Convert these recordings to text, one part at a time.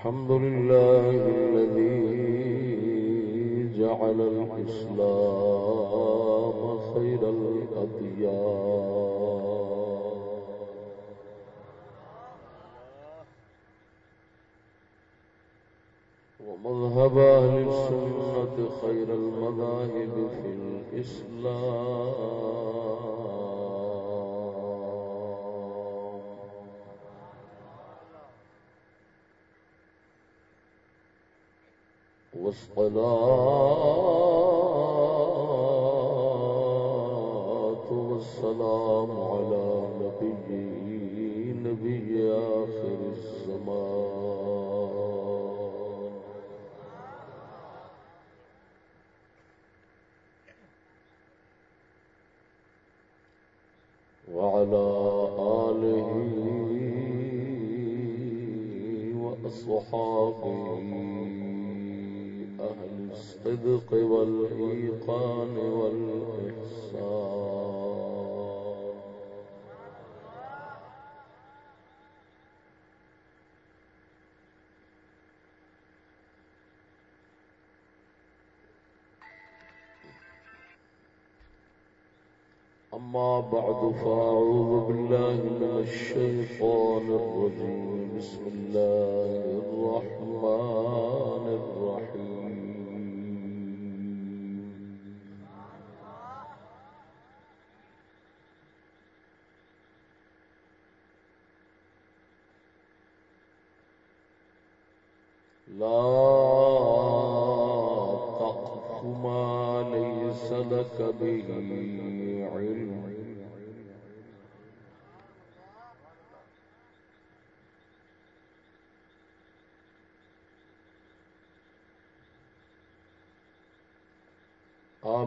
الحمد لله الذي جعل الإسلام خير الأديان. ومذهب أهل السنة خير المذاهب في الإسلام. والصلاة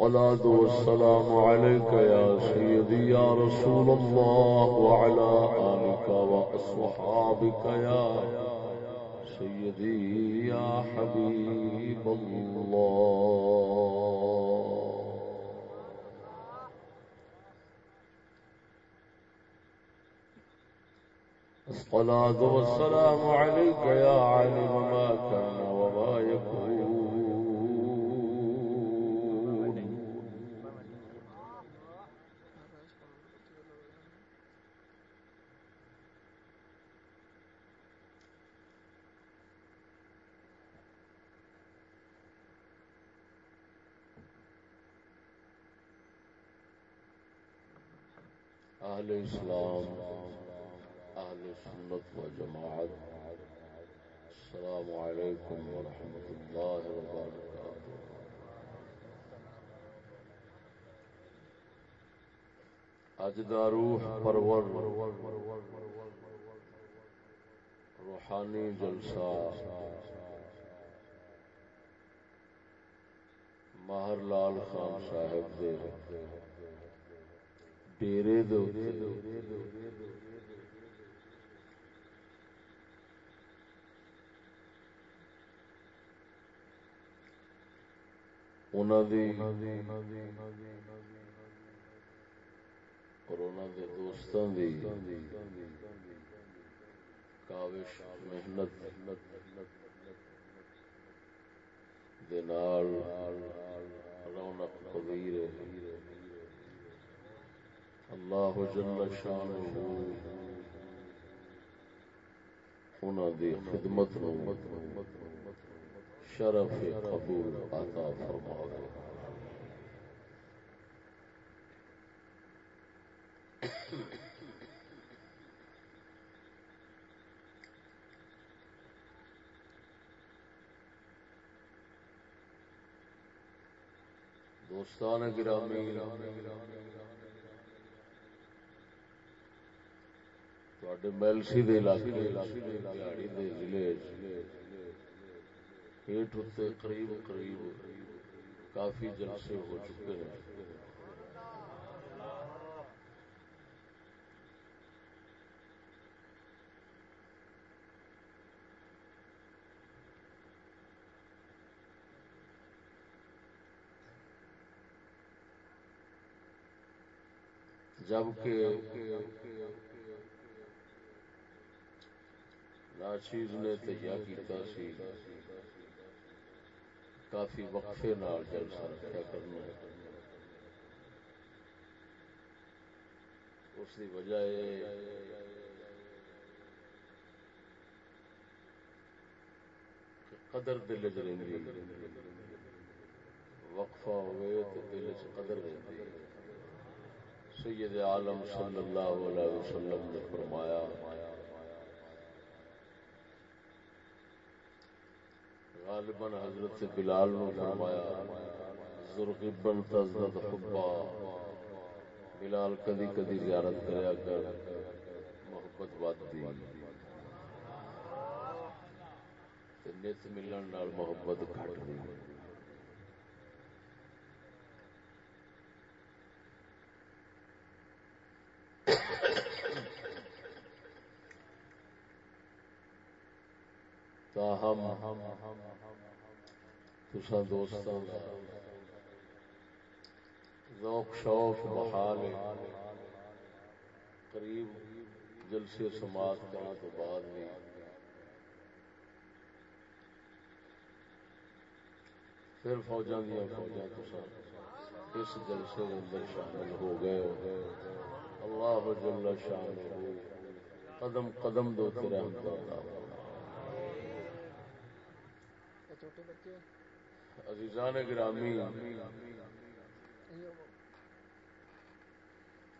الصلاة والسلام عليك يا سيدي يا رسول الله وعلى آلك وأصحابك يا سيدي يا حبيب الله. الصلاة والسلام عليك يا عالم ما كان اہل اسلام، اہل سنت و جماعت السلام علیکم ورحمۃ اللہ وبرکاتہ۔ اج روح پرور، روحانی جلسہ، ماہر لال خان صاحب دے۔ ڈیرے اور دوستوں دی کاوش محنت دے نال رونق قبیر اللہ جل شانہ انہاں دی خدمت نو شرف قبول عطا فرماوے۔ دوستان گرامی میلسی علاقے ضلع قریب قریب کافی جلسے ہو چکے ہیں جبکہ ناچیز نے تہیا کیتا سی۔ کافی وقفے نال جلسہ رکھا کرنا اس کی وجہ قدر دل چ رہی وقفہ ہوئے تو دل چ قدر رہتی سید عالم صلی اللہ علیہ وسلم نے فرمایا غالباً حضرت بلال نے فرمایا زرغبن تزدد حبا، بلال کدی کدی زیارت کریا کر محبت بات دی نت ملن نال محبت گھٹ۔ گئی تاہم تسا دوستوں کا ذوق، شوق، محال قریب جلسے سماعت کرنے تو بعد بھی پھر فوجاں دیا فوجاں تسا اس جلسے اندر شامل ہو گئے ہو۔ اللہ جل شان قدم قدم دو تیرے ہم عزیزان گرامی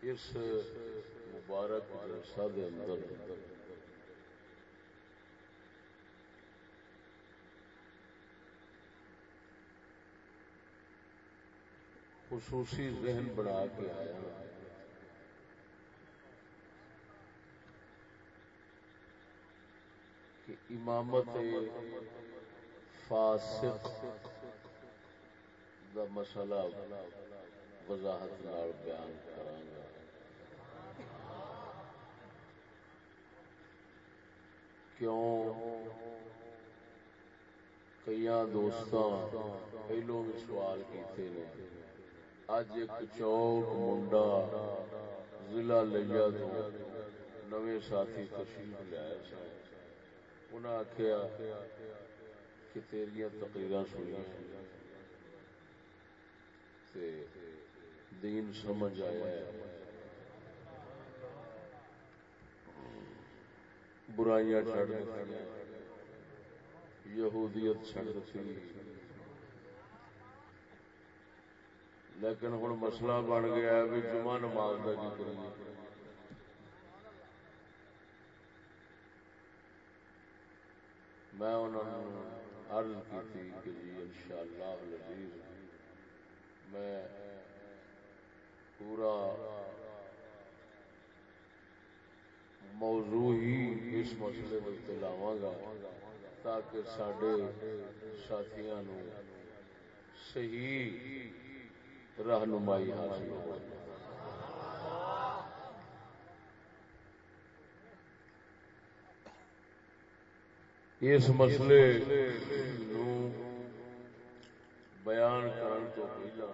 اس مبارک جلسہ دے اندر خصوصی ذہن بنا کے آیا۔ کہ امامت فاسق دا مسئلہ وضاحت نال بیان کرانگا کیوں؟ کئی دوستاں پہلو بھی سوال کیتے نے۔ اج ایک چوک منڈا ضلع لیا تو نویں ساتھی تشریف لیا انہیں آخیا کہ تیریا تقریر سنیا دین سمجھ آیا ہے۔ برائیاں چڑھ یہودیت چڑھ دیتی لیکن ہوں مسئلہ بن گیا ہے بھی جمعہ نماز کا کی کریے میں انہوں عرض کی تھی کہ جی انشاءاللہ العزیز، میں پورا موضوع ہی اس مسئلے میں لاوا گا تاکہ سڈے ساتھیاں صحیح رہنمائی حاصل ہو اس مسئلے بیان کرن تو پہلا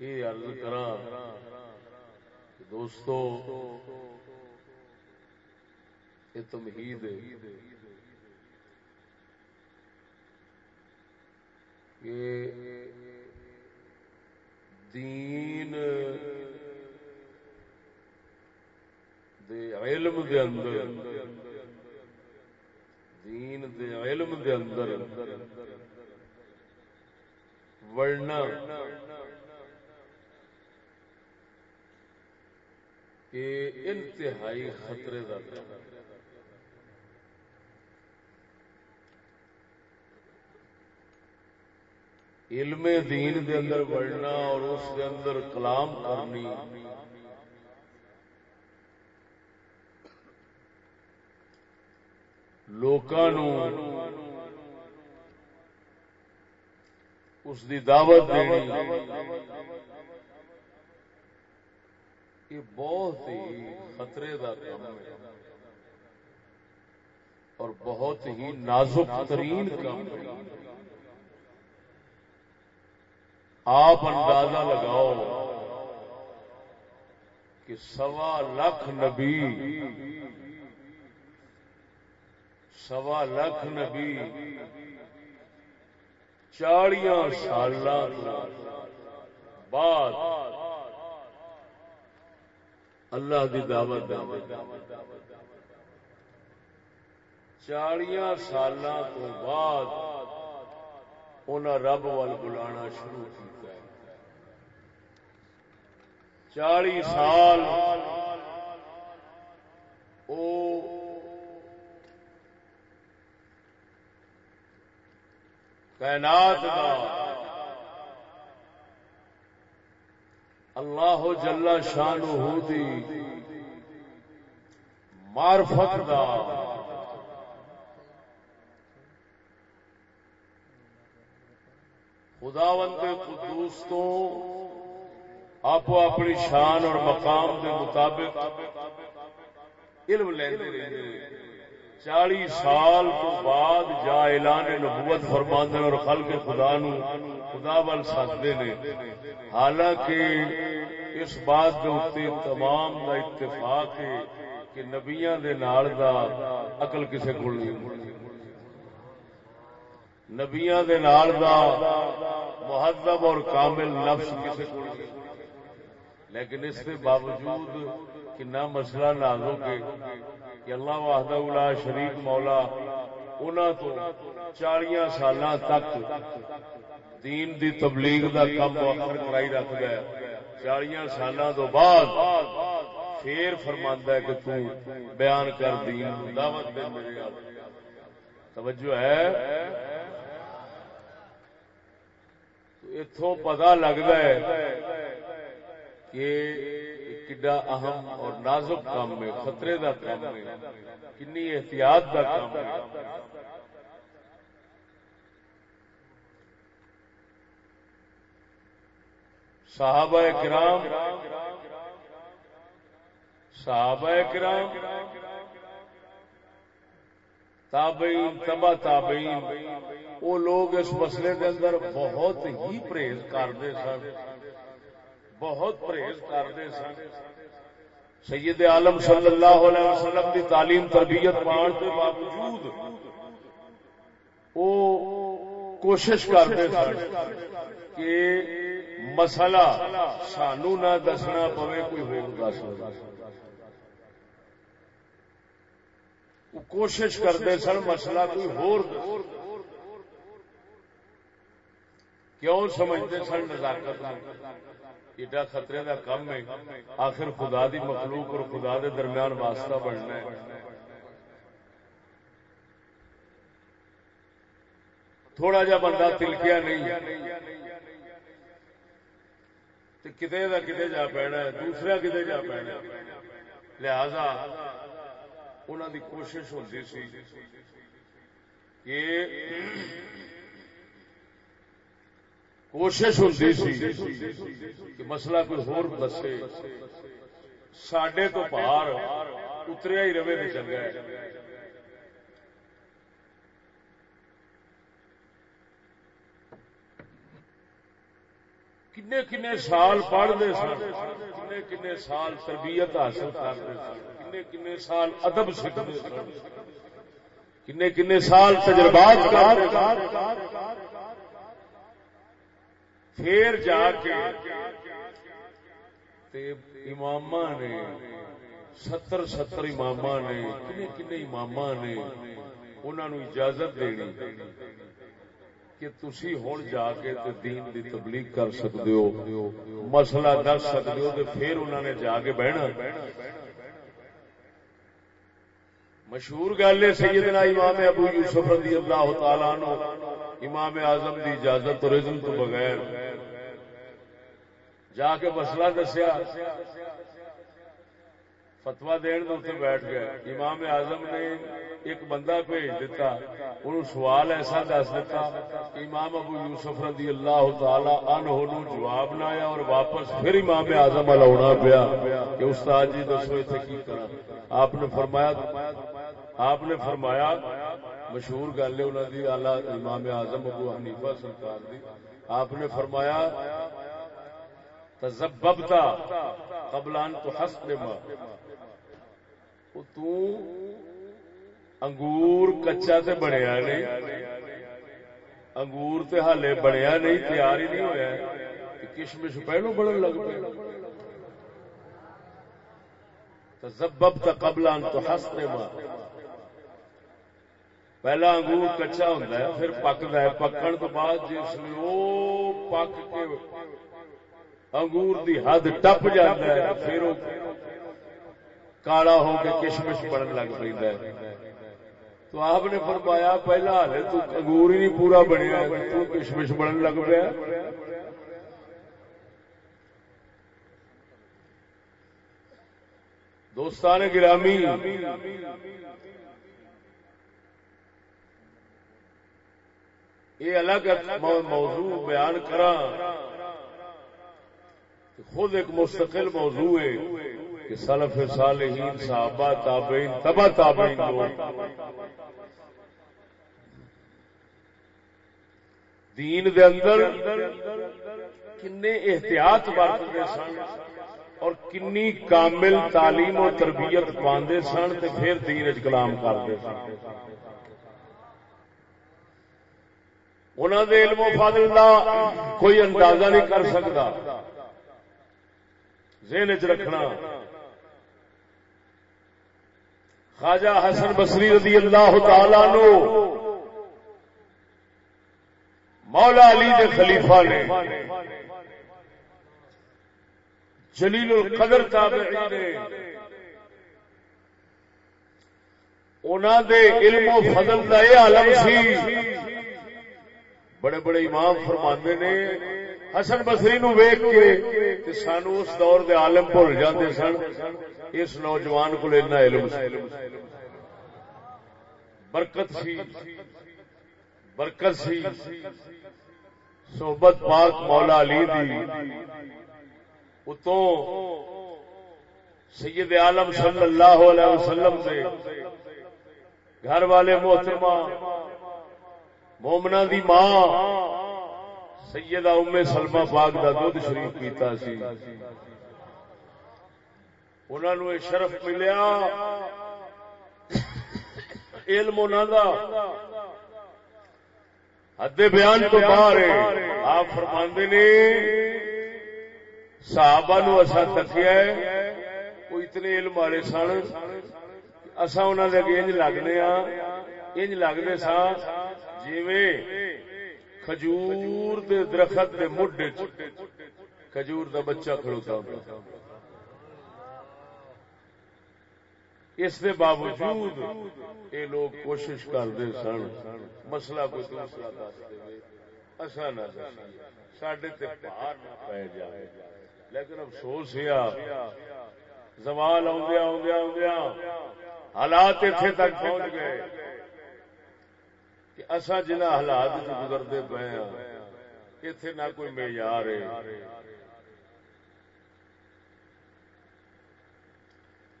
یہ عرض کرا دوستو، یہ تمہید کہ دین دے علم دے اندر دین دے علم دے اندر ورنا یہ انتہائی خطرے کا علم دین دے اندر بڑھنا اور اس دے اندر کلام کرنی لوکاں نو اس دی دعوت دینی یہ بہت ہی خطرے کا کام ہے اور بہت ہی نازک ترین کام ہے۔ آپ اندازہ لگاؤ کہ سوا لاکھ نبی سوا لاکھ نبی چاڑیاں سال بعد اللہ کی دعوت چالیا سال بعد انہیں رب وال بلانا شروع کیا چالی سال او کائنات کا اللہ جل شان دی معرفت دا۔ خدا بند قدوس تو آپ اپنی شان اور مقام کے مطابق علم لیندے رہتے چالی سال تو بعد جا اعلان نبوت فرماندے اور خلق خدا نو خدا ول سدتے نے۔ حالانکہ اس بات کے اتنے تمام کا اتفاق ہے کہ نبیاں دے نال دا عقل کسے کول نہیں نبیاں دے نال دا مہذب اور کامل نفس کسے کول نہیں لیکن اس کے باوجود کنا مسئلہ نازک ہے کہ اللہ واہدہ الا شریف مولا انہوں تو چالیا سال تک دین دی تبلیغ دا کم آخر کرائی رکھ گیا چالیا سال تو بعد پھر فرماندہ ہے کہ تو بیان کر دین دعوت دے میرے توجہ ہے؟ اتوں پتا لگتا ہے کہ کڈا اہم اور نازک کام ہے خطرے دا کام ہے کنی احتیاط دا کام ہے صحابہ کرام صحابہ کرام تابعین تبا تابعین وہ لوگ اس مسئلے کے اندر بہت ہی پرہیز کرتے سن بہت پرہیز کرتے سن۔ سید عالم صلی اللہ علیہ وسلم کی تعلیم تربیت پان کے باوجود وہ کوشش کرتے سن کہ مسئلہ سانو نہ دسنا پوے کوئی ہو دس کوشش کرتے سن مسئلہ کوئی ہور کیوں سمجھتے سن نزاکت ایڈا خطرے کا کم ہے۔ آخر خدا دی مخلوق اور خدا دے درمیان واسطہ بننا ہے۔ تھوڑا جا بندہ تلکیا نہیں۔ کتنے کا کتنے جا پینا ہے، دوسرا کتنے جا پینا ہے۔ لہذا انہوں دی کوشش ہوتی سی کہ کوشش ہوتی سی کہ مسئلہ کوئی ہور دسے۔ سڈے تو باہر اتریا ہی رہے تو چنگا ہے کنے کنے سال پڑھتے سن، کنے کنے سال تربیت حاصل کرتے سن، کنے کنے سال ادب سیکھتے سن، کنے کنے سال تجربات کرتے پھر جا کے امام نے، ستر ستر امام نے، کنے کنے امام نے انہوں نے اجازت دینی کہ تسی ہوں جا کے تے دین دی تبلیغ کر سکتے ہو، مسئلہ دس سکتے ہو تے پھر انہوں نے جا کے بہنا مشہور گل ہے سیدنا امام ابو یوسف رضی اللہ تعالیٰ عنہ، امام اعظم دی اجازت اور اذن تو بغیر۔ جا کے مسئلہ دسیا۔ فتوا دین بیٹھ گیا امام اعظم نے ایک بندہ بھیج دیتا، انہوں سوال ایسا دس دیتا، امام ابو یوسف رضی اللہ تعالی عنہ نو جواب نہ آیا اور واپس پھر امام اعظم لاؤنا پیا کہ استاد جی دسو اتنے کی کرا۔ آپ نے فرمایا، آپ نے فرمایا، مشہور گل ہے انہوں نے امام اعظم ابو حنیفہ سرکار دی۔ آپ نے فرمایا تزببتا قبل ان تحسن تو انگور کچا تے بنیا نہیں انگور تے ہالے بنیا نہیں، تیار ہی نہیں ہوا کشمش پہلو بڑھن لگ پے۔ تزببت قبل ان تحسن پہلا انگور کچا ہوتا ہے، پھر پکتا ہے۔ پکن تو بعد جس میں پک کے انگور دی حد ٹپ جاتا ہے، پھر وہ کالا ہو کے کشمش بڑھن لگ پہ تو آپ نے فرمایا، پہلا حال تو انگور ہی نہیں پورا بنیا تو کشمش بڑھن لگ پیا۔ دوستان گرامی، یہ الگ موضوع بیان کرا کہ خود ایک مستقل موضوع ہے کہ سلف صالحین، صحابہ، تابعین تبا تابعین لوگ دین دے اندر کنے احتیاط برتتے سن اور کنی کامل تعلیم اور تربیت پاندے سن تے پھر دین اچ کلام کرتے سن۔ انہوں دے علم و فضل دا کوئی اندازہ نہیں کر سکتا ذہن چ رکھنا۔ خواجہ حسن بصری رضی اللہ تعالی نو مولا علی دے خلیفہ نے جلیل القدر تابعی نے انہوں دے علم و فضل کا یہ عالم سی۔ بڑے بڑے امام فرماندے نے حسن بسری نو ویک کے سانو اس دور دے عالم بھول جاندے سن۔ اس نوجوان کو اتنا علم برکت سی۔ برکت سی۔ صحبت پاک مولا علی دی۔ اتوں سید عالم صلی اللہ علیہ وسلم سے گھر والے محترمہ مومنا دی ماں سیدہ ام سلمہ پاک دا دودھ شریف پیتا سی۔ انہوں نے شرف ملیا۔ علم انہاں دا۔ حد بیان تو باہر ہے۔ آپ فرما نے، صحابہ نو اصا تکیا ہے، وہ اتنے علم والے سن اصا انہوں نے اگے انج لگنے ہاں۔ انج لگنے سا جیویں کھجور دے درخت دے مڈ کھجور دا بچہ کھڑوتا ہوتا اس دے باوجود اے لوگ کوشش کرتے سن، مسئلہ کوئی دوسرا دس دے۔ اصا نہ سڈے تے پار نہ پی جائے۔ لیکن افسوس ہوا زوال آدیا آدیا آدیا حالات اتنے تک پہنچ گئے۔ کہ اصا جنہ حالات گزرتے پے ہاں اتنے نہ کوئی معیار ہے۔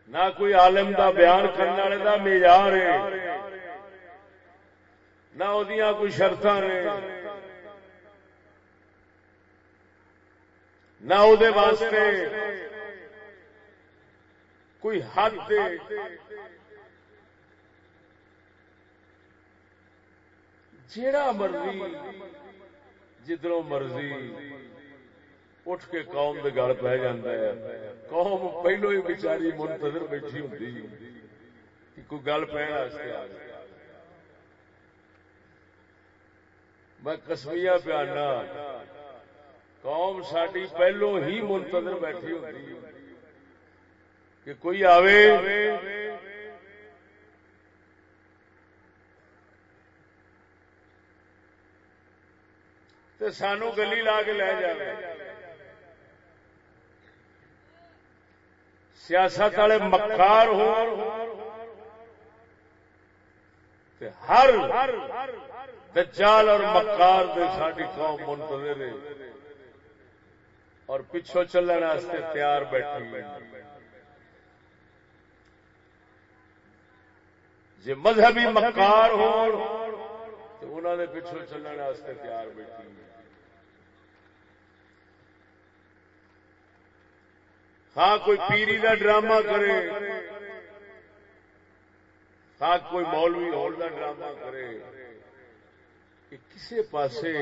نہ کوئی عالم دا بیان کرنے والے دا معیار ہے۔ نہ وہ کوئی شرط نے۔ نہ وہ واسطے کوئی حد جیڑا مرضی جدروں مرضی اٹھ کے قوم دے گل پہ جاتا ہے قوم پہلو ہی بیچاری منتظر بیٹھی ہوں کوئی گل پہن واسطے آ میں کسمیا پیانا، قوم ساری پہلو ہی منتظر بیٹھی ہوتی کہ کوئی آوے تو سانو گلی لا کے لے جائے سیاست والے مکار ہو۔ ہر دجال اور مکار دے ساری قوم منتظر اور پچھو چلنے واسطے تیار بیٹھی جی مذہبی مکار ہو تو انہوں نے پچھو چلنے واسطے تیار بیٹھی ہاں کوئی پیری کا ڈرامہ کرے ہاں کوئی مولوی ہال کا ڈرامہ کرے۔ کسی پاسے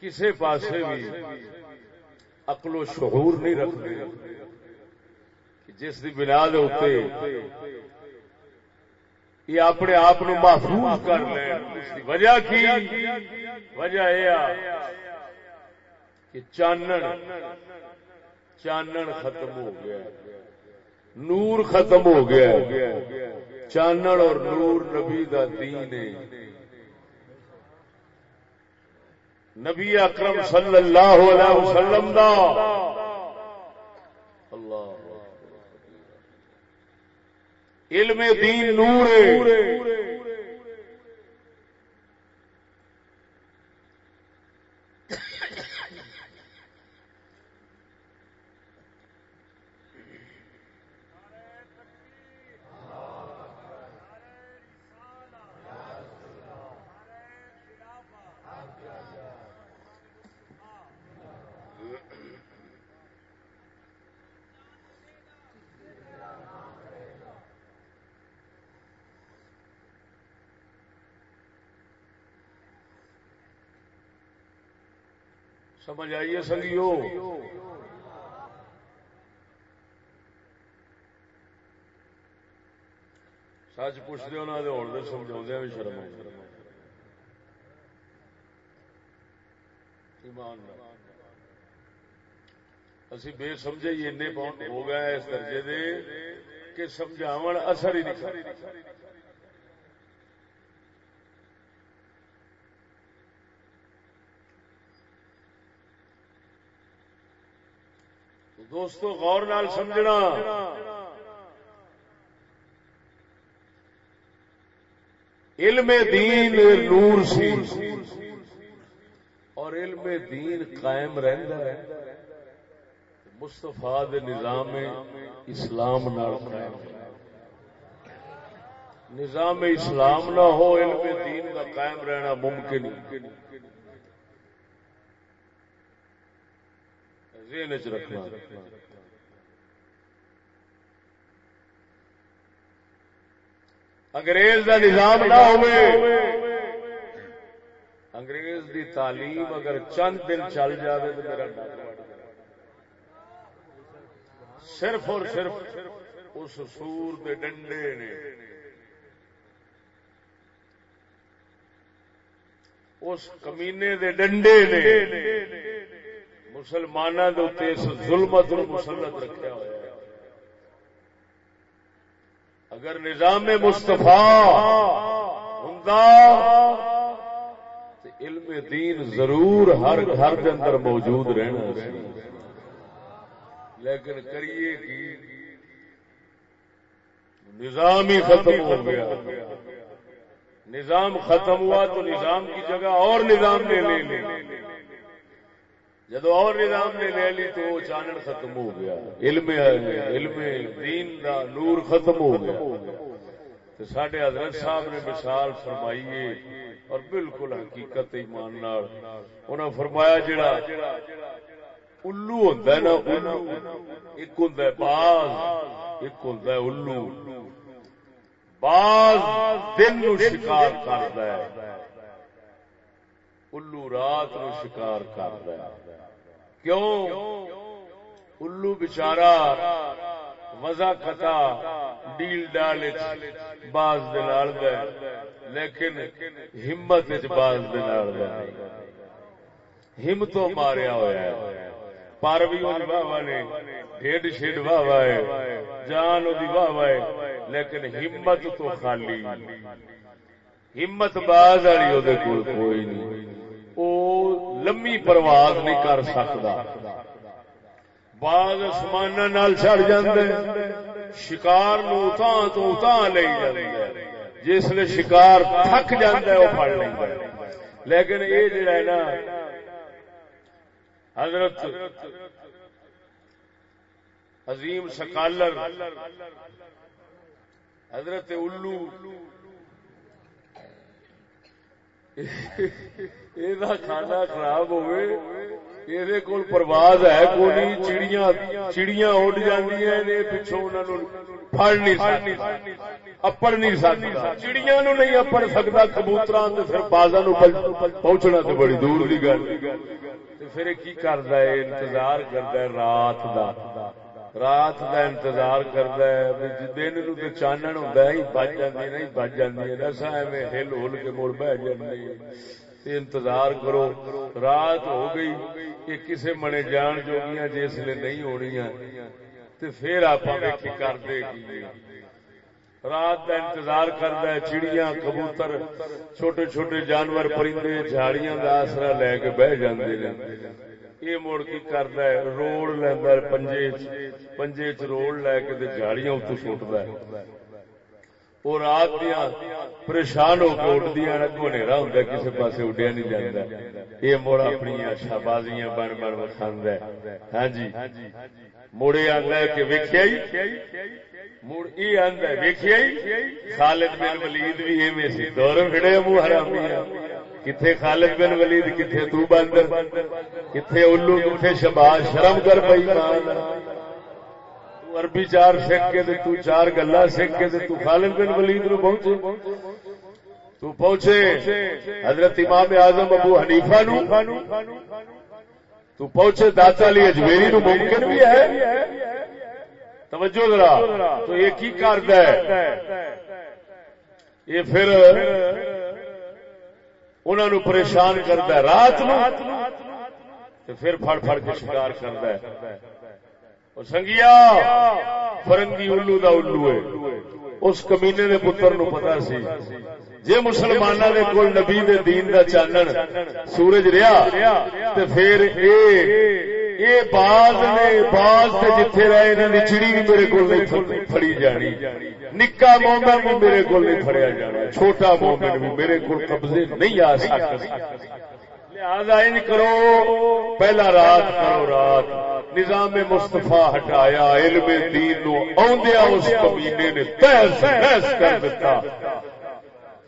کسی پاسے بھی اقل و شعور نہیں رکھتے۔ جس کی بنا یہ اپنے آپ محفوظ کر لیں۔ وجہ کی؟ وجہ یہ کہ چانن چانن ختم ہو گیا نور ختم ہو گیا چانن اور نور نبی دا دین ہے۔ نبی اکرم صلی اللہ علیہ وسلم دا۔ اللہ علم دین نور ہے۔ سمجھ آئیے سنگیو سچ پوچھتے انہوں نے ہونے سمجھا بھی شرم اسی بے سمجھے ہی این ہو گیا اس درجے دے کہ سمجھاو اثر ہی نہیں۔ دوستو غور نال سمجھنا۔ علم دین نور سی۔ اور علم دین قائم رہتا ہے۔ مستفا نظام اسلام قائم۔ نظام اسلام نہ ہو، علم دین کا قائم رہنا ممکن۔ نہیں ذہن چ رکھنا۔ انگریز کا نظام نہ ہو انگریز دی تعلیم اگر چند دن چل جائے تو میرا صرف اور صرف اس سور دے ڈنڈے نے، اس کمینے دے ڈنڈے نے مسلمانوں کے ظلمت مسلط رکھا ہوا اگر نظام مستفا ہوں علم دین ضرور ہر گھر کے اندر موجود رہنا لیکن کریے کی؟ نظام ہی ختم ہو گیا۔ نظام ختم ہوا تو نظام کی جگہ اور نظام نے لے لے جدو اور نظام نے لے لی تو وہ چانن ختم ہو گیا۔ علم علم دین دا نور ختم ہو گیا۔ تو سڈے حضرت صاحب نے مثال فرمائیے اور بالکل حقیقت ایمان انہوں فرمایا جڑا الو ہوتا ہے نا ایک ہوں باز، ایک ہوں الو۔ باز دن شکار کرتا ہے۔ الو رات نو شکار کرتا ہے۔ کیوں؟ الو بچارا وزا کتا، ڈیل ڈال باز دلال دے لیکن ہمت باز دلال دے ہمتوں ماریا ہوا ہے۔ پر بھی واہ نے، ڈیڈ شیڈ واہ ہے، جان وہ واہ ہے، لیکن ہمت تو خالی۔ ہمت باز والی وہ کوئی نہیں۔ لمی پرواز نہیں کر سکتا۔ بعض آسمان چڑ جاندے، شکار نو تاں تو تاں لے جاندے۔ جس لیے شکار تھک جاندے وہ پڑ لیندا لیکن یہ جڑا ہے نا، حضرت عظیم سکالر، حضرت الو کھانا خراب ہوئے یہ پرواز ہے کوئی چڑیاں چڑیاں اڈ جی پچھوں پڑ نہیں اپڑ نہیں سکتا چڑیاں نو نہیں اپڑ سکتا کبوتر بازا نو پہنچنا تو بڑی دور کی گل پھر کی کرتا انتظار کرتا رات رات دا انتظار کرتا ہے جی دن نو تو چانن ہوں بج جی نہیں بج جی نسا ایویں ہل ہل کے مڑ بہ جی انتظار کرو، رات ہو گئی یہ کسے منے جان جوگیاں جس لیے نہیں ہونی تے پھر آپ کر دے کی رات کا انتظار کرتا ہے، چڑیاں، کبوتر، چھوٹے چھوٹے جانور پرندے، جھاڑیاں کا آسرا لے کے بہ جاندے۔ یہ مڑ کی کرد روڑ لینا پنجے پنجے چ روڑ لے کے جاڑیاں اتو سٹتا ہے وہ رات دیا پریشان ہو کے اٹھدیا اگو نیرا ہوں کسی پاس اڈیا نہیں جانا یہ مڑ اپنی آشا بازیاں بن بن وکھاند ہاں جی مڑے آدھا کہ ویکیا مڑ یہ آدھا ویکیا خالد بن ولید بھی ایویں سی دور فڑے منہ حرامی کتنے خالد بن ولید کتنے تو بندر کتنے الو کتنے شباز شرم کر پی عربی چار سیکھ کے تو چار گلا سیکھ کے تو خالد بن ولید نو پہنچے۔ تو پہنچے حضرت امام اعظم ابو حنیفہ نو۔ تو پہنچے داتا علی اجمیری نو، ممکن بھی ہے؟ توجہ ذرا۔ تو یہ کی کرتا ہے یہ پھر انہوں نے پریشان کرتا ہے، رات نو پھر پھڑ پھڑ کے شکار کرتا ہے۔ سنگیا، فرنگی الو دا الو ہے۔ اس کمینے دے پتر نو پتا سی۔ جے مسلمانوں دے کول نبی دے دین دا چانن سورج رہا تے پھر اے اے باز نے باز تے جتھے رہے انہاں دی چڑی بھی میرے کول نہیں پھڑی جانی۔ نکا مومن بھی میرے کول نہیں پھڑیا جانا۔ چھوٹا مومن بھی میرے کول قبضے نہیں آ سکتا۔ لہذا ان کرو، پہلا رات کرو رات۔ نظام مصطفیٰ ہٹایا، علم دین نو اوندیا اس کمینے نے تحس تحس کر دیتا۔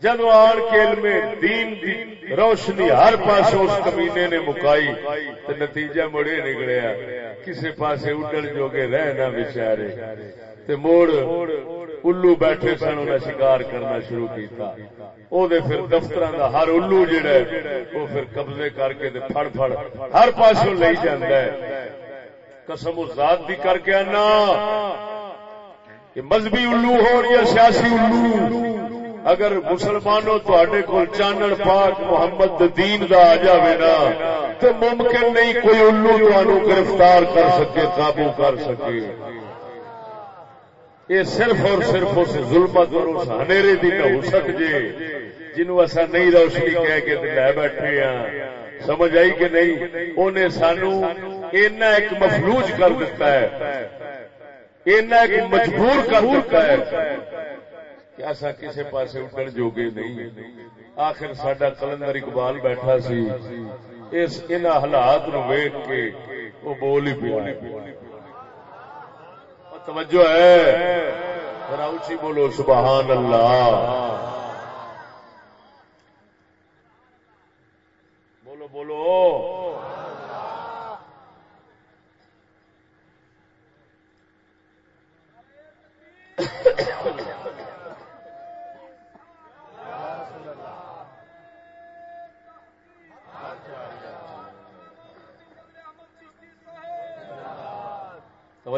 جب آن کے علم دین دی روشنی ہر پاس اس کمینے نے مکائی تو نتیجہ مڑے نکلیا کسی پاسے اڈن جو گے رہنا بچارے۔ تے موڑ الو بیٹھے سن انہیں شکار کرنا شروع کیتا۔ او دے پھر دفتر دا ہر الو جڑا ہے وہ پھر قبضے کر کے تے پھڑ پھڑ ہر پاسوں لے جاندا ہے۔ قسم و ذات دی کر کے انا کہ مذہبی الو ہو یا سیاسی الو؟ اگر مسلمانوں تے کو چانن پاک محمد دین دا آ جائے نا، تو ممکن نہیں کوئی الو تمہوں گرفتار کر سکے، قابو کر سکے۔ یہ صرف اور صرف اس ظلمت اور اس ہنیرے دی کی نہوسک جے جنوں اصا نہیں روشنی کہہ کے لے بیٹھے ہاں۔ سمجھ آئی کہ نہیں؟ انہیں سانو اینا ایک مفلوج کر دیتا ہے۔ اینا ایک مجبور کر دیتا ہے۔ کہ ایسا کسی پاس اٹھن جوگے نہیں۔ آخر سڈا کلندر اقبال بیٹھا سی۔ اس ان حالات نو ویٹ کے وہ بول ہی پیا۔ توجہ ہے۔ اچھی بولو سبحان اللہ بولو بولو۔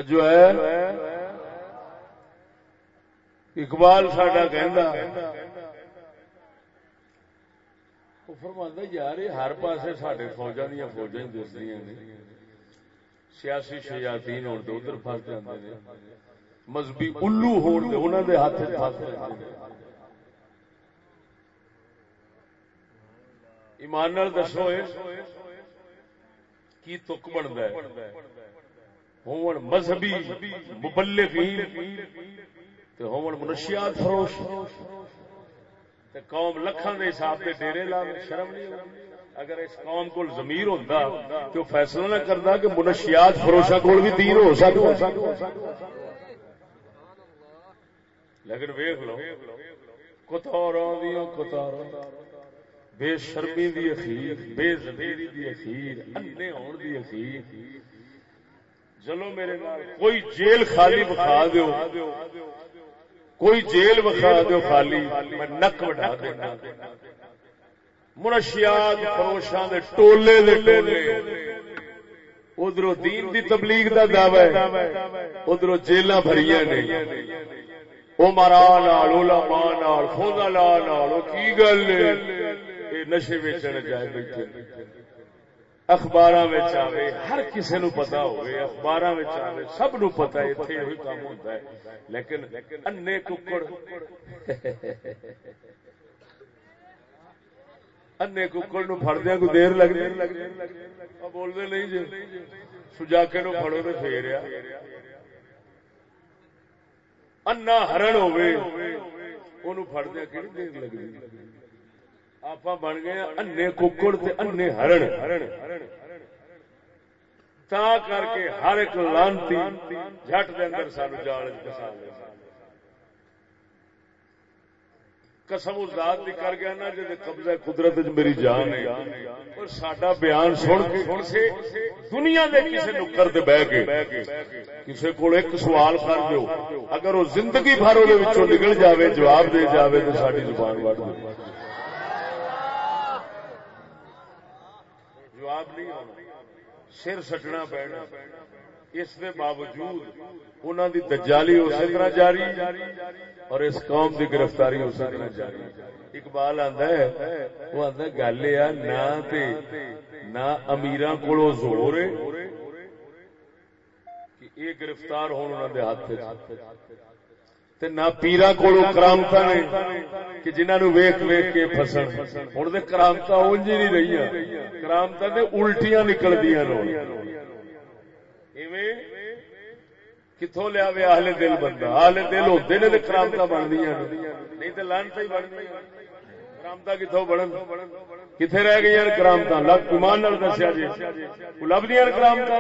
توجہ ہے۔ اقبال ساڈا فرمانا یار ہر پاسے سڈے فوجا دیا فوجا ہی دستی سیاسی شیاتی ہو ادھر فس جاتے مذہبی الو ہو ہاتھ فس ایمان دسو کی تک بنتا ہے؟ ہون مذہبی مبلغین تے ہون منشیات فروش تے قوم لکھاں دے حساب تے ڈیرے لا شرم نہیں اگر اس قوم کو ضمیر ہوندا کہ فیصلہ نہ کردا کہ منشیات فروشاں کول بھی دین ہو سکدا۔ لیکن ویکھ لو، کتاراں دیاں کتاراں بے شرمی دی اخیر، بے زمیری دی اخیر انے ہون دی اخیر۔ چلو میرے کوئی جیل خالی بخا دیو۔ کوئی جیل بخا دیو خالی، میں نک وڈا دینا۔ منشیات فروشاں دے ٹولے دے ٹولے۔ ادھر دین دی تبلیغ دا دعوی ادھر جیلاں بھریاں نے۔ او مارا نال علماء نال فضلاء نال کی گل اے نشے ویچن جائے بیٹھے۔ اخبار ہر کسی نو پتا ہوئے اخبار سب نو پتا اتنے یہ کام ہوتا ہے۔ لیکن انے ککڑ انے ککڑ نو فردیا کو دیر لگ بولتے نہیں جی سجاکے نو فڑو تو پھیریا انا ہرن ہوئے فردیا کہ دیر لگتی آپ بن گئے انے ککڑ انے ہرن۔ تا کر کے ہر ایک لانتی جٹ دے اندر سان جال پسا قسم ذات دی کر گیا نا جی قبضہ قدرت میری جان ہے۔ اور ساڈا بیان سن کے دنیا دے کسی نکر تے بہ کے کسی کو ایک سوال کر دیو۔ اگر وہ زندگی بھر وہ نکل جاوے، جواب دے جاوے تو ساری زبان وٹ دے۔ جواب نہیں ہونا۔ سر سٹنا پینا۔ اس کے باوجود انہوں دی دجالی اسی طرح جاری اور اس قوم دی گرفتاری اسی طرح جاری۔ اقبال آندا ہے، وہ آندا گل یہ نہ تے، نہ امیراں کولو زور ہے کہ یہ گرفتار ہون انہاں دے ہاتھ تے نہ پیرا کولو کرامت نے کہ جنہاں نو ویکھ ویکھ کے پھسن۔ ہن تے کرامت اونج ہی نہیں رہیاں۔ کرامت تے الٹیاں نکلدیاں نو ایویں کتھوں لیا وے اہل دل بندہ۔ اہل دل ہوندے نے تے کرامت بندیاں نہیں تے لعنت ہی بندی کرامت کتھوں بڑن کتھے رہ گئی کرامت لب ایمان نال دسیا جی۔ لبدیاں کرامت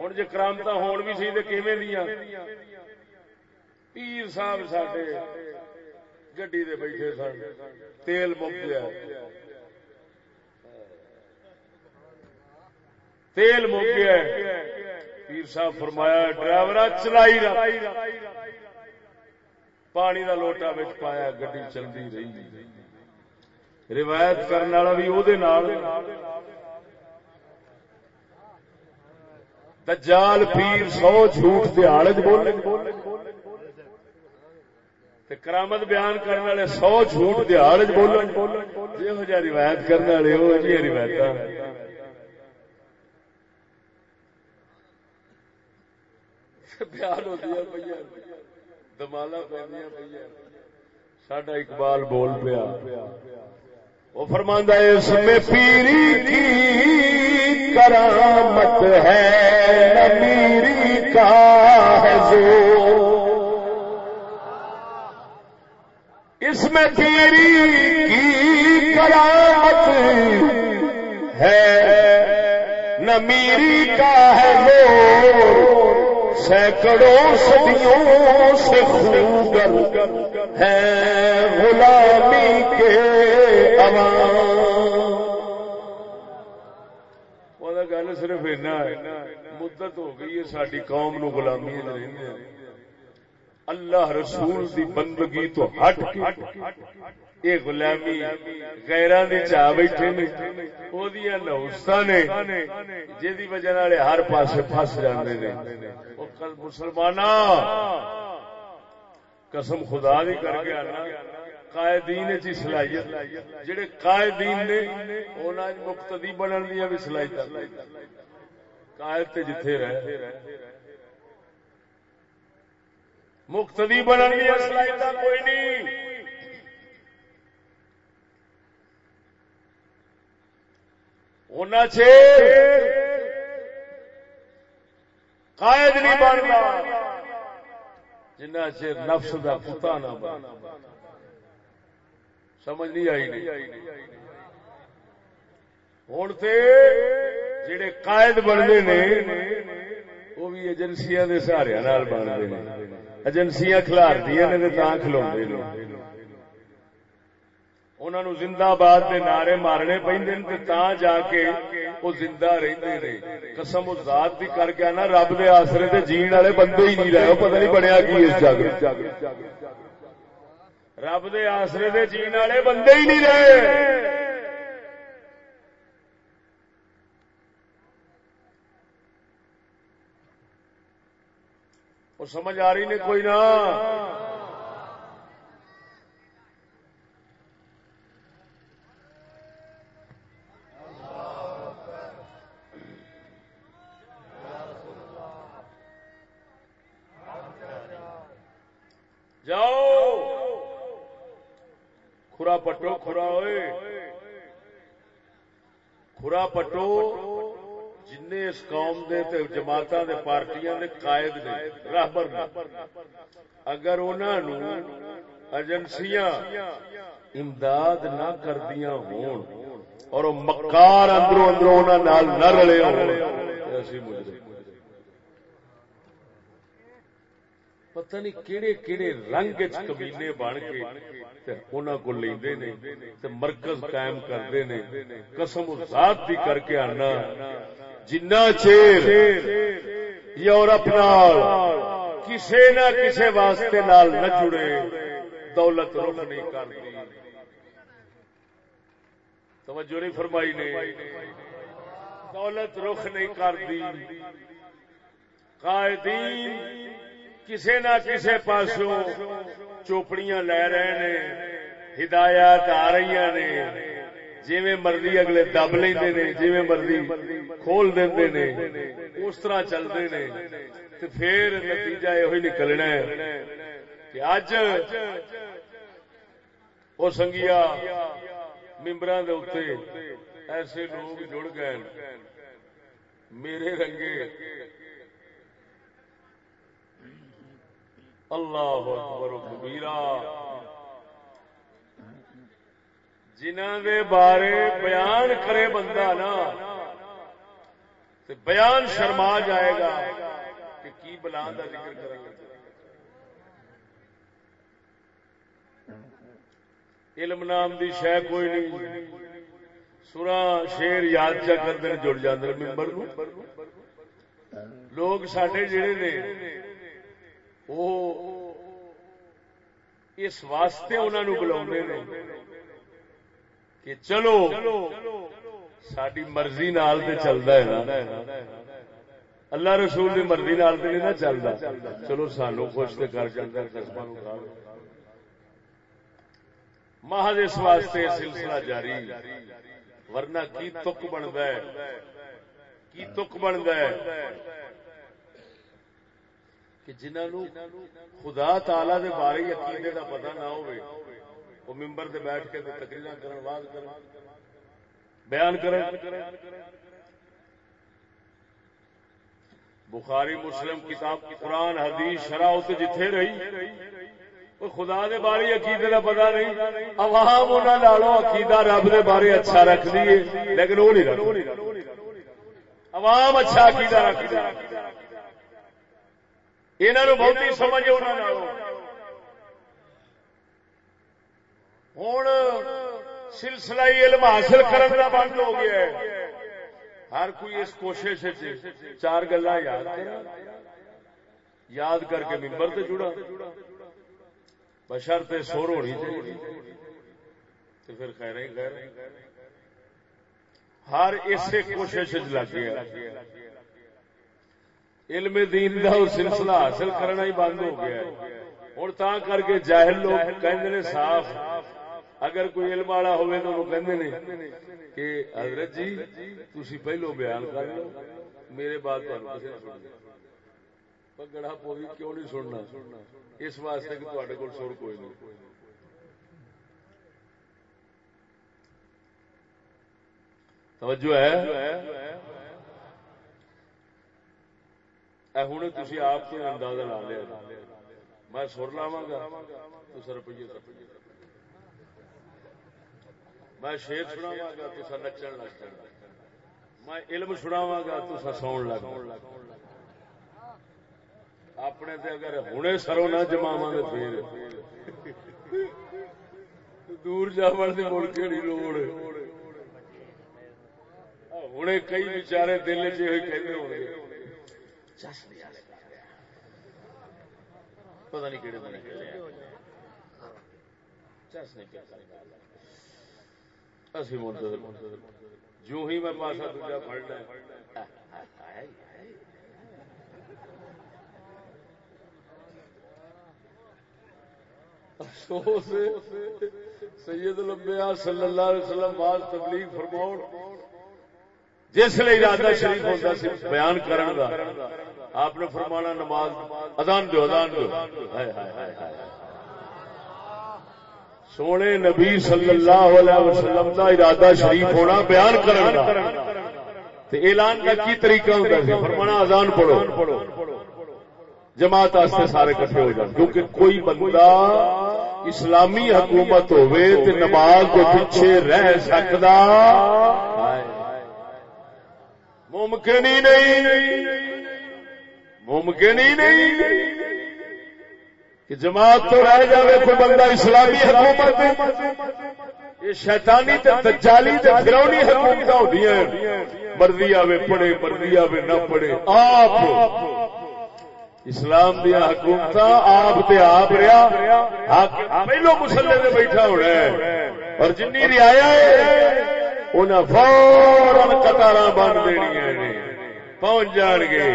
ہن جے کرامت ہون بھی سی تے کیویں دیاں؟ پیر صاحب سڈے گڈی دے بیٹھے سن، تیل مک گیا تیل مک گیا پیر صاحب فرمایا ڈرائیور چلائی پانی دا لوٹا بچ پایا، گڈی چلتی رہی۔ روایت کرنے والا بھی وہ دجال پیر سو جھوٹ دیہڑ بول کرامت بیان کرنے والے سو جھوٹ دہاڑ بولن۔ جہو جہ روایت کرنے والے وہ جی روایت بیان ہوتی پہ دمالا پہ ساڈا اقبال بول پیا۔ وہ فرماندہ اس میں پیری کی کرامت ہے میری کا ہے زور۔ اس میں تیری کی کرامت ہے۔ نہ میری کا ہے وہ سینکڑوں صدیوں سے خوگر ہے غلامی کے عوام۔ گل صرف مدت ہو گئی ہے ساری قوم نو غلامی رہی اللہ رسول دی بندگی تو ہٹ کے یہ غلامی غیران دی چاہ بیٹھے نے، او دیا نوستا نے، جیدی وجہ نالے ہر پاسے پھس جاندے نے۔ او کل مسلمانہ قسم خدا دی کر کے آنا، قائدین چی صلاحیت، جڑے قائدین نے اونا مقتدی بنن دیا بھی صلاحیت قائد تے جتھے رہے۔ مقتدی بنن دی اصلاحیت کوئی نہیں۔ ہونا چھ قائد نہیں بنتا جنہ چر نفس کا پتا نہ بن سمجھ نہیں آئی نہیں۔ ہوں تو جڑے قائد بنتے نے وہ بھی ایجنسیاں کے سہارے بنتے ہیں ایجنسیاں کھلار دیا نے کھلو انہوں نے۔ زندہ باد کے نعرے مارنے پہ جا کے وہ زندہ رہتے رہے قسم ذات بھی کر کے نا رب دے آسرے تے جین والے بندے ہی نہیں رہے، پتہ نہیں بنیا کی اس جگ رب دے آسرے تے جین والے بندے ہی نہیں رہے وہ سمجھ آ رہی نے کوئی نہ خورا پٹو خورا ہوئے خورا پٹو جن اس قوم دے تے جماعتاں دے پارٹیاں دے قائد نے۔ راہبر اگر انہوں ایجنسیاں امداد نہ کردیاں ہون اور مکار اندروں اندروں انہوں نہ رلے ہون ایسی مجرم۔ پتہ نہیں کہڑے کہڑے رنگ کمینے بن کے انہوں کو لیندے نے تے مرکز قائم کرتے نے، قسم ذات بھی کر کے آنا جنا چیر یورپ نال کسے نہ کسے واسطے نال نہ جڑے، دولت رخ نہیں کرتی۔ توجہ نہیں فرمائی نے۔ دولت رخ نہیں کرتی۔ قائدین کسے نہ کسے پاسوں چوپڑیاں لے رہے نے، ہدایات آ رہی نے۔ جی مرضی اگلے دب لے جی مرضی کھول دے نے، اس طرح چلتے نے پھر نتیجہ یہ نکلنا ہے کہ اج وہ سنگیا ممبر ایسے لوگ جڑ گئے میرے رنگے۔ اللہ اکبر کبیرا جنہ دے بارے بیان کرے بندہ نا بیان شرما جائے گا کہ کی بلان کا ذکر کریں گے۔ علم نام دی شہ کوئی نہیں۔ سورا شیر یاد چا کرتے جڑ جاندر ممبر لوگ سڈے جڑے نے وہ اس واسطے انہوں بلا کہ چلو ساری مرضی نال چلتا ہے نا۔ اللہ رسول کی مرضی نال نہیں نہ چلتا چلو سانو خوش تو کر جاتا قسم محض اس واسطے سلسلہ جاری۔ ورنہ کی تک بنتا ہے؟ کی تک بنتا ہے؟ کہ جنہوں خدا تعالی دے بارے عقیدے دا پتہ نہ ہوئے وہ ممبر دے بیٹھ کے تقریر کرن واز کرن، بیان کرن۔ بخاری، مسلم، کتاب، قرآن، حدیث، شرح اتنے جتھے رہی خدا دے بارے عقیدے دا پتہ نہیں، عوام انہاں نالوں عقیدہ رب دے بارے اچھا رکھ دیے لیکن وہ نہیں رکھ عوام اچھا عقیدہ رکھ دیے انہوں بہت ہی سمجھ ہوں سلسلہ علم حاصل کرنا بند ہو گیا ہے ہر کوئی اس کوشش چار گلا یاد یاد کر کے ممبر سے جڑا بشر تے سور ہونی چاہیے تو پھر خیر ہی خیر ہر اسی کوشش لگ گیا علم دین دا سلسلہ حاصل کرنا ہی بند ہو گیا ہوں تا کر کے جاہل لوگ کہ صاف اگر کوئی علم والا ہوئے تو وہ کہندے کہ حضرت جی تسی پہلو بیان کر لو، میرے بعد گڑا پوری کیوں نہیں سننا؟ اس واسطے کہ تے کول سر کوئی نہیں۔ توجہ ہے؟ ہوں تھی آپ کو اندازہ لا لیا۔ میں سر لاوا گا، تو سر روپیے میں شیر سناوا گا تو سر نچن لگ جانا۔ میں علم سناوا گا تو سر سو لگ اپنے تے اگر ہوں سرو نہ جماوا گے پھر۔ دور جا کی ملک لوڑ۔ ہوں کئی بچارے دل چ کہتے ہو گے پتا نہیں کہڑے بنے۔ چس نہیں کیا جو ہی میں پاسا دوجا پڑھنا افسوس سید لمبیا صلی اللہ علیہ وسلم بعد تبلیغ فرماؤ جس لیے ارادہ شریف ہوتا سی بیان کرن دا آپ نے فرمانا نماز ادان دو ادان دو ہائے ہائے ہائے ہائے سونے نبی صلی اللہ علیہ وسلم دا ارادہ شریف ہونا بیان کرن دا۔ اعلان کا کی طریقہ ہوتا سی فرمانا ازان پڑھو۔ جماعت آستے سارے کٹھے ہو جائیں کیونکہ کوئی بندہ اسلامی حکومت ہوئے تو نماز کو پیچھے رہ سکتا ممکن ہی نہیں۔ ممکن ہی نہیں۔ کہ جماعت تو رہ جائے کوئی بندہ اسلامی حکومت یہ شیطانی تے دجالی تے فرونی حکومت ہوتی ہیں۔ مرضی آوے پڑھے، مرضی آوے نہ پڑھے۔ آپ اسلام دیا حکومت آپ تے آپ رہا۔ پہلو مسلے سے بیٹھا ہونا ہے۔ اور جنی رعایا ہے انہیں فورن قطار بن دینی دنیا پہنچ جان گے۔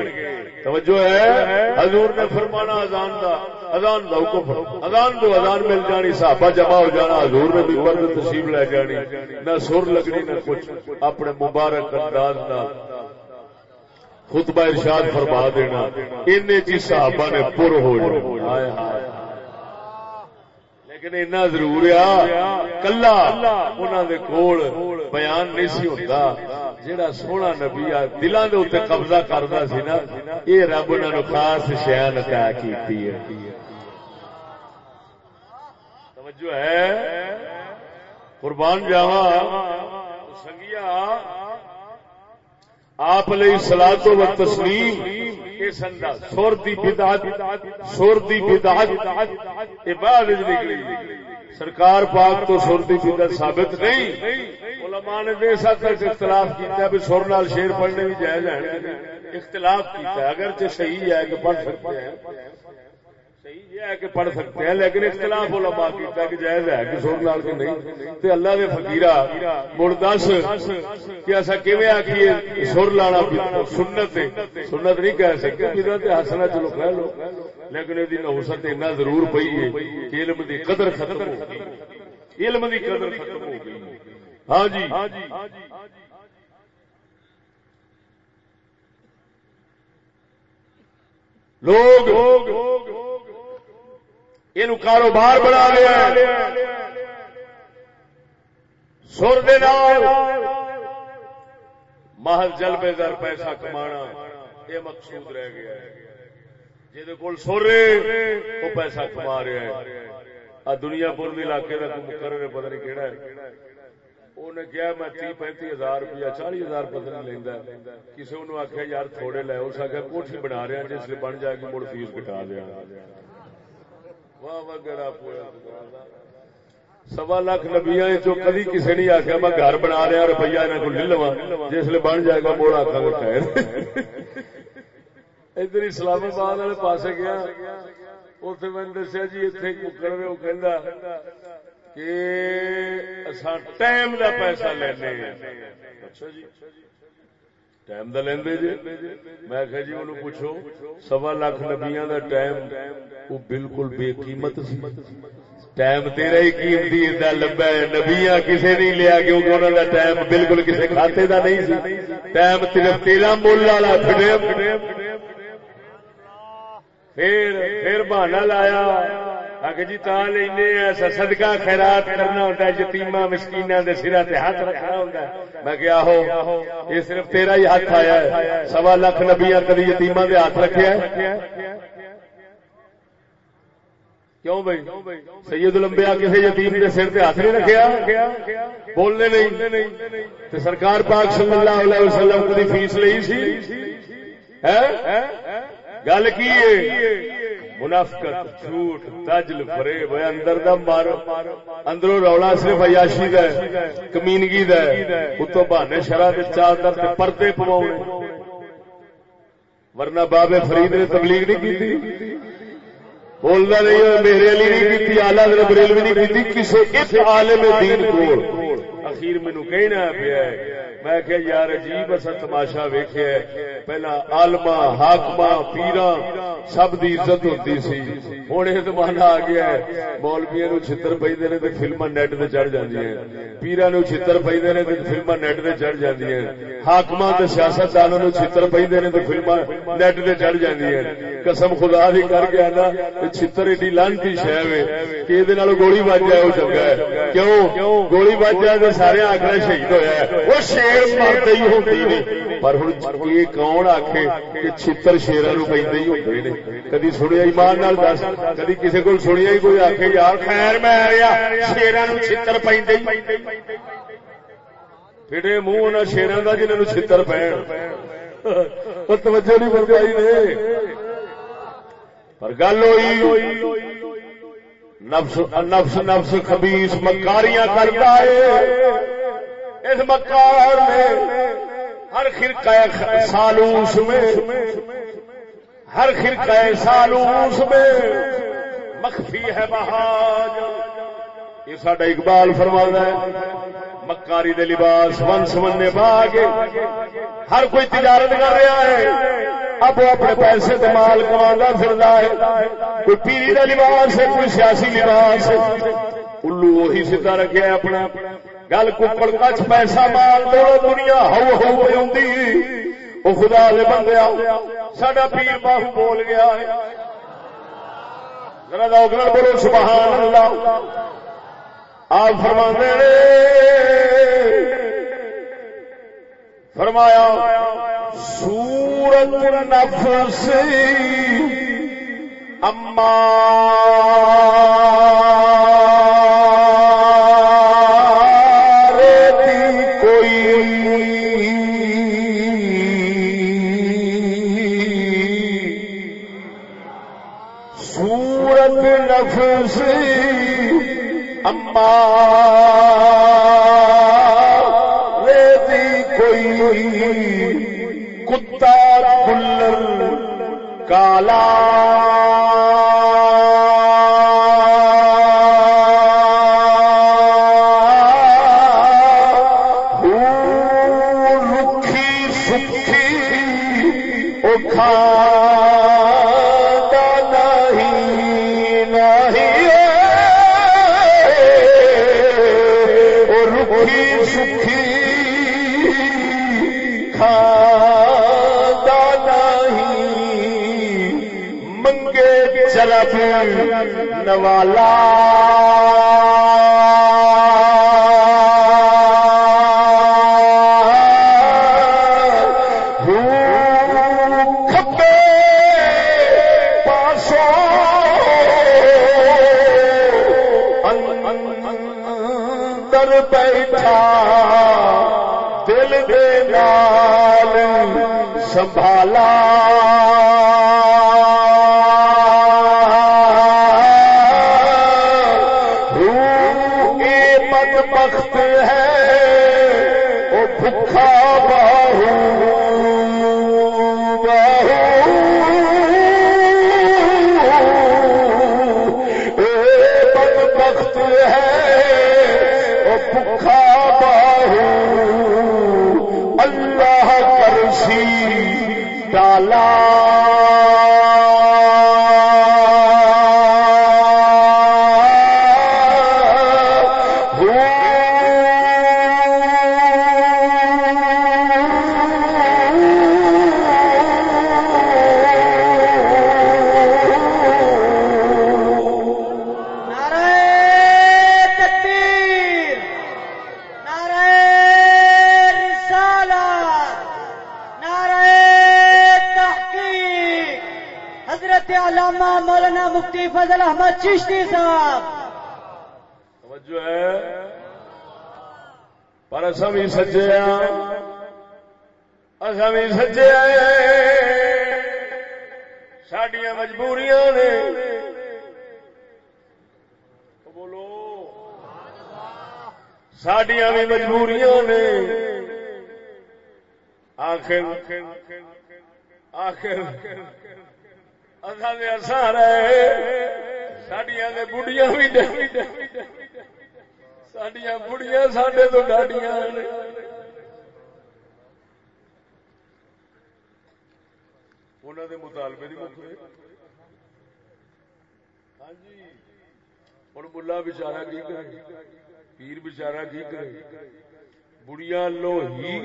توجہ ہے؟ حضور نے فرمانا ازان دا ازان دا حکم۔ ازان دو ازان مل جانی، صحابہ جمع ہو جانا، حضور نے بھی مرد تسیب لے جانی نہ سر لگنی، نہ کچھ۔ اپنے مبارک انداز دا خطبہ ارشاد فرما دینا۔ ان جی صحابہ نے پر ہو جانا۔ لیکن اتنا ضرور آ، کلا انہوں دے کول بیان نہیں سی ہوتا جہاں سونا نبی دلان دے اتنے قبضہ کرتا سی نا یہ رب انہوں خاص شیان عطا کی توجہ ہے؟ قربان جاوا سنگیا آپ سلا تو و تسلیم سور دی بدعت، سور دی بدعت، یہ بعد نکلی۔ سرکار پاک تو سر دی بدعت ثابت نہیں۔ علماء نے بے ساتھ اختلاف کیتا ہے سر نال شیر پڑھنے بھی جائز ہے اختلاف کیتا ہے، اگرچہ صحیح ہے کہ پڑھ سکتے ہیں۔ یہ ہے کہ پڑھ سکتے ہیں لیکن اختلاف علماء کیتا کہ جائز ہے کہ سر لال کے نہیں تے اللہ دے فقیرا مڑ دس کہ ایسا کیویں آکھیے سر لانا سنت سنت نہیں کہہ سکتے بدعت حسنہ چلو کہہ لو لیکن یہ نحوست اتنا ضرور پئی ہے کہ علم دی قدر ختم ہو گئی علم دی قدر ختم ہو گئی ہاں جی لوگ یہ کاروبار بنا لیا۔ سر محل جل بے در پیسہ کمانا، یہ مقصود رہ گیا۔ جہد کول سر وہ پیسہ کما رہا ہے۔ دنیا پور علاقے کا مقرر پتہ نہیں کہڑا ہے۔ انہیں کیا میں تی پینتی ہزار روپیہ چالی ہزار پتہ نہیں لینا کسی نے آخیا یار تھوڑے لے اس آخیا کوٹھی بنا رہا جس لیے بن جائے گی، مڑ فیس کٹا دیا۔ سوا لاکھ نبیا چو کدی کسی نے آخیا میں گھر بنا رہا روپیہ یہاں کو لے لوا جس لیے بن جائے گا موڑ آخا گا خیر ادھر اسلام آباد والے پاس گیا۔ اتنے میں دسیا جی اتنے مکر وہ کہہ کہ ٹائم کا پیسہ لینے۔ اچھا جی۔ ٹائم دا لیندے جی میں کہ جی انہوں پوچھو سوا لاکھ نبیاں دا ٹائم وہ بالکل بے قیمت سی ٹائم تیرا ہی قیمتی اتنا لمبا ہے نبیاں کسے نہیں لیا کیونکہ انہوں دا ٹائم بالکل کسے کھاتے دا نہیں سی ٹائم صرف تیرا مول والا پھر پھر بہانا لایا آگے جی تا لینا صدقہ خیرات کرنا ہوتا ہے یتیما مسکینا کے سرا تے ہاتھ رکھنا ہوتا ہے۔ میں کیا ہو یہ صرف تیرا ہی ہاتھ آیا ہے۔ سوا لاکھ نبیا کدی یتیما دے ہاتھ رکھے کیوں بھائی؟ سید الانبیاء کسی یتیم کے سر تے ہاتھ نہیں رکھیا بولنے نہیں۔ تے سرکار پاک صلی اللہ علیہ وسلم کو فیس لئی سی؟ گل کی منافقت، جھوٹ، تجل، فریب ہے اندر دا مار، اندروں رولا صرف عیاشی دا ہے، کمینگی دا ہے، اتوں بہانے شرح دے چادر تے پردے پواؤنے۔ ورنہ بابے فرید نے تبلیغ نہیں کی بولنا نہیں، میرے علی نہیں کی آلہ بریل بھی نہیں کی کسی ایک عالم دین کو اخیر مینو کہنا پیا میں کہ یار عجیب اصا تماشا ویخیا پہلا آلما ہاکما پیرا سب دی عزت ہوتی سی۔ ہوں یہ زمانہ آ گیا ہے۔ مولویا نو چھتر پہ نے تو فلما نیٹ سے چڑھ جی پیرا نو چھتر پہ نے تو فلما نیٹ سے چڑھ جی ہاکما سیاست دانوں نو چھتر پہ نے تو فلما نیٹ سے چڑھ جی قسم خدا بھی کر گیا نا چھتر ایڈی لانتی شہ کہ یہ گولی بج جائے وہ چنگا ہے۔ کیوں؟ گولی بج جائے سارے آخر شہید ہوا وہ شیر مرد ہی ہوتی پر ہوں یہ کون آخ کہ چھتر شیرا نو پہ ہی ہوتے نے کدی سنیا ایمان نال دس کدی کسی کو سنیا ہی کوئی آخ یار خیر میں شیرا نو چھتر پہ پھر منہ شیران کا جنہوں چھتر پہ توجہ نہیں بنوائی نے پر گل ہوئی نفس نفس نفس خبیس مکاریاں کرتا ہے۔ اس مکار میں ہر خرقہ سالوس میں، ہر خرقہ سالوس میں مخفی ہے بہاج یہ ساڈا اقبال فرما ہے۔ مکاری دے لباس، ون سمنے باغ ہر کوئی تجارت کر رہا ہے۔ اب وہ اپنے پیسے مال کما پھر ہے۔ کوئی پیری کا لباس ہے، کوئی سیاسی لباس ہے۔ الو وہی سیدا رکھا اپنا۔ گل کپڑ کچھ پیسہ مال دو دنیا ہو ہو پہ وہ خدا دے بندے سڈا پیر باہو بول گیا ہے۔ بولو، سبحان اللہ۔ آپ فرما فرمایا سورت نفس اما کتا کل کالا سجے اصا بھی سجے سڈیا مجبوریاں نے بولو سڈیا بھی مجبوریاں نے آخر آخر اصا بھی اصا رہے سڈیا بڑھیا بھی سڈیا بڑھیا سڈے تو ڈاڈیاں انہوں دے مطالبے نہیں مکے ہاں جی ہوں ملا بچارا کی کرے پیر بچارا کی کرے بڑھیا لو ہی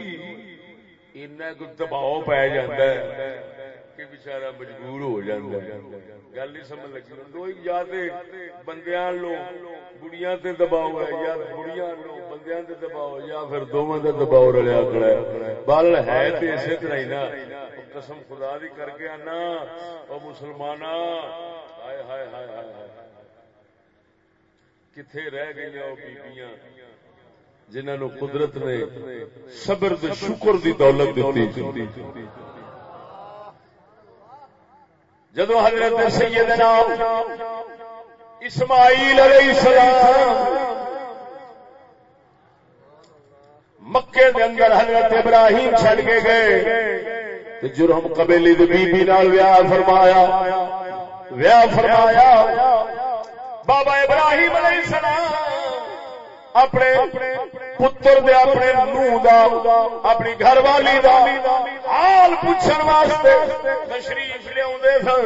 اینا دباؤ پی جاتا ہے کہ بچارا مجبور ہو جاتا ہے۔ گل نہیں سمجھ لگی۔ دو یا بندیاں لو، بڑیاں تے دباؤ ہے، یا بڑیاں لو، بندیاں تے دباؤ یا پھر دونوں تے دباؤ رلیا کھڑا ہے۔ بل ہے تے اسی طرح ہی نا۔ قسم خدا دی کر کے آنا۔ او مسلمان ہائے ہائے ہائے ہائے کتنے رہ گئی وہ بیبیاں؟ جنہوں نے قدرت نے صبر دے شکر دی دولت دیتی۔ جدو حضرت سیدنا اسماعیل علیہ السلام مکے دے اندر حضرت ابراہیم چھڑ کے گئے، تو جرم قبیلی دی بی بی نال ویاہ فرمایا ویاہ فرمایا، بابا ابراہیم علیہ السلام اپنے پتر دے اپنے نو دا، اپنی گھر والی دا حال پوچھن واسطے تشریف لیا سن۔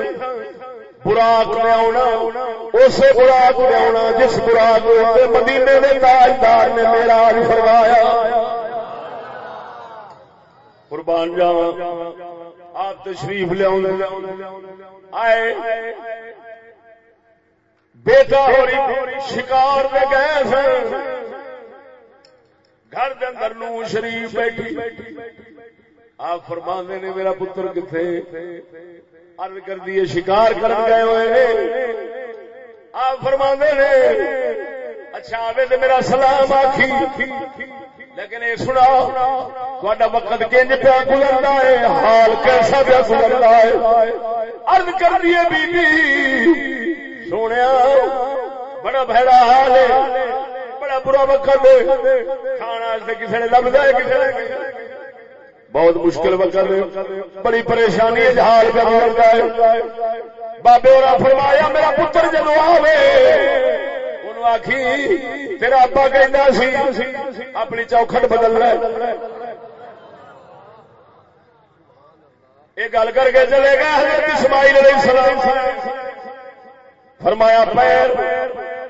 براق نے لیا اسے براق نے لیا جس براق مدینے کے تاجدار نے میرا فرمایا۔ قربان جاوا آپ تشریف لیا آئے بیٹا شکار میں گئے سن۔ گھر دے اندر نو شریف بیٹھی۔ آپ فرما نے، میرا پتر کتنے ارد کر دیے شکار کر گئے ہوئے آپ فرما نے اچھا آوے تو میرا سلام آخی لیکن یہ سنا تا وقت کنج پیا گزرتا ہے؟ حال کیسا پیا گزرتا ہے؟ ارد کر دیے بی بی۔ سونے بڑا بہڑا حال ہے بڑا برا وقت کھانا کسی نے لب جائے کسی نے بہت مشکل وقت بڑی پریشانی حال کا ہوتا ہے بابے اور فرمایا میرا پتر جدو آوے آخی تیرا ابا کہنا سی اپنی چوکھٹ بدل رہا یہ گل کر کے چلے گا حضرت اسماعیل علیہ السلام فرمایا، پیر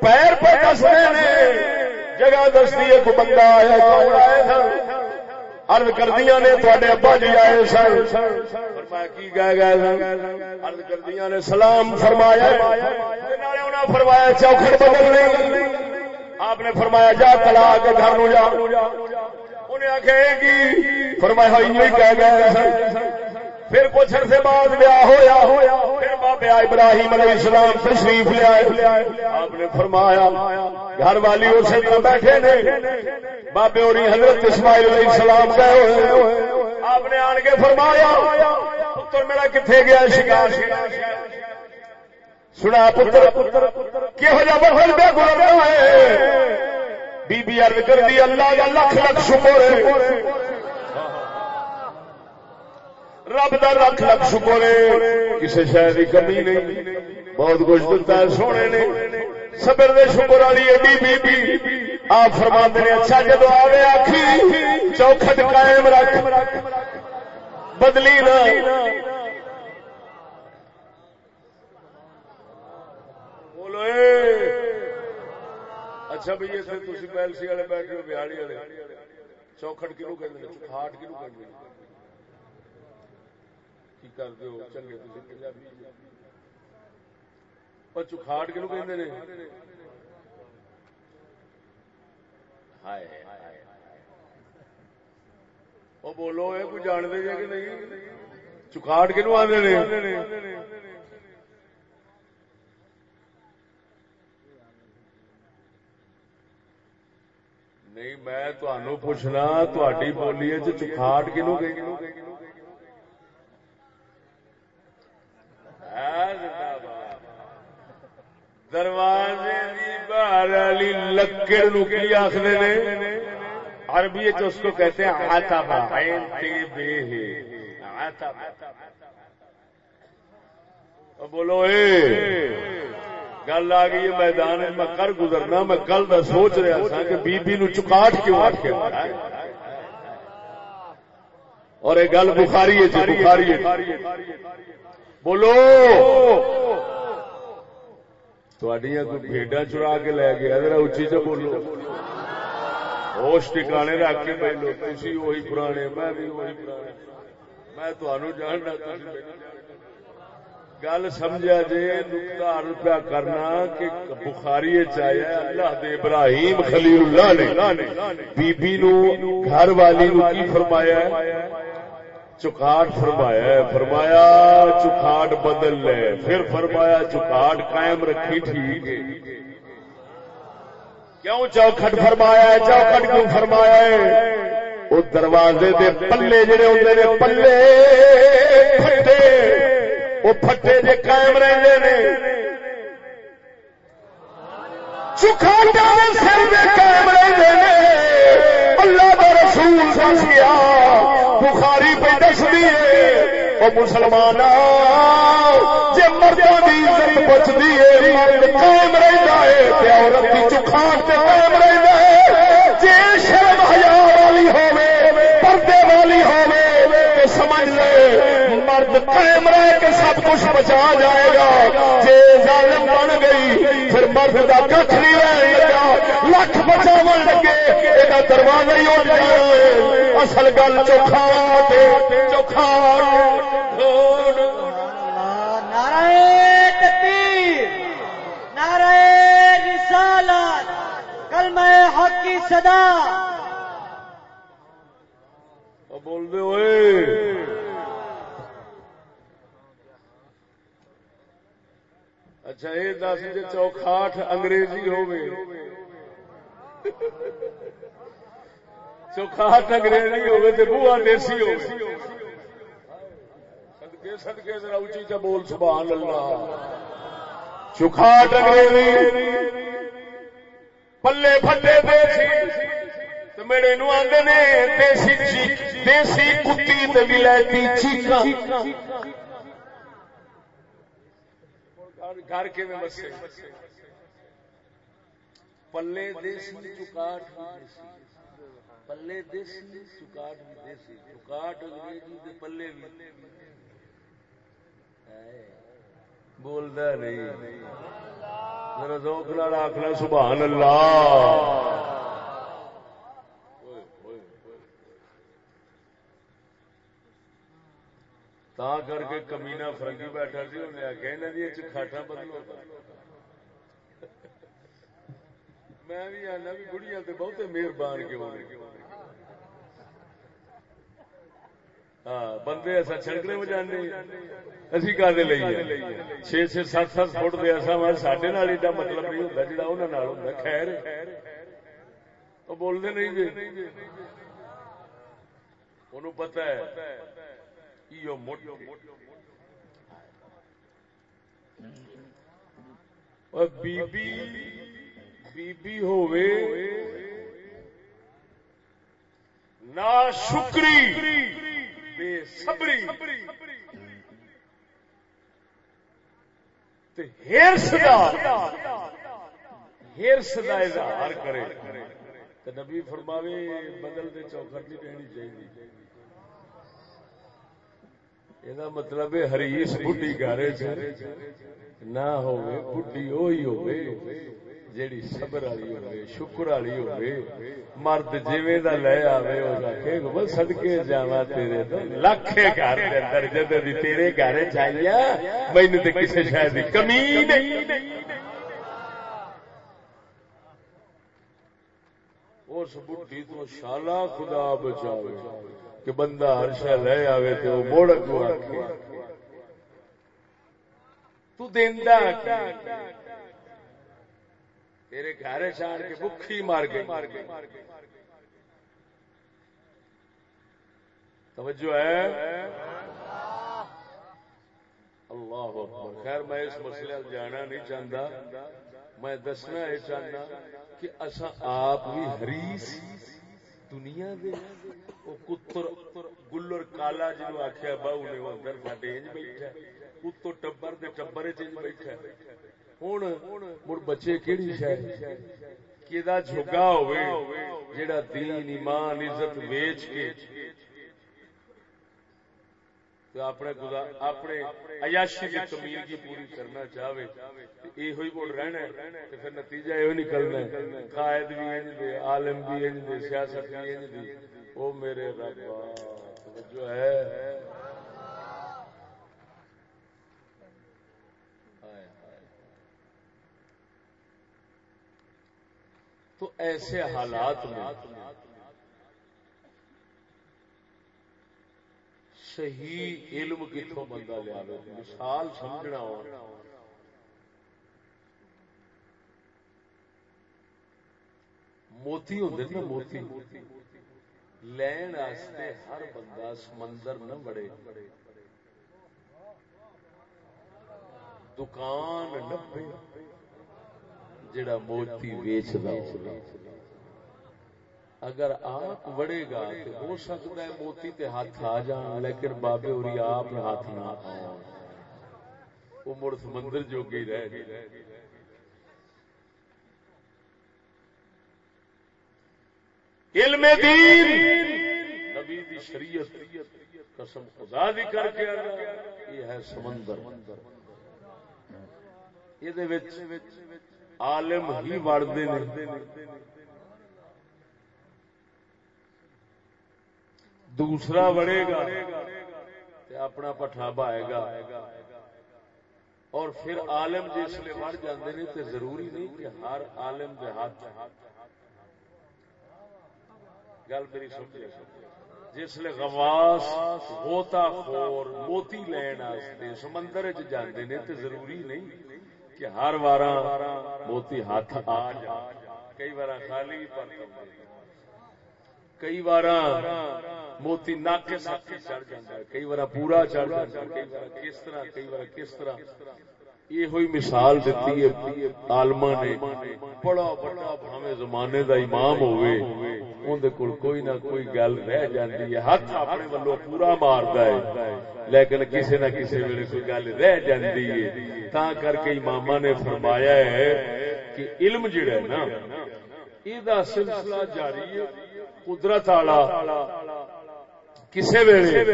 پیر پہ دسنے نے جگہ دستی ہے کو بندہ آیا، کون آئے تھا؟ ارد کردیا نے تے ابا جی آئے سن۔ فرمایا، کی گئے گئے سن؟ ارد کردیا نے سلام فرمایا۔ فرمایا، چوکھٹ بدل آپ نے فرمایا، جا تلا کے گھر نو جا۔ انہیں آخیا کہ فرمایا ہاں، کہہ گئے سن۔ پھر کچھ عرصے بعد بیاہ ہویا، پھر بابے ابراہیم علیہ السلام تشریف لیا آپ نے فرمایا، گھر والی اسی طرح بیٹھے نے۔ بابے اور حضرت اسماعیل علیہ السلام گئے ہوئے آپ نے آن کے فرمایا، پتر میرا کتنے گیا شکار سنا پتر، کہو جا بخل بے گزرنا ہے۔ بی بی عرض کر دی، اللہ کا لکھ لکھ شکر ہے۔ رب دا لکھ لکھ شکر کسی شہر کی کمی نہیں۔ بہت کچھ دتا ہے، سونے نے۔ سبر دے شکر والی ایڈی بی بی آپ فرما نے اچھا جدو آوے آخی چوکھٹ قائم رکھ۔ بدلی نہ۔ بولو اچھا بھائی تھی پیلسی والے بیٹھے ہو، بہاڑی والے۔ چوکھٹ کنو کہ ہاٹ کنو کہ کر دیو، چنگے تسی پنجابی پر چکھاٹ کے لو کہندے بولو، اے کوئی جان دے کہ نہیں؟ چکھاٹ کے نو آندے نہیں، میں تہانوں پوچھنا، تہاڈی بولی ہے چکھاٹ کینو دروازے کی باہر والی لکڑ نو کی آخر نے؟ عربی اس کو کہتے ہیں آتابا بولو، اے، گل آ گئی میدان میں کر گزرنا، میں کل میں سوچ رہا تھا کہ بی بی نو چکاٹ کیوں آ کے اور یہ گل بخاری ہے جی، بخاری بولو تھوڑیاں کوئی بھیڈا چرا کے لے گیا ذرا اچھی چ بولو ہوش ٹکانے رکھ کے پہلو تھی وہی پرانے میں بھی وہی پرانے میں تمہوں جاننا گل سمجھا جی نکتا روپیہ کرنا کہ بخاری چاہیے اللہ دے ابراہیم خلیل اللہ نے بی بی نو گھر والی نو کی فرمایا چکاٹ فرمایا ہے، فرمایا چکاٹ بدل لے، پھر فرمایا چکاٹ قائم رکھی ٹھیک ہے۔ کیوں چوکھٹ فرمایا ہے، چوکھٹ کیوں فرمایا ہے؟ وہ دروازے دے پلے جڑے ہوتے ہیں پلے، پھٹے۔ وہ پھٹے جے قائم رہتے ہیں چکھاٹا سر میں قائم رہتے ہیں اللہ کا رسول دس گیا بخاری پہ دس دیے وہ مسلمان جی مردوں کی عزت بچتی ہے مرد قائم رہتا ہے عورت کی چکھاٹ سے قائم رہتا ہے۔ جی شرم حیا والی ہوے پردے والی ہوے تو سمجھ لے، مرد قائم رہ کے سب کچھ بچا جائے گا۔ جی ظالم بن گئی، پھر مرد کا کچھ نہیں رہے گا۔ لکھ بچاو لگے۔ یہ دروازہ ہی اٹھ جائے اصل گل چوکھا چوکھا۔ نعرہ تکبیر نعرہ رسالت کلمہ حق کی صدا۔ بول دے ہوئے۔ اچھا یہ دس جی چوکھاٹ انگریزی ہوگی چوکھاٹ انگریزی ہوگی تو بوا دیسی ہو سدکے سدکے ذرا اچھی چا بول، سبحان اللہ۔ چوکھاٹ انگریزی پلے پھٹے دیسی۔ میرے نو آدھے نے دیسی دیسی کتی ولایتی چیخا گھر کے میں بسے پلے دیسی۔ چکاٹ پلے دیسی چکاٹ بھی دیسی۔ چکاٹ انگریزی دے پلے بھی۔ بولتا نہیں۔ میرا ذوق نال آخنا سبحان اللہ۔ تا کر کے کمینا فرنگی بیٹھا سی، انہیں آخیا یہاں دیا چاٹا بدلو۔ میں بھی آنا بھی بڑھیا تو بہتے مہربان کیوں ہاں بندے ایسا چھڑکنے میں جانے اسی کا لئیے چھ چھ سات سات فٹ دے ایسا ہمارے میں سڈے ایڈا مطلب نہیں ہوتا جا انہوں ہوتا خیر۔ وہ بولتے نہیں جی۔ انہوں پتا ہے۔ بی بی ہووے نا شکری، بے صبری۔ ہرس ہرس اظہار کرے۔ نبی فرماوے، بدل دے چوکھٹ نہیں رہنی چاہیے۔ یہ مطلب ہریس بڈی گارے نہ ہوڈی وہی ہوے جیڑی صبر والی ہوے شکر والی ہوے مرد جویں دا لے آوے او رکھے گو صدکے جاواں تیرے تو لاکھ گھر دے اندر جد دی تیرے گھر چاہیے مینوں تے کسے شے دی کمی نہیں اس بڈھی تو شالا خدا بچاوے کہ بندہ ہر شہ لے آئے تو وہ موڑ کو آخے تو دینا تیرے گھر چان کے بکھی مار گئی۔ توجہ ہے؟ اللہ اکبر۔ خیر، میں اس مسئلے جانا نہیں چاہتا میں دسنا یہ چاہنا کہ اصا آپ بھی حریص دنیا دے۔ وہ کتر گلر کالا جنو آخیا باؤ نے اندر ساڈے انج بیٹھا اتو ٹبر دے ٹبر چ بیٹھا ہوں مڑ بچے کہڑی شاید کہ جھگا ہوئے جڑا دین ایمان عزت ویچ کے اپنے اپنے عیاشی کی کمیلگی پوری کرنا چاہے یہ ہوئی مڑ رہنا تو پھر نتیجہ یہ نکلنا قائد بھی انج دے عالم بھی انج دے سیاست بھی انج دی او میرے رب جو ہے تو ایسے حالات میں صحیح علم کتوں بندہ لیا مثال سمجھنا ہو۔ موتی ہوں نا موتی؟ لین آستے ہر بندہ سمندر نہ بڑے دکان نبے۔ جڑا موتی ویچ اگر آپ وڑے گا تو ہو سکتا ہے موتی تے ہاتھ آ جان، لیکن بابے اوری آپ ہاتھ نہ آ وہ مڑ سمندر جو گئی رہ گئی علم دین، نبی دی شریعت قسم خدا دی کر کے یہ ہے سمندر۔ یہ عالم ہی وڑتے ہیں دوسرا وڑے گا اپنا پٹھا بائے گا۔ اور پھر عالم جس لیے مر جاندے نے تو ضروری نہیں کہ ہر عالم دے ہاتھ گل میری سمجھ جس لیے غواس غوطہ خور، موتی لین واسطے سمندر چ جاندے نے تو ضروری نہیں۔ کہ ہر بار موتی ہاتھ آ جا۔ کئی بار خالی پر کئی بار موتی ناک ساتھی چڑھ جاتا ہے۔ کئی بار پورا چڑھ جاتا ہے۔ کئی بار کس طرح، کئی بار کس طرح۔ یہ ہوئی مثال دیتی ہے عالما نے۔ بڑا بڑا بھاوے زمانے دا امام ہوئے۔ اندر کول کوئی نہ کوئی گل رہ جاتی ہے۔ ہاتھ اپنے ولو پورا مارتا ہے۔ لیکن کسی نہ کسی ویلے کوئی گل رہ جاتی ہے۔ تا کر کے امام نے فرمایا ہے کہ علم جڑا ہے نا یہ سلسلہ جاری ہے۔ قدرت والا کسی ویلے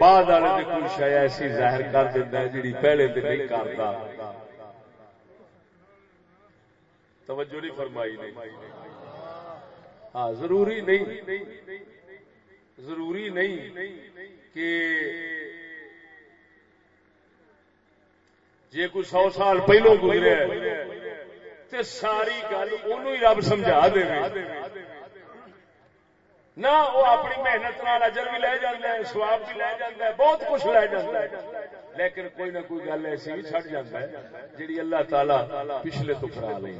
بعد والے تے کوئی شاید ایسی ظاہر کر دینا ہے جی پہلے تو نہیں کرتا توجہ نہیں فرمائی نہیں ہاں ضروری نہیں ضروری نہیں کہ جی کوئی سو سال پہلو گزرے تو ساری گل ان رب سمجھا دے نہ وہ اپنی محنت نال اجر بھی لے جاتا ہے سواب بھی لے جاتا ہے، بہت کچھ لے جاتا ہے۔ لیکن کوئی نہ کوئی گل ایسی بھی چڑ جاتا ہے، جیڑی اللہ تعالی پچھلے تو کرا لیں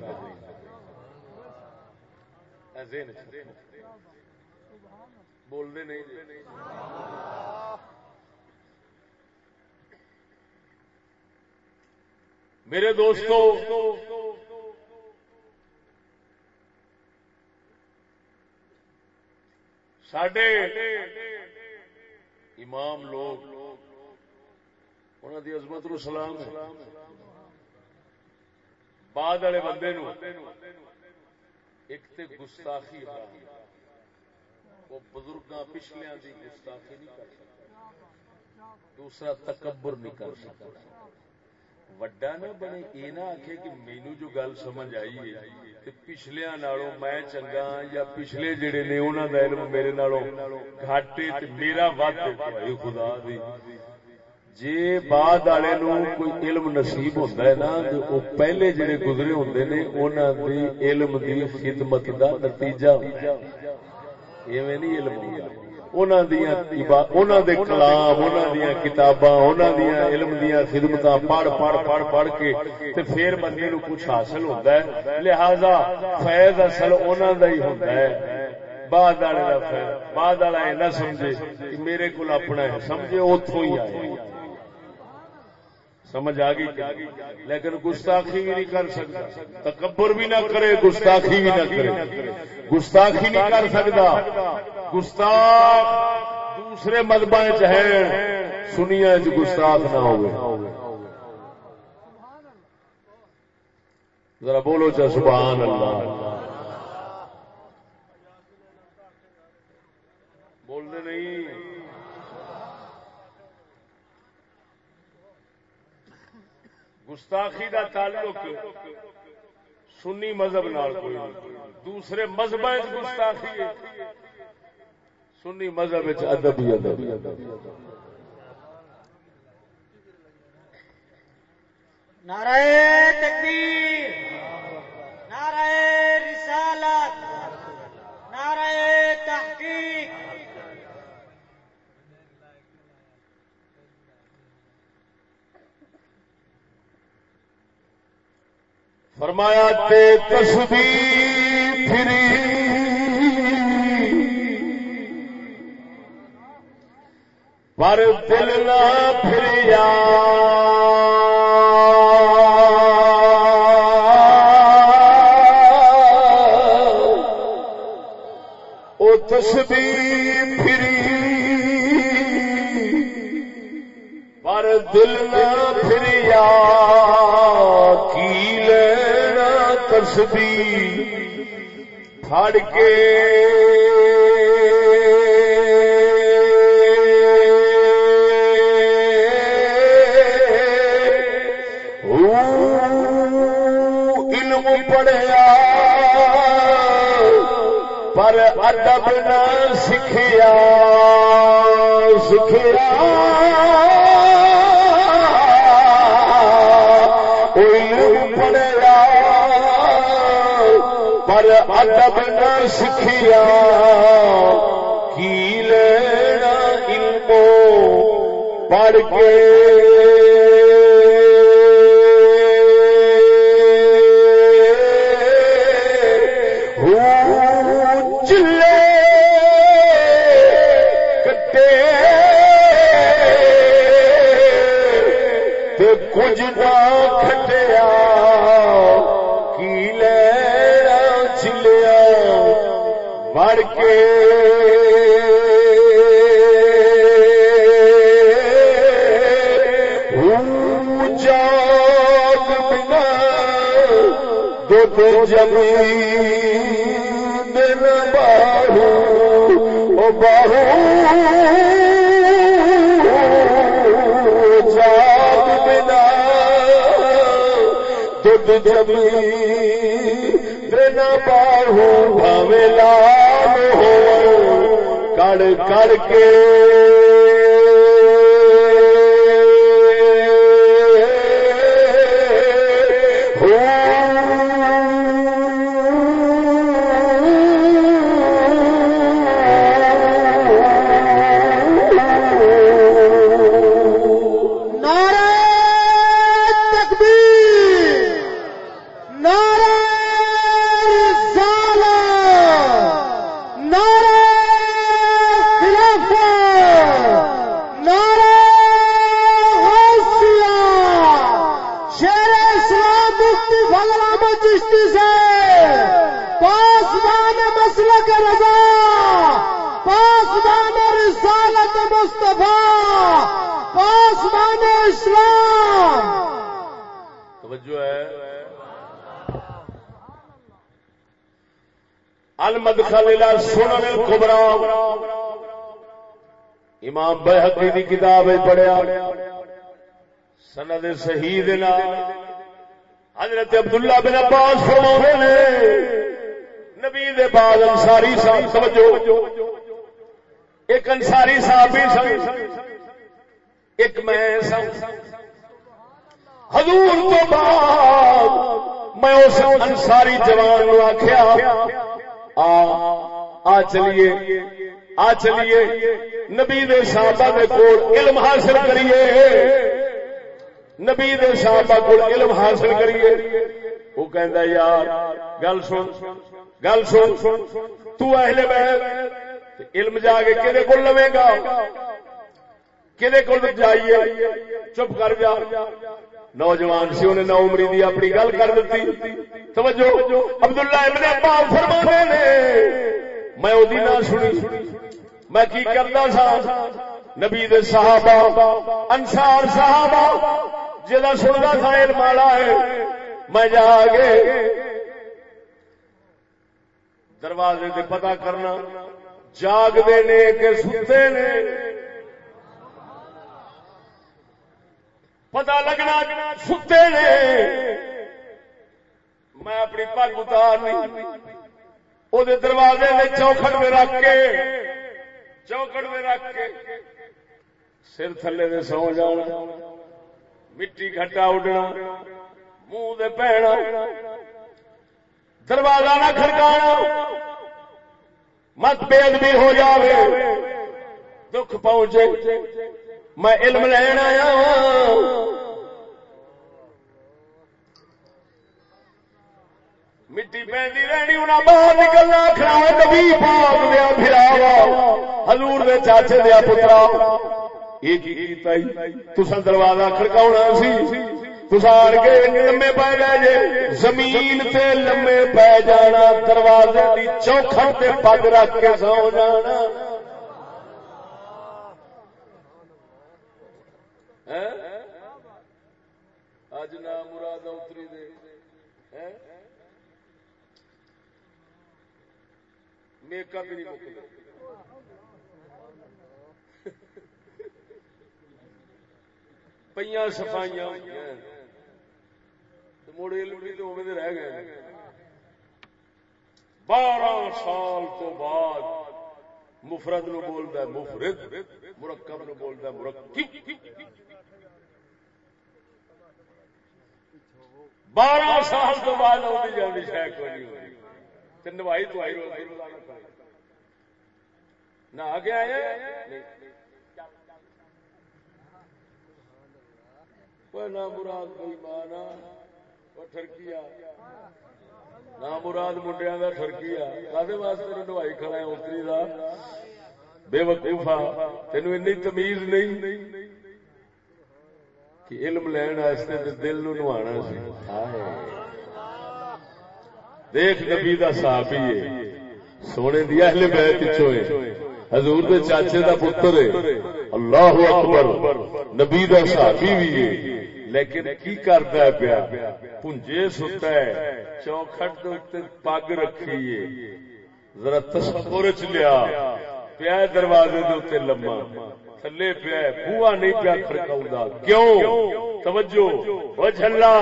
بول دے نہیں جی۔ میرے دوستو سڈے امام لوگ انہوں دی عظمت نو سلام بعد والے بندے نو ایک تے گستاخی حرام وہ بزرگ پچھلیا دی گستاخی نہیں کر سکتا۔ دوسرا تکبر نہیں کر سکتا۔ وڈا نہ بنے، یہ نہ آخے کہ مینو جو گل سمجھ آئی ہے پچھلیا نالوں میں چنگا یا پچھلے جڑے نے انہوں کا علم میرے نالوں گھاٹے میرا ود خدا دی۔ جی بعد والے کوئی علم نصیب ہوتا ہے نا، تو وہ پہلے جڑے گزرے ہوتے نے انہوں دی علم دی خدمت دا نتیجہ ایویں نہیں علم ہوگا دے کلام دیا کتاباں دیا علم دیا خدمت پڑھ پڑھ پڑھ پڑھ کے تے پھر بندے نو کچھ حاصل ہوتا ہے۔ لہذا فیض اصل انہوں دا ہی ہوتا ہے۔ بعد والے کا فیض، بعد والا یہ نہ سمجھے کہ میرے کو اپنا ہے، سمجھے اتوں ہی آئے۔ سمجھ آ گئی لیکن گستاخی بھی نہیں کر سکتا، تکبر بھی نہ کرے، گستاخی بھی نہ کرے۔ گستاخی نہیں کر سکتا۔ گستاخ دوسرے مذہب ہے سنیا چ گستاخ نہ ہو ذرا بولو چا سبحان اللہ بولنے نہیں گستاخی دا تعلق سنی مذہب نال کوئی دوسرے مذہب گستاخی سنی مذہب ادب ہی ادب۔ نعرہ تکبیر، نعرہ رسالت، نعرہ تحقیق۔ فرمایا تے تسبیح پھری۔ پر دل نہ پھریا۔ او تسبیح پھری۔ پر دل نہ پھریا۔ تسبی پھڑ کے۔ علم پڑھیا پر ادب نہ سکھیا سکھیا۔ ادب نہ سکھیا۔ کی لینا علمو پڑھ کے جمی دن باہو او باہو بنا دودھ جمی نہ باہو بھاوے لال ہو۔ کڑ کڑ کے المدخل سنن الكبرى امام بحقی دی کتاب پڑھیا۔ سند صحیح دینا حضرت عبداللہ بن عباس فرماوے نے، نبی دے بعد انصاری صاحب سمجھو ایک انصاری صاحب بھی ایک میں حضور تو بعد میں اس انصاری جوان نو آخیا آ آ چلیے آ چلیے۔ نبی دے صحابہ دے کول علم حاصل کریے۔ نبی دے صحابہ کول علم حاصل کریے۔ وہ کہندا یار، گل سن گل سن۔ تو اہل بیت علم جا کے کدے کول لوے گا؟ کدے کول جائیے؟ چپ کر جا۔ نوجوان سی، انہیں نو عمری دی اپنی گل کر دیتی۔ توجہ، عبداللہ ابن عباس فرمانے نے۔ میں اودی نہ سنی۔ میں کی کرتا سا؟ نبی دے صحابہ، انصار صحابہ جدا سنتا تھا علم والا ہے۔ میں جا کے دروازے تے پتہ کرنا۔ جاگ دے نے کہ ستے نے۔ پتا لگنا ستے نے۔ میں اپنی پگ اتارنی وہ دروازے میں چوکھٹ میں رکھ کے چوکھٹ میں رکھ کے سر تھلے دے سو جانا مٹی کھٹا اڈنا منہ دے پہنا دروازہ نہ کھڑکانا مت بےد بھی ہو جاوے دکھ پہنچے میں علم لین آیا مٹی پہنتی رہنی باہر نکلنا کھڑا نبی پاک دیا پھراوا حضور دے چاچے دیا پترا۔ تسا دروازہ کھڑکاؤنا سی۔ تسان کے لمے پی گئے۔ جے زمین تے لمے پی جانا، دروازے کی چوکھا تے پگ رکھ کے سو جانا۔ ہاں؟ اج نہ مراد اتری دے میک اپ نہیں مکتا پہ سفائیاں مڑے علم بھی تو رہ گئے بارہ سال تو بعد مفرد نو بولتا ہے مفرد، مرکب نو بولتا ہے مرکب بارہ سال تو بعد آتی جاتی شاید کوئی نہیں ہوئی نوائی تو آئی روزانہ نہ آگے آئے نہ مراد کوئی مانا ٹرکیا نہ مراد منڈیا کا ٹرکیا کدے واسطے نوائی کھڑا ہے اتری کا بے وقوفا تین این تمیز نہیں کہ علم لین واسطے دل نو نوانا سی۔ دیکھ نبی دا صحابی ہے۔ سونے دی اہل بیت چوئے حضور دے چاچے دا پتر ہے۔ اللہ اکبر۔ نبی دا صحابی بھی ہے۔ لیکن کی کرتا ہے پیا؟ پنجے ستا ہے۔ چوکھٹ دے اوپر پگ رکھی ہے۔ ذرا تصور چ لیا۔ پیا دروازے دے اوپر لما تھلے پیا بوا نہیں پیا کھڑکاؤں کیوں؟ توجہ۔ وہ جھلا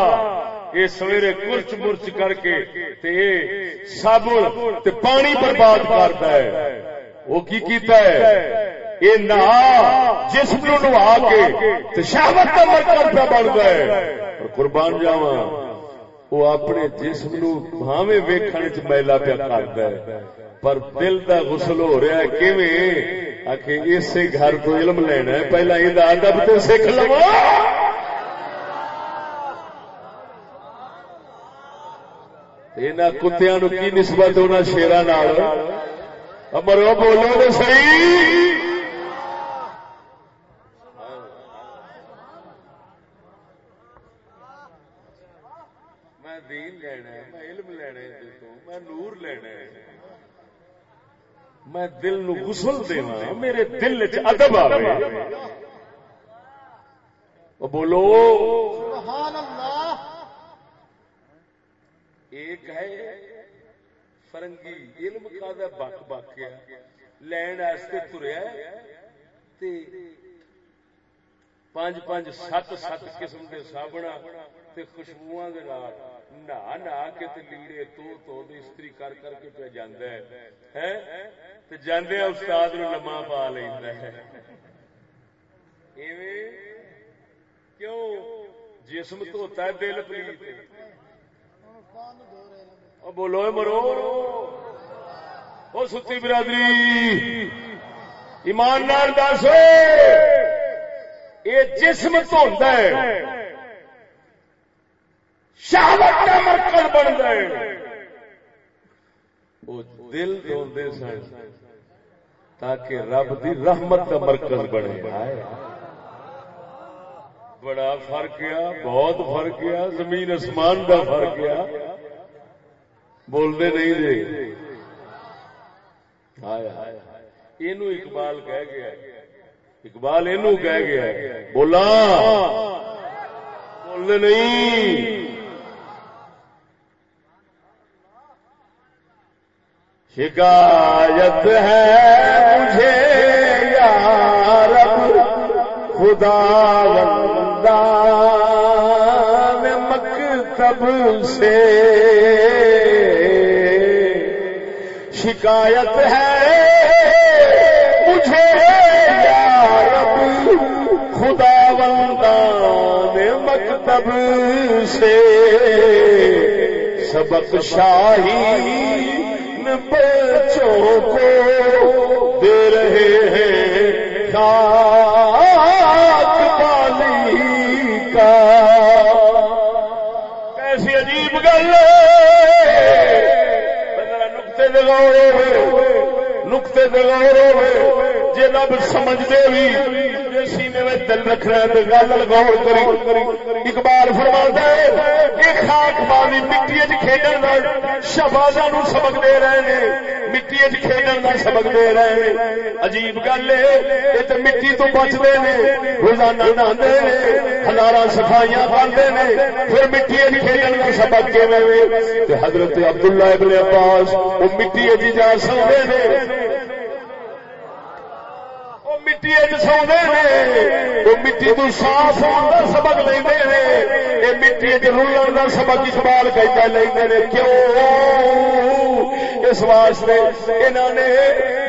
یہ سویرے کرچ مرچ کر کے تے صابن تے پانی برباد کرتا ہے۔ وہ کی کیتا ہے؟ یہ نہا جسم نو نوا کے شہوت کا مرکز پہ بن گئے قربان جاوا وہ اپنے جسم نو بھاوے ویکھن چ میلا پیا کرتا ہے۔ پر دل دا غسل ہو رہا ہے، کیویں؟ آخے اسی گھر تو علم لینا ہے، پہلا یہ ادب تو سیکھ لو کتیا نو کی نسبت ہونا شیرا نال مرو بولو تو صحیح میں دین لینا ہے میں علم لینا ہے میں نور لینا ہے میں دل نو غسل دینا میرے دل چ ادب آ بولو سبحان اللہ ایک ہے فرنگی علم کا دا بک بک لین واسطے تریا پانچ پانچ سات سات قسم کے سابنا خوشبو نہا نہا کے تے لیڑے تو تو استری کر کر کے پہ جانا ہے. تے جاندے استاد نو لما پا لینا ہے۔ کیوں؟ جسم تو ہے دل پلیت۔ بولو مرو۔ وہ ستی برادری، ایمان نال دس۔ یہ جسم دھوتا ہے۔ شہوت کا مرکز بن گئے وہ دل دھوندے سن تاکہ رب دی رحمت کا مرکز بنے۔ بڑا فرق آ بہت فرق آ زمین آسمان کا فرق آ بولتے نہیں جی۔ یہ اقبال کہہ گیا اقبال یہ کہہ گیا بولا۔ بولتے نہیں۔ شکایت ہے مجھے یار خدا بندہ مکتب سے شکایت ہے۔ مجھے یار خدا بندہ مکتب سے سبق شاہی بچوں کو دے رہے ہیں۔ خاک نقطے دگاؤ نقطے دگاؤ جی رب سمجھتے بھی سینے میں دل رکھنا ہے گل لگاؤ کری اقبال فرما ہے یہ خاک بازی مٹی کھیلن کا شہبازا نو سبق دے رہے ہیں مٹی کھیلن کا سبق دے رہے ہیں عجیب گل ہے، یہ تو مٹی تو بچتے ہیں روزانہ نہاتے ہیں ہزار صفائیاں کرتے ہیں پھر مٹی کھیلن کا سبق کے حضرت عبداللہ ابن عباس وہ مٹی جا سکتے ہیں مٹی سونے وہ مٹی تو صاف ہونے کا سبق لے یہ مٹی رولن کا سبق اقبال کہتا لے کیوں اس واسطے انہوں نے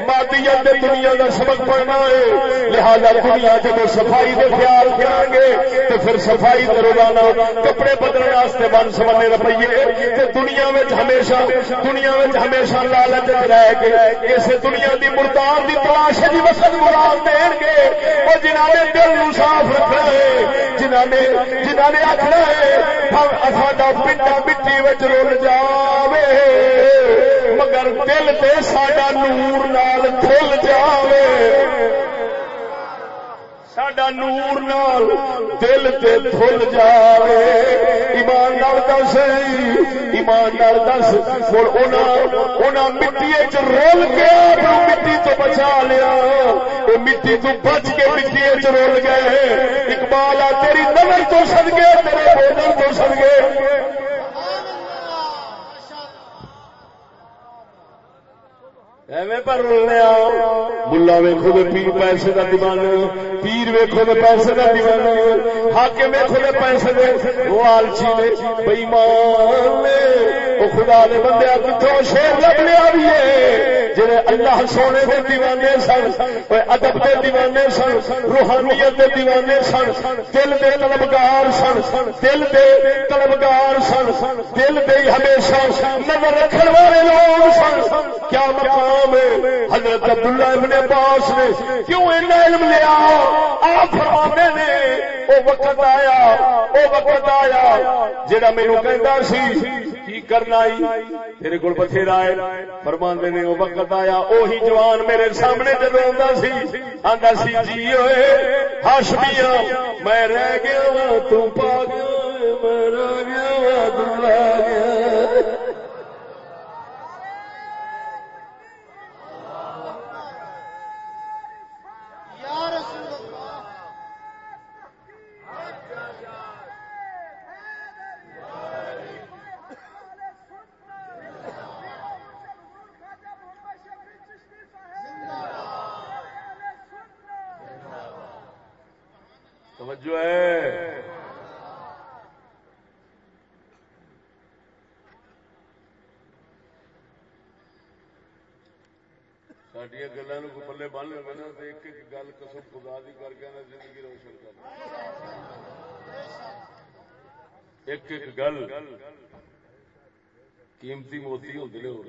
مادیت دنیا کا سبق پڑھنا ہے لہذا دنیا جب صفائی کے خیال کریں گے تو پھر صفائی کرو جانا کپڑے بدلنے واسطے بن سمنے رویے دنیا میں ہمیشہ دنیا میں ہمیشہ لالچ رہ کے اس دنیا کی مردار کی تلاش کی وسط مراد دے دین گے وہ جنہوں نے دل نو صاف رکھنا ہے جنہوں نے جنہوں نے آخنا ہے ساڈا پنڈا مٹی رول جاوے، مگر دل تے ساڈا نور نال کھل جاوے۔ ساڈا نور نال دل تے کھل جاوے ایمان نال دس ایمان نال دس ہن انہاں انہاں مٹی وچ رول کے مٹی تو بچا لیا وہ مٹی تو بچ کے مٹی وچ رول گئے اقبال آ تیری نظر تو صدقے تیرے بوجن تو صدقے ملا ویخو پیر پیسے کا دیوان پیر ویخو پیسے کا دیوان ہاکے ویخو پیسے دے۔ وہ آلچی نے بئیمان وہ خدا دے بندے کتوں شیر لگ لیا بھی ہے؟ جڑے اللہ سونے دے دیوانے سن ادب دے دیوانے سن، روحانیت دے دیوانے سن، دل دے طلبگار سن، دل دے طلبگار سن، دل دے ہمیشہ نظر رکھنے والے لوگ سن۔ کیا مقام ہے حضرت عبداللہ ابن عباس نے کیوں اتنا علم لیا؟ آپ فرمانے نے وہ وقت آیا وہ وقت آیا۔ جڑا میرے کہندا سی، کی کرنا ہی تیرے کو بتھیرا ہے۔ فرماندے نے وہ وقت آیا۔ اوہی جوان میرے سامنے جب آتا سی آتا سی جی ہوئے ہاشمیاں، میں رہ گیا تو پا گیا، میں رہ گیا تو رہ گیا توجہ ہے۔ سڈیا گلوں کو پلے بن لگے نا تو ایک ایک گل قسم خدا دی کر کے زندگی روشن کر ایک ایک گل قیمتی موتی ہوتے ہو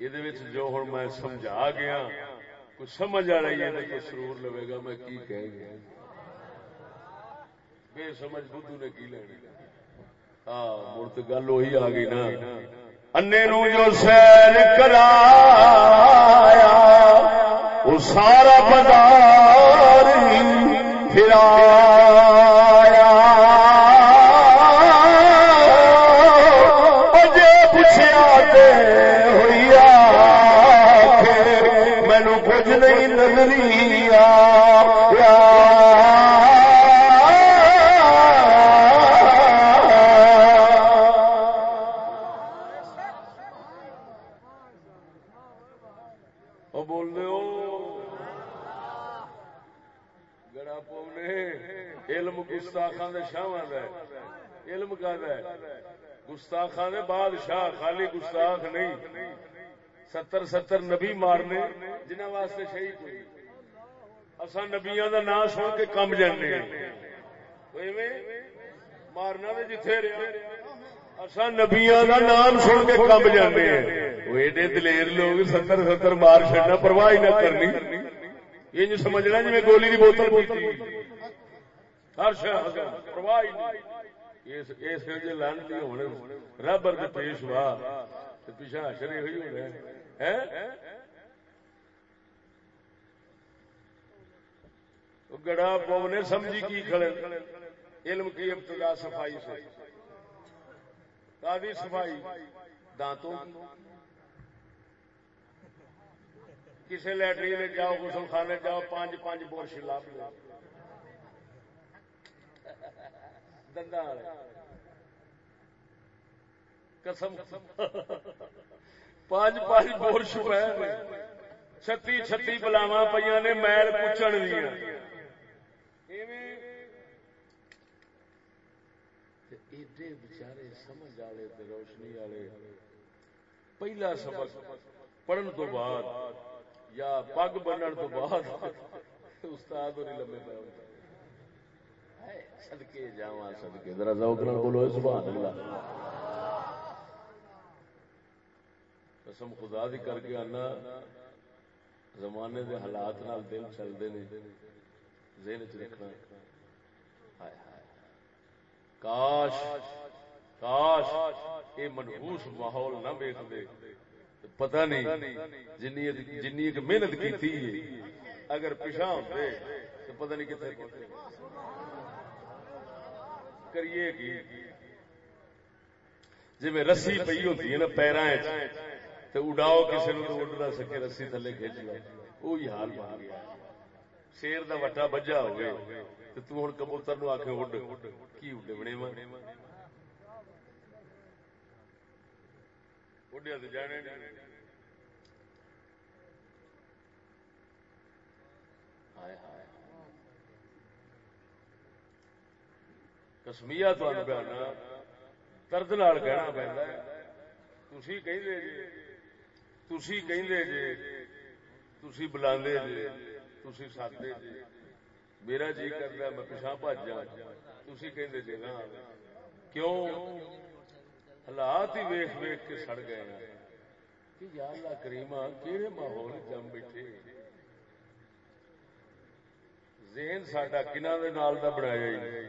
یہ جو ہوں میں سمجھا گیا کچھ سمجھ آ رہی ہے تو سرور لوے گا میں کی کہہ گیا بے سمجھ بدھو نے کی لینی ہاں مڑ تو گل وہی آ گئی نا انے نو جو سیر کرایا وہ سارا بازار پھرایا گستاخان بادشاہ، خالی گستاخ نہیں۔ ستر ستر نبی مارنے جنہ واسطے شہید ہوئی اصا نبیا دا نام سن کے کم جانے مارنا تو جتھے رہا اصا نبیا دا نام سن کے کم جانے ایڈے دلیر لوگ ستر ستر مار چڑنا پرواہ نہ کرنی۔ یہ جو سمجھنا جی میں گولی کی بوتل بوتی ہر شہر پرواہ اس لانتی ہونے ربر پیش وا پیچھا شری ہوئی ہونے گڑا پو نے سمجھی کی کھڑے علم کی ابتدا صفائی سے تادی صفائی دانتوں کسی لٹرین جاؤ غسل خانے جاؤ پانچ پانچ برش لا قسم۔ پانچ پانچ برش پہ چھتی چھتی بلاوا پہ نے میل پوچھن دیا ایڈے بچارے سمجھ والے روشنی والے پہلا سبق پڑھن تو بعد یا پگ بننے تو بعد، استاد اور لمبے پہ سدکے جا سدکے ذرا ذوق نال بولو سبحان اللہ قسم خدا دی کر کے آنا، زمانے دے حالات نال دل چلتے نے، ذہن چ رکھنا۔ کاش کاش یہ منہوس ماحول نہ ویک دے پتہ نہیں جنی جنی محنت کی اگر پیچھا ہوتے تو پتہ نہیں کتنے کریے کی جی میں رسی پی ہوتی ہے نا پیرا تو اڈاؤ کسی نے اڈ نہ سکے رسی تھلے کھچ لو وہی حال بن گیا۔ شیر کا وٹا بجا ہو گیا تو ہوں کبوتر نو آخ اڈ، کی اڈے بنے اڈیا تو جانے کسمیا تنا درد نال کہنا پہنا تھی کہ تھی جی بلا جی تھی سدے جی میرا جی کرتا میں پچھا بج جا تھی کہ جی نا کیوں حالات ہی ویخ ویخ کے سڑ گئے کہ یا اللہ کریما کہڑے ماحول جم بیٹھے ذہن ساڈا کنہ دے نال دا بنایا ہی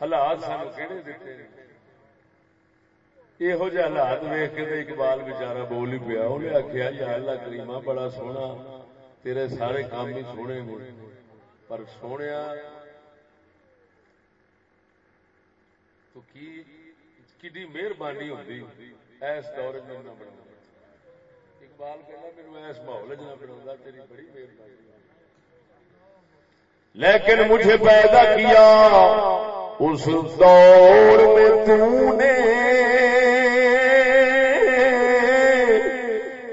حالات سانو کہڑے دیتے یہو جہ حالات ویخ کے اقبال بچارا بول ہی پیا انہیں آخیا یا اللہ کریما بڑا سونا تیرے سارے کام ہی سونے نے پر سونے تو کی کی مہربانی ہوتی ایس دور میں نہ بنا اقبال کہنا میرے ایس ماحول نہ بنا تیری بڑی مہربانی لیکن مجھے پیدا کیا۔ اس دور میں تو نے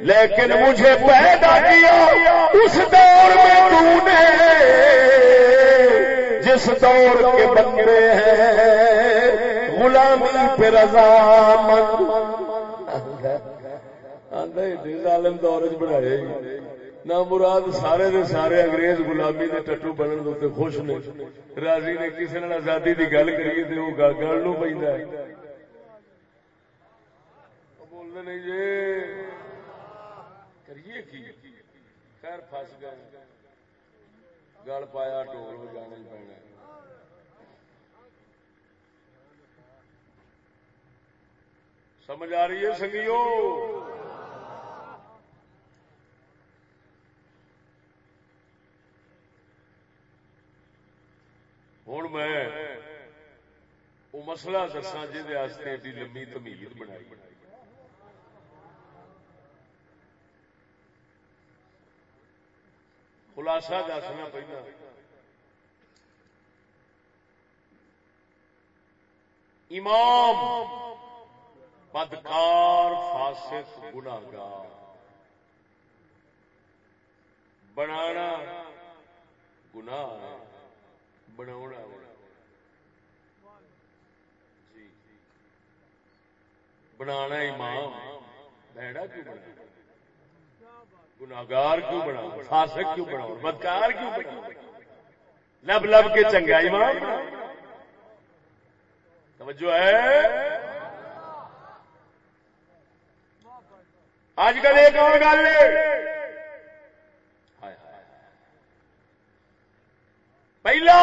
لیکن مجھے پیدا کیا اس دور میں تو نے جس دور کے بندے ہیں، غلامی پہ رضا ظالم دور چ بنایا نہ مراد سارے دے سارے انگریز غلامی دے ٹٹو بنن دے خوش نے۔ راضی نے کسی نے آزادی دی گل کریے تے وہ گل نو پیندا ہے۔ بولدے نہیں جی کریے کی؟ خیر فس گئے۔ گل پایا ٹول بجانا ہی پینا۔ سمجھ آ رہی ہے سنگیو؟ ہوں میں وہ مسئلہ دسا جی لمبی تمیز بنائی۔ خلاصہ دسنا پہنا امام بدکار فاسق گناگار بنانا گناہ بنا جی۔ بنا امام۔ بہڑا کیوں بنا گناگار کیوں بنا فاسق کیوں بنا بدکار کیوں بنا لب لب کے چنگا ایمان توجہ ہے؟ آج کل ایک اور گل پہلا،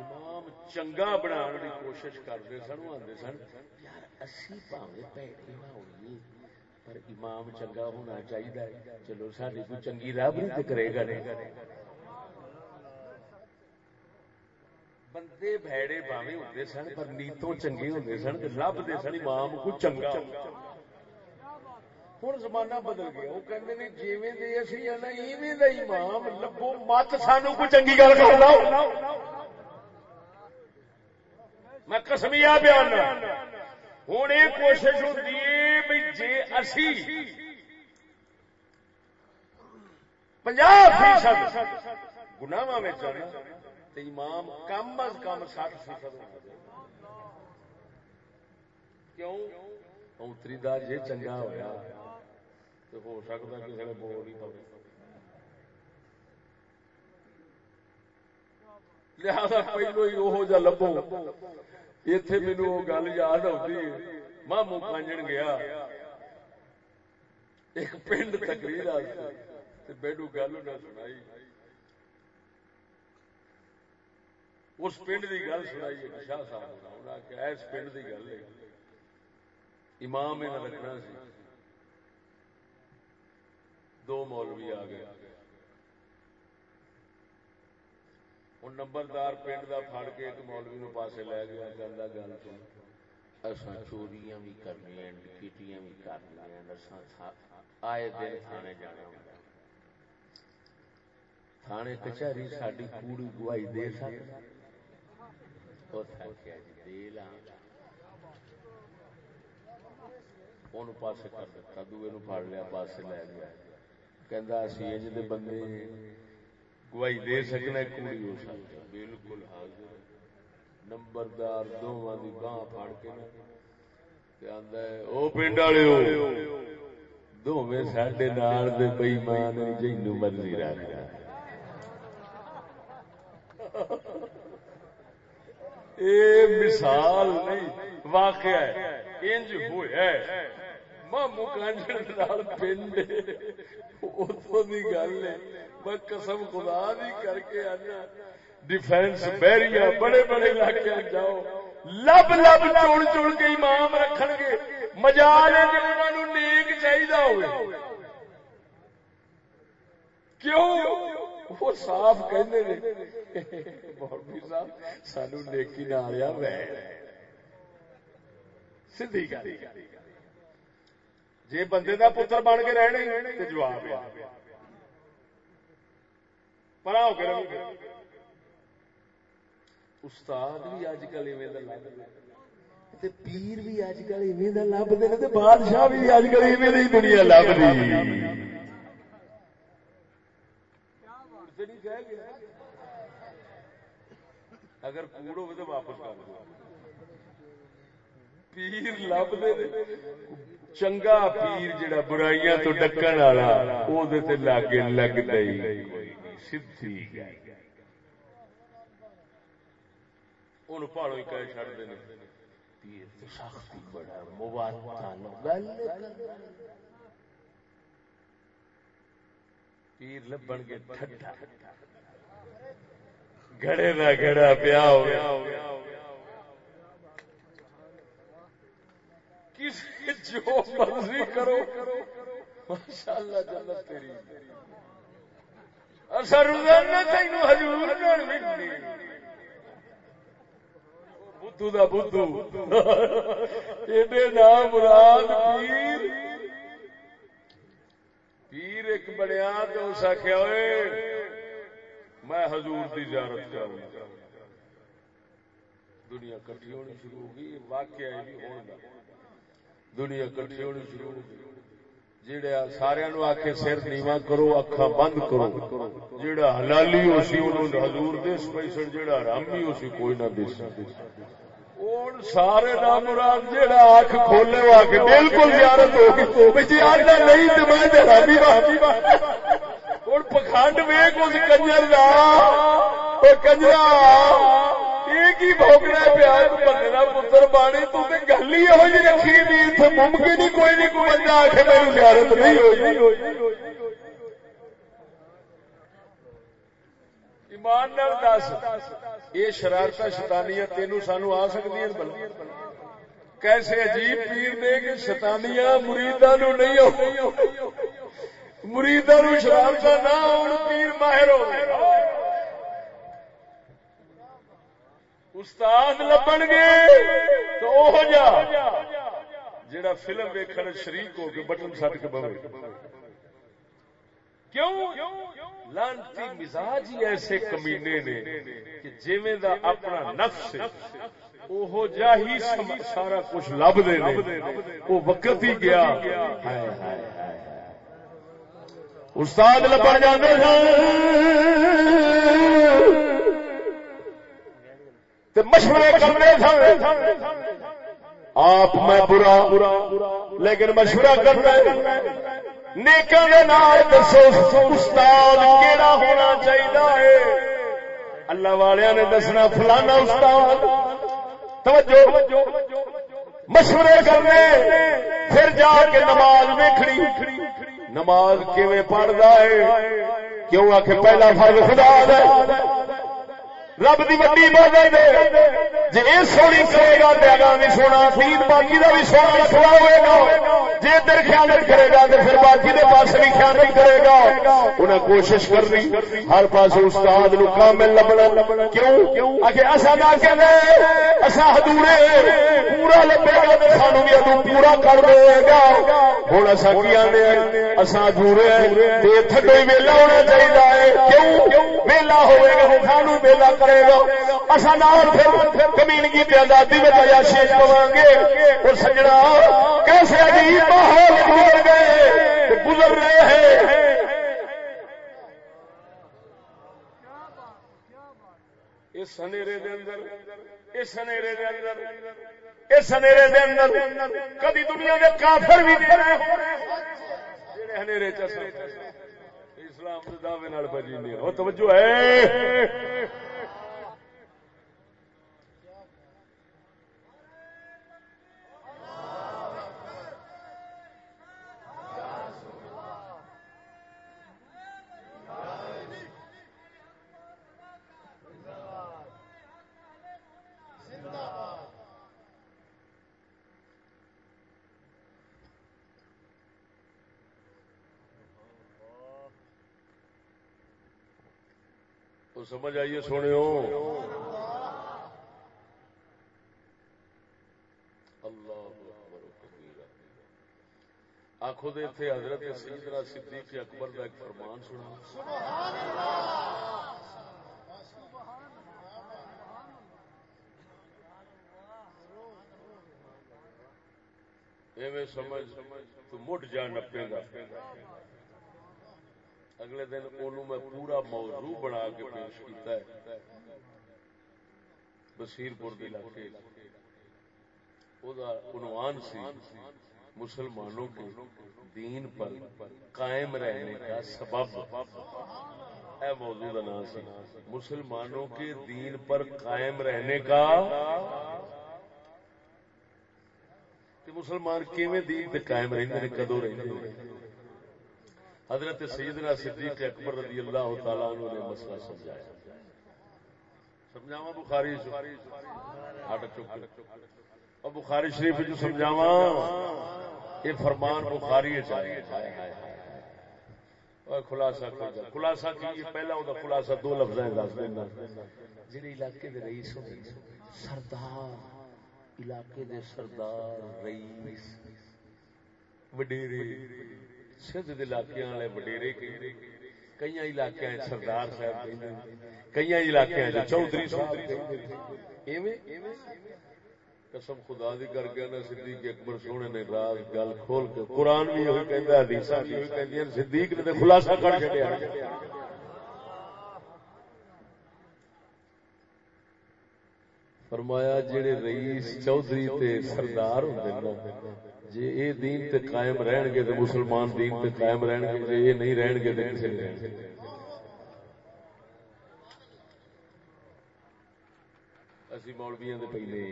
امام چنگا بنا کی کوشش کرتے سن آتے سن، یار اسی پاوے پیڑے ہوئیے، پر امام چنگا ہونا چاہیے۔ چلو ساری کوئی چنگی رابری تو کرے گا۔ بندے بھڑے باوے ہوتے سن، پر نیتوں چنگے ہوتے سن لبتے سن، امام کو چنگا۔ ہوں زمانہ بدل گیا وہ کہتے ہیں جیویں دے اسی نا ایویں دا امام لبو مت سانو کوئی چنگی گل کر لو میں کسمیا بیان ہوں یہ کوشش ہوتی ہے بھائی جی اسی پناہ فیصد گناواں میں امام کم از کم سٹھ فیصد کیوں اتری دار جی چنگا ہوا تو ہو سکتا کسی نے بول ہی پڑے لہذا پہلو ہی وہ جا لبو۔ اتے مینو وہ گل یاد آتی مامو کانجن گیا۔ ایک پنڈ تقریر بیڈو گل نہ سنائی۔ اس پنڈ کی گل سنائی شاہ صاحب اس پنڈ کی گل امام رکھنا سی۔ دو مولوی آ گئے۔ ہوں نمبردار پنڈ کا فڑ کے ایک مولوی نو پاسے لے گیا کہہ گل سن اصا چوریاں بھی کرنی ڈکیٹیاں بھی کرنی آئے دن تھانے جانا تھانے کچہری ساری کوڑی گوائی دے سکتے جی دے پاسے کر دتا دوے نو پڑ لیا، پاسے لے گیا۔ کہ بندے گواہی دے سکنا کوڑی ہو سکتا بالکل حاضر نمبردار دونوں کی باہ پھڑ کے وہ پنڈ والے دونوں سڈے نال بئیمان جنو مرضی رکھ مثال نہیں واقعہ انج ہوا مامو کانجن پنڈ اتوں کی گل ہے، میں قسم خدا دی کر کے آنا۔ ڈیفینس بحریہ بڑے بڑے علاقے جاؤ۔ لب لب چڑ چڑ کے امام رکھ گے۔ مجال نیک چاہیے ہوئے۔ کیوں؟ وہ صاف کہنے مولوی صاحب، سانو نیکی نہ آیا سی گل۔ جی بندے کا پتر بن کے رہنے تو جواب پرا ہو کے استاد بھی اج کل پیر بھی اج کل لبتے بادشاہ بھی اج کل دنیا لبھی اگر کوڑ ہو تو واپس کر دو۔ پیر لب چنگا پیر جڑا برائیاں تو ڈکن والا وہ لاگے لگ دئی سی پہاڑوں ہی کہہ پیر سختی بڑا پیر لبن گے ٹھڈا گڑے دا پیا ہو کسی جو مرضی کرو ماشاء اللہ جنت تیری روزانہ بدھو دا بدھو۔ ایڈے نام مراد پیر۔ پیر ایک بنیا تو اس آخیا ہوئے، میں حضور کی زیارت کروں دنیا کٹھی ہونی شروع ہو گئی، واقعہ ہے بھی ہونا دنیا کٹھی ہونی شروع ہو گئی سارا نو آخ سر نیوا کرو اکھا بند کرو جڑا حلالی ہو سی انہوں حضور دس پیسن حرامی ہو سی کوئی نہ دس سارے نام مراد آنکھ کھولے وہ کے بالکل زیارت ہو گئی جی نہیں تو میں حرامی اس کنجر کنجرا ایک ہی بھوکنا پیا بندے پتر بانی، تو گل ہی یہ جی رکھی نہیں اتنے ممکن ہی کوئی نہیں کوئی بندہ آ میری زیارت نہیں ہوئی۔ ایمان دس یہ شرارت شتانیاں تینوں سانو آ سکتی ہیں کیسے عجیب پیر دے کہ شتانیاں مریدا نو نہیں ہو مریدا نو شرارت نہ ہو پیر ماہر ہو۔ استاد لبن گے تو وہ جا۔ جڑا فلم ویکھن شریک ہو کے بٹن سٹ کے بوے۔ کیوں؟ لانتی مزاج ہی ایسے کمینے نے کہ جیویں دا اپنا نفس اوہو جا ہی سارا کچھ لب دے وہ وقت ہی گیا۔ استاد لبن جانے مشورے کرنے آپ میں برا، لیکن مشورہ کرنا دسو، استاد کیڑا ہونا چاہیے اللہ والے نے دسنا، فلانا استاد۔ توجہ۔ مشورے کرنے، پھر جا کے نماز ویکھنی۔ نماز کیویں پڑھتا ہے؟ کیوں آ کے پہلا فرض خدا ہے؟ رب کی وڈی عبادت جی سونی کرے گا تو اگاں بھی سونا دین باقی کا بھی سونا رکھوا ہوئے گا۔ جی ادھر خیالت کرے گا تو پھر باقی دے پاس بھی خیالت کرے گا۔ انہیں کوشش کرنی، ہر پاس استاد نو کامل لبنا۔ کیوں؟ آگے اصا نہ کہ اصا ہدورے پورا لبے گا تو سانو بھی ادو پورا کر دے گا۔ ہوں اصا کی آنے اصا ادورے تھڈو ہی ویلا ہونا چاہیے کیوں؟ ویلا ہوئے گا سانو ویلا کر کرے گا۔ اصا نال پھر کمینگی پہ آزادی میں عیاشی پوا گے اور سجنا، کیسے عجیب ماحول گزر گئے گزر رہے ہیں۔ اس سنیرے دے اندر، اس سنیرے دے اندر، اس سنیرے دے اندر کبھی دنیا کے کافر بھی کرے اسلام کے دعوے بجی نہیں توجہ ہے۔ سمجھ آئیے سونے آخو دے تھے حضرت سیدنا صدیق اکبر کا ایک فرمان سنا۔ ایویں سمجھ تو مٹ جا نپے گا۔ اگلے دن اونوں میں پورا موضوع بنا کے پیش کیتا ہے۔ بصیر پور علاقے۔ عنوان سی، مسلمانوں کے دین پر قائم رہنے کا سبب۔ اے موضوع کا نام سی، مسلمانوں کے دین پر قائم رہنے کا۔ مسلمان کیویں دین قائم رہتے کدو رہتے حضرت سیدنا صدیق اکبر رضی اللہ تعالیٰ عنہ نے مسئلہ سمجھایا۔ سمجھاوا بخاری اور بخاری شریف جو سمجھاوا یہ فرمان بخاری خلاصہ خلاصہ کی؟ پہلا وہ خلاصہ دو لفظ دس علاقے دے رئیس سردار، علاقے دے سردار، رئیس وڈیرے سندھ علاقے والے وڈیرے کئی علاقے سردار صاحب کئی علاقے چودھری قسم خدا دی کر کے نا صدیق اکبر سونے نے راز گل کھول کے قرآن بھی یہی کہتا حدیث بھی یہی کہتی صدیق نے خلاصہ کر چڑیا فرمایا جڑے رئیس چودھری تے سردار ہوندے نا جی اے دین تے قائم رہن گے تے مسلمان دین تے قائم رہن گے جی اے نہیں رہن گے تے کسے نہیں رہن گے اسی مولویاں دے پہلے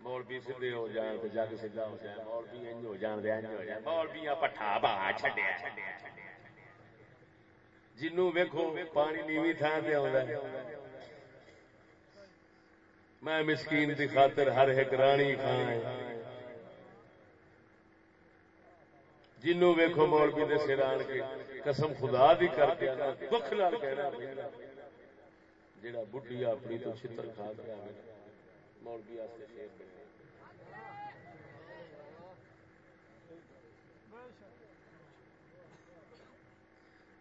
مولوی سیدھے ہو جان تے جگ سیدھا ہو جائے مولوی انج ہو جان دے انج ہو جائے مولویاں پٹھا با چھڈیا۔ جنوں ویکھو، پانی نیوی تھان تے آوندا ہے۔ میں مسکین دی خاطر ہر ایک رانی کھان جنوں ویکھو مولوی دے سر آن کے قسم خدا دی کر کے دکھ نال کہنا جڑا بڈھی اپنی تو چھتر کھا کے آوے مولوی واسطے شیر بنے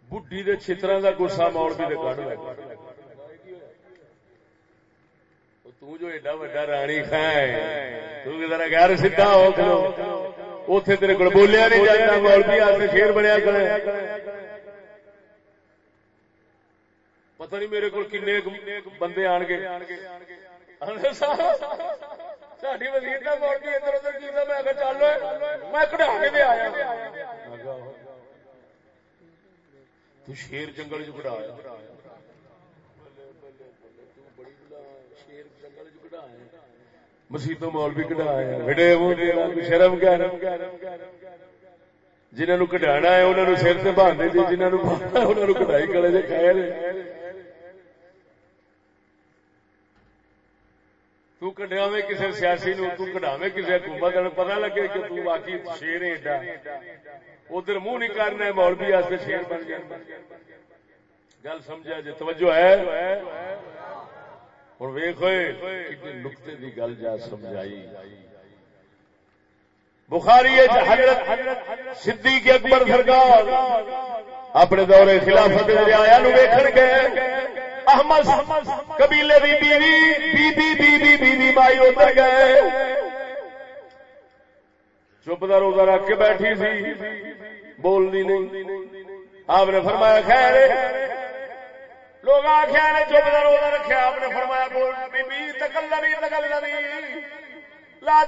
بڈھی دے چھتراں دا گسا مولوی دے کڈ لے تو جو ایڈا وڈا رانی کھائے تو ذرا گھر سیدھا ہو کھلو۔ اتے تیرے کو بولیا نہیں جاتا مولوی آتے شیر بنیا کرے پتہ نہیں میرے کو کن بندے آن گے۔ ساری وزیر کا مولوی ادھر ادھر کی میں چل میں کٹا کے آیا تو شیر جنگل چ کٹایا مسیتوں مول بھی کٹایا شرم کیا جنہوں کٹا ہے انہوں نے سر سے باندھے جی جنہوں نے کٹائی کلے جی کھائے تڈیا میں کسی سیاسی نو تڈاوے کسی حکومت پتا لگے کہ تو باقی شیر ایڈا ادھر منہ نہیں کرنا مولوی شیر بن گیا گل سمجھا جی توجہ ہے ہوں ویخ نقطے کی گل جا سمجھائی۔ بخاری حضرت صدیق اکبر سرکار اپنے دورے خلافت آیا نو ویکھن گئے۔ احمد قبیلے دی بیوی بیوی بیوی بیوی مائی ادھر گئے۔ چپ دا روزہ رکھ کے بیٹھی سی، بولنی نہیں۔ آپ نے فرمایا، خیر لوگ آخیا نے چپ کا روزہ رکھا آپ نے فرمایا، بول بی تکل لبی تکل لبی لا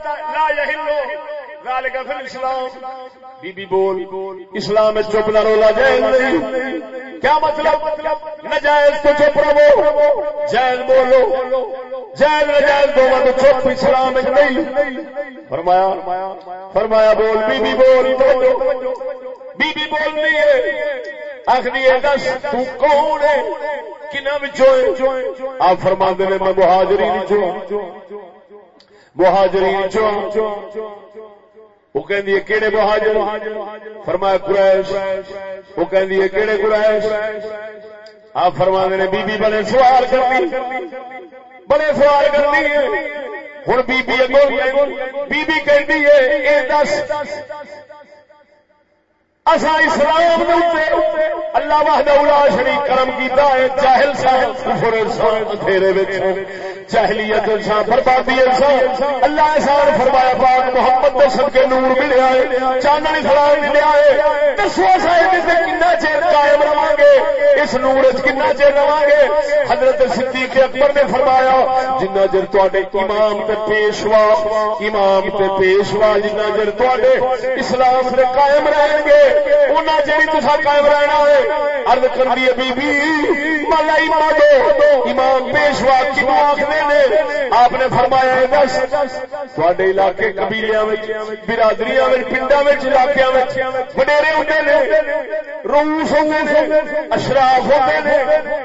یہلو کا پھر اسلام بی بی بول، اسلام چپ نہ رولا جائز نہیں۔ کیا مطلب؟ نجائز تو چپ رہو۔ جائز بولو۔ جائز، نجائز دو تو چپ، اسلام نہیں۔ فرمایا فرمایا، بول بی بی بول بی بی بولنی ہے۔ آخری دس تون آپ فرما دے میں ہاں۔ ہاں۔ وہ کہڑے بہادر فرمایا، قریش۔ وہ قریش؟ آپ فرما دے بی بی بڑے سوال کرنی بڑے سوال کرنی ہے۔ بی بی بی ہے دس۔ اصا اسلام اللہ وحدہ شریف کرم کیتا ہے، جاہل صاحب کفر انسان تھیرے وچ۔ جاہلیت انسان بربادی انسان اللہ احسان فرمایا، پاک محمد دے صدقے نور ملیا ہے، چاندنی اسلام ملیا ہے۔ دسو اسا اے تے کنا چیر قائم رہاں گے؟ اس نور وچ کنا چیر رہاں گے؟ حضرت صدیق اکبر نے فرمایا، جنہ چر تواڈے امام تے پیشوا، امام تے پیشوا جنہ چر تواڈے اسلام تے قائم رہیں گے انہیں جی تصا قائم رہنا ہے ارد کر دی بی بی ثم الائمہ دو امام پیشوا کیوں آخر نے؟ آپ نے فرمایا ہے، دس تھوڑے علاقے، قبیلیاں وچ، برادریاں پنڈا علاقے وڈیرے ہوتے نے روس ہوتے نے، اشراف ہوتے نے،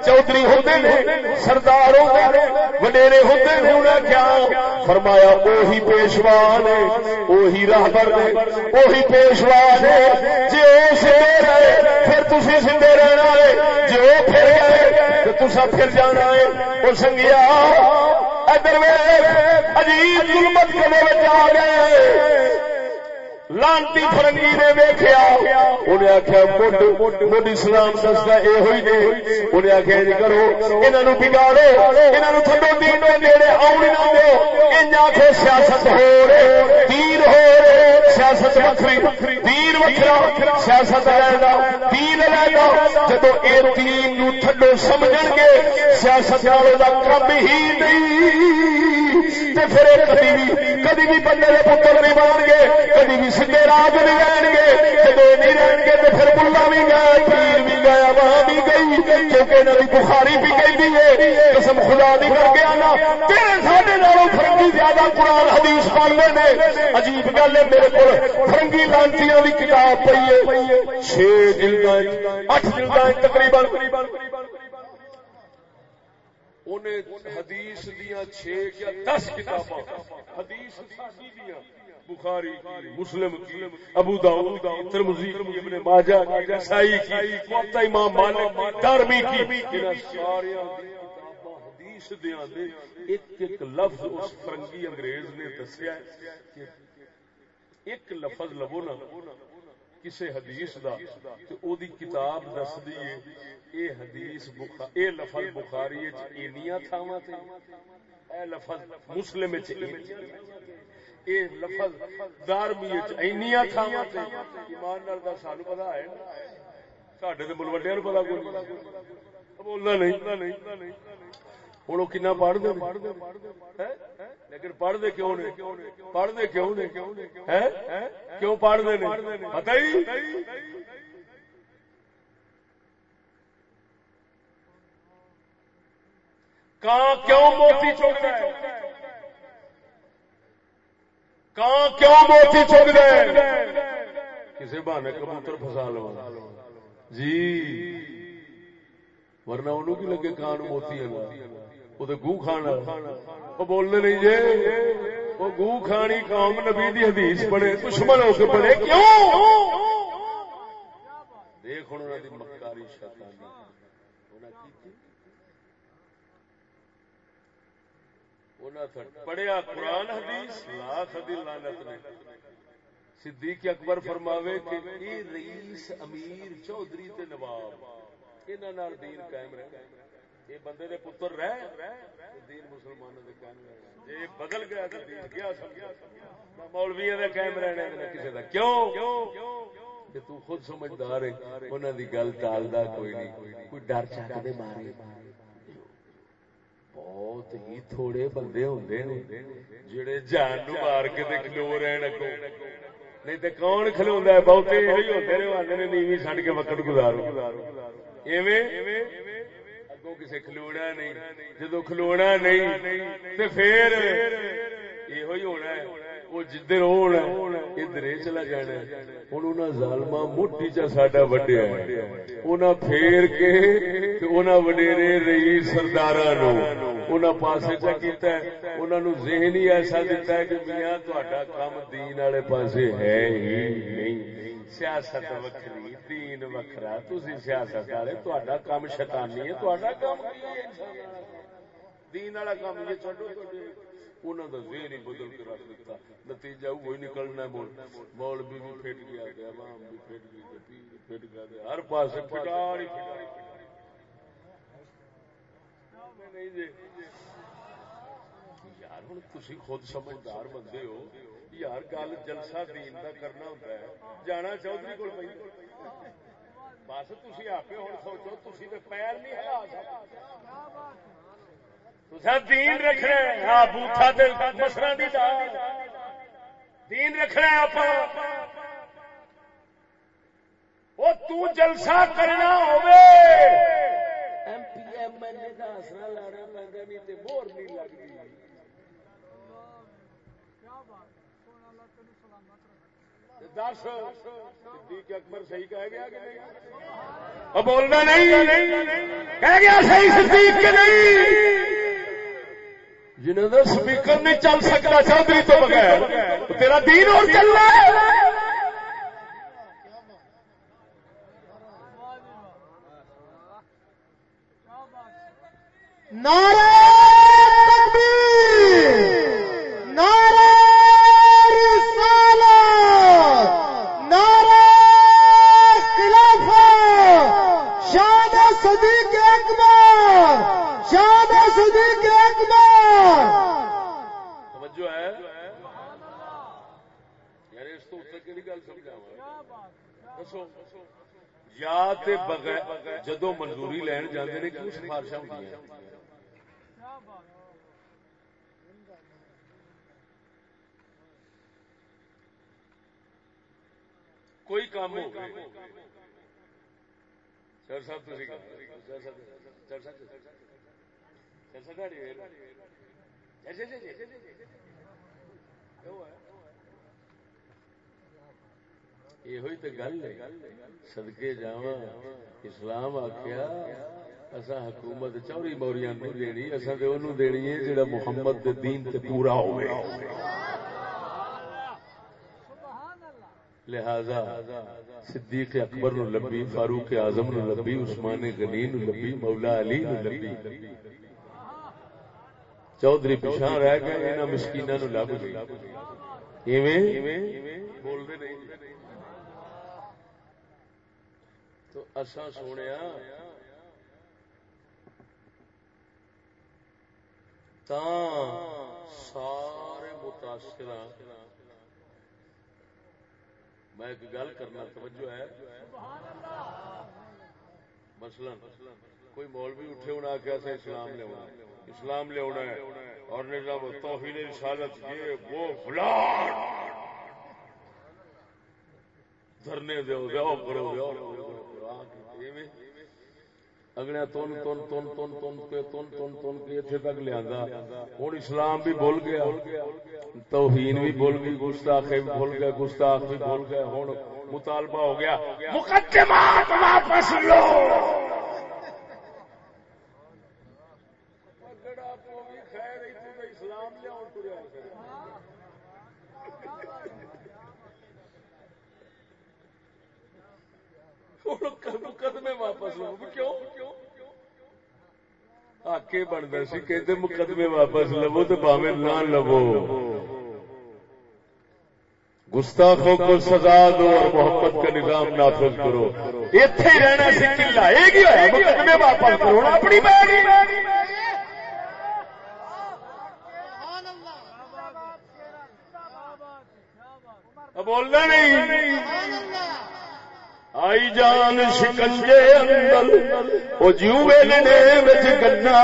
چودھری ہوتے نے، سردار ہوتے نے، وڈیرے ہوتے نے انہیں کیا؟ فرمایا وہی پیشوا نے وہی راہبر نے وہی پیشوا نے جی وہ سندے رہے پھر تھی سندے رہنا ہے جی وہ پھر گئے تو تصا پھر جانا ہے وہ سنگیا، ادھر عجیب ظلمت کے آ گئے۔ لانتی فرنگی نے ویخیا انہیں آخیا مڈ اسلام دستا یہ ہوئی نے۔ انہیں آخیا جی کرو انہوں بگاڑو انہوں تھڈو دین نیڑے آؤ نہ دو ان آخو سیاست ہو رہے تیر ہو رہے، سیاست وکری تیر وکرا سیاست رہا تیر رہا جب یہ تین تھڈو سمجھ گے سیاست والے کا کم ہی نہیں۔ تے پھر کدی بھی کدی بھی بندے کے پتر نہیں بن گے کدی بھی سیدے راج نہیں رہن گے جب نہیں رہن گے تو پھر ملا بھی گیا، پیر بھی گیا وہاں بھی گئی، کیونکہ انہوں کی بخاری بھی گئی ہے، قسم خدا نہیں کر گیا نا سارے نالوں فرنگی زیادہ قرآن حدیث پڑھنے نے عجیب گل ہے، میرے کو فرنگی لانتی کی کتاب پی ہے۔ چھ جلد اٹھ جلد تقریباً انہیں حدیث دیا چھ یا دس کتاباں، حدیث بخاری مسلم ابو داؤد ترمذی ابن ماجہ نسائی کی موطا امام مالک دارمی کی سارے حدیث دیاں دے ایک ایک لفظ اس فرنگی انگریز نے دسیا کہ ایک لفظ لبو نا کسی حدیث دا تے او دی کتاب دس دی اے حدیث اے لفظ بخاری وچ اینیاں تھاواں تے اے لفظ مسلم وچ اے لفظ دارمی وچ اینیاں تھاواں تے ایمان نال دا سانو پتہ ہے ساڈے تے ملوڈیاں نوں پتہ کوئی بولنا نہیں ہوں وہ کنا پڑھ دے لیکن پڑھتے کیوں نہیں پڑھتے کیوں نہیں کیوں پڑھتے نہیں پتا ہی؟ کیوں موتی چک ہے؟ کہاں کیوں موتی چک گئے کسی بہانے کبوتر فسا لو جی۔ ورنہ انہوں کی لگے کان موتی ہے وہ تو گو کھانا وہ بولنے نہیں جے وہ گو کھانی قوم نبی دی حدیث پڑھے دشمن ہو کے پڑھے کیوں دیکھ انہوں نے مکاری شیطانی پڑھیا قرآن حدیث لاکھ حدیث لانت نے صدیق اکبر فرماوے کہ اے رئیس امیر چودھری تے نواب انہاں نال دین قائم رہے یہ بندے دے پتر رہ دین مسلمانوں دے قائم جے بدل گیا تو دین کیا مولویاں دے قائم رہنے تے کسے دا کیوں کہ تو خود سمجھدار ہے انہاں دی گل ٹالدا کوئی نہیں کوئی ڈر چک دے مارے بہت ہی تھوڑے بندے ہوندے نے جڑے جان نو مار کے تے کھلو رہن اگوں نہیں تے کون کھلوندا ہے بہتے ہی ہوندے نے واندے نے نیویں چھڈ کے وقت گزارو ایویں اگوں کسی کھلونا نہیں۔ جدو کھلونا نہیں تو پھر یہ ہونا ہے۔ وہ جدھر ہونا ادھر چلا جانا ہوں ظالما موٹی چا ساڈا وڈیا انہیں پھیر کے وڈیرے رہی سردار پاسے چا کیتا ہے۔ انہوں نے ذہن ہی ایسا دیتا ہے کہ میاں تا کام دین والے پاسے ہے ہی نہیں۔ سیاست وکری دین وکرا تھی سیاست والے تا کام شیطانی ہے تا کام دین والا کام یہ چڈو جی۔ انہوں کا ہی بدل کے رکھ دیتا نتیجہ وہی نکلنا مول مول بھی پھٹ گیا عوام بھی پھٹ گئی پھٹ گیا ہر پاس پھٹار ہی جی۔ یار ہوں تھی خود سمجھدار بندے ہو۔ یار گل جلسہ دین کا کرنا ہوتا ہے۔ جانا چودھری کو بس تھی آپ ہوں سوچو تھی تو پیر نہیں ہلا دین رکھنا ہاں بوٹا مسرا دین رکھنا آپ وہ جلسہ کرنا مہینے کا آسرا لانا پہنتا نہیں تو مور نہیں لگتی دس، صدیق اکبر صحیح کہہ گیا کہ نہیں؟ اب بولنا نہیں۔ کہہ گیا صحیح صدیق کہ نہیں؟ جنہوں نے سپیکر نہیں چل سکتا چودھری تو بغیر تیرا دین اور چل رہا ہے۔ نعرہ تکبیر نعرہ رسالت نعرہ خلافت شان صدیق اکبر شان صدیق اکبر توجہ ہے یار اس تو اتر کہڑی گل سمجھاوا دسو یا تے بغیر جدو منظوری لین جاندے نے کیوں سفارشاں ہوندیاں کوئی کام ہو سر صاحب تسی سر صاحب سر صاحب سر صاحب ڈاڑی جی جی جی یہ گل ہے سدکے جا اسلام آخیا اصا حکومت چوری موریاں نہیں دینی اصا تو انہوں دینی ہے جڑا محمد دے دین تے پورا ہوئے لہذا صدیق اکبر نو لبی فاروق اعظم نو لبی عثمان غنی نو لبی مولا علی نو لبی چودھری پچھا رہ گئے انہاں مسکیناں نو لب گئی ایویں بول دے نہیں تو اساں سونیا۔ تا سارے متاثر میں ایک گل کرنا توجہ ہے۔ مثلا کوئی مولوی اٹھے ہونا آخیا سے اسلام لے اسلام لے ہے۔ اور نظام توحید رسالت یہ وہ فلان۔ دھرنے دو تباہ کرو دیو اگلے تن تن تن تن تن کے تن تن تن کے اتنے تک لیا ہوں اسلام بھی بھول گیا توہین بھی بھول گئی گستاخ بھی بھول گیا گستاخ بھی بھول گیا ہوں مطالبہ ہو گیا مقدمات واپس لو اسلام لیا مقدمے واپس لو کیوں؟ آکے بنتا سی کہ مقدمے واپس لو تو باوے نہ لو گستاخوں کو سزا دو اور محبت کا نظام نافذ کرو۔ اتنے ہی رہنا سی کلا یہ مقدمے واپس کرو۔ اپنی بیٹی بولنا نہیں۔ آئی جان شکنجے اندر وہ جیوے نے بچ گنا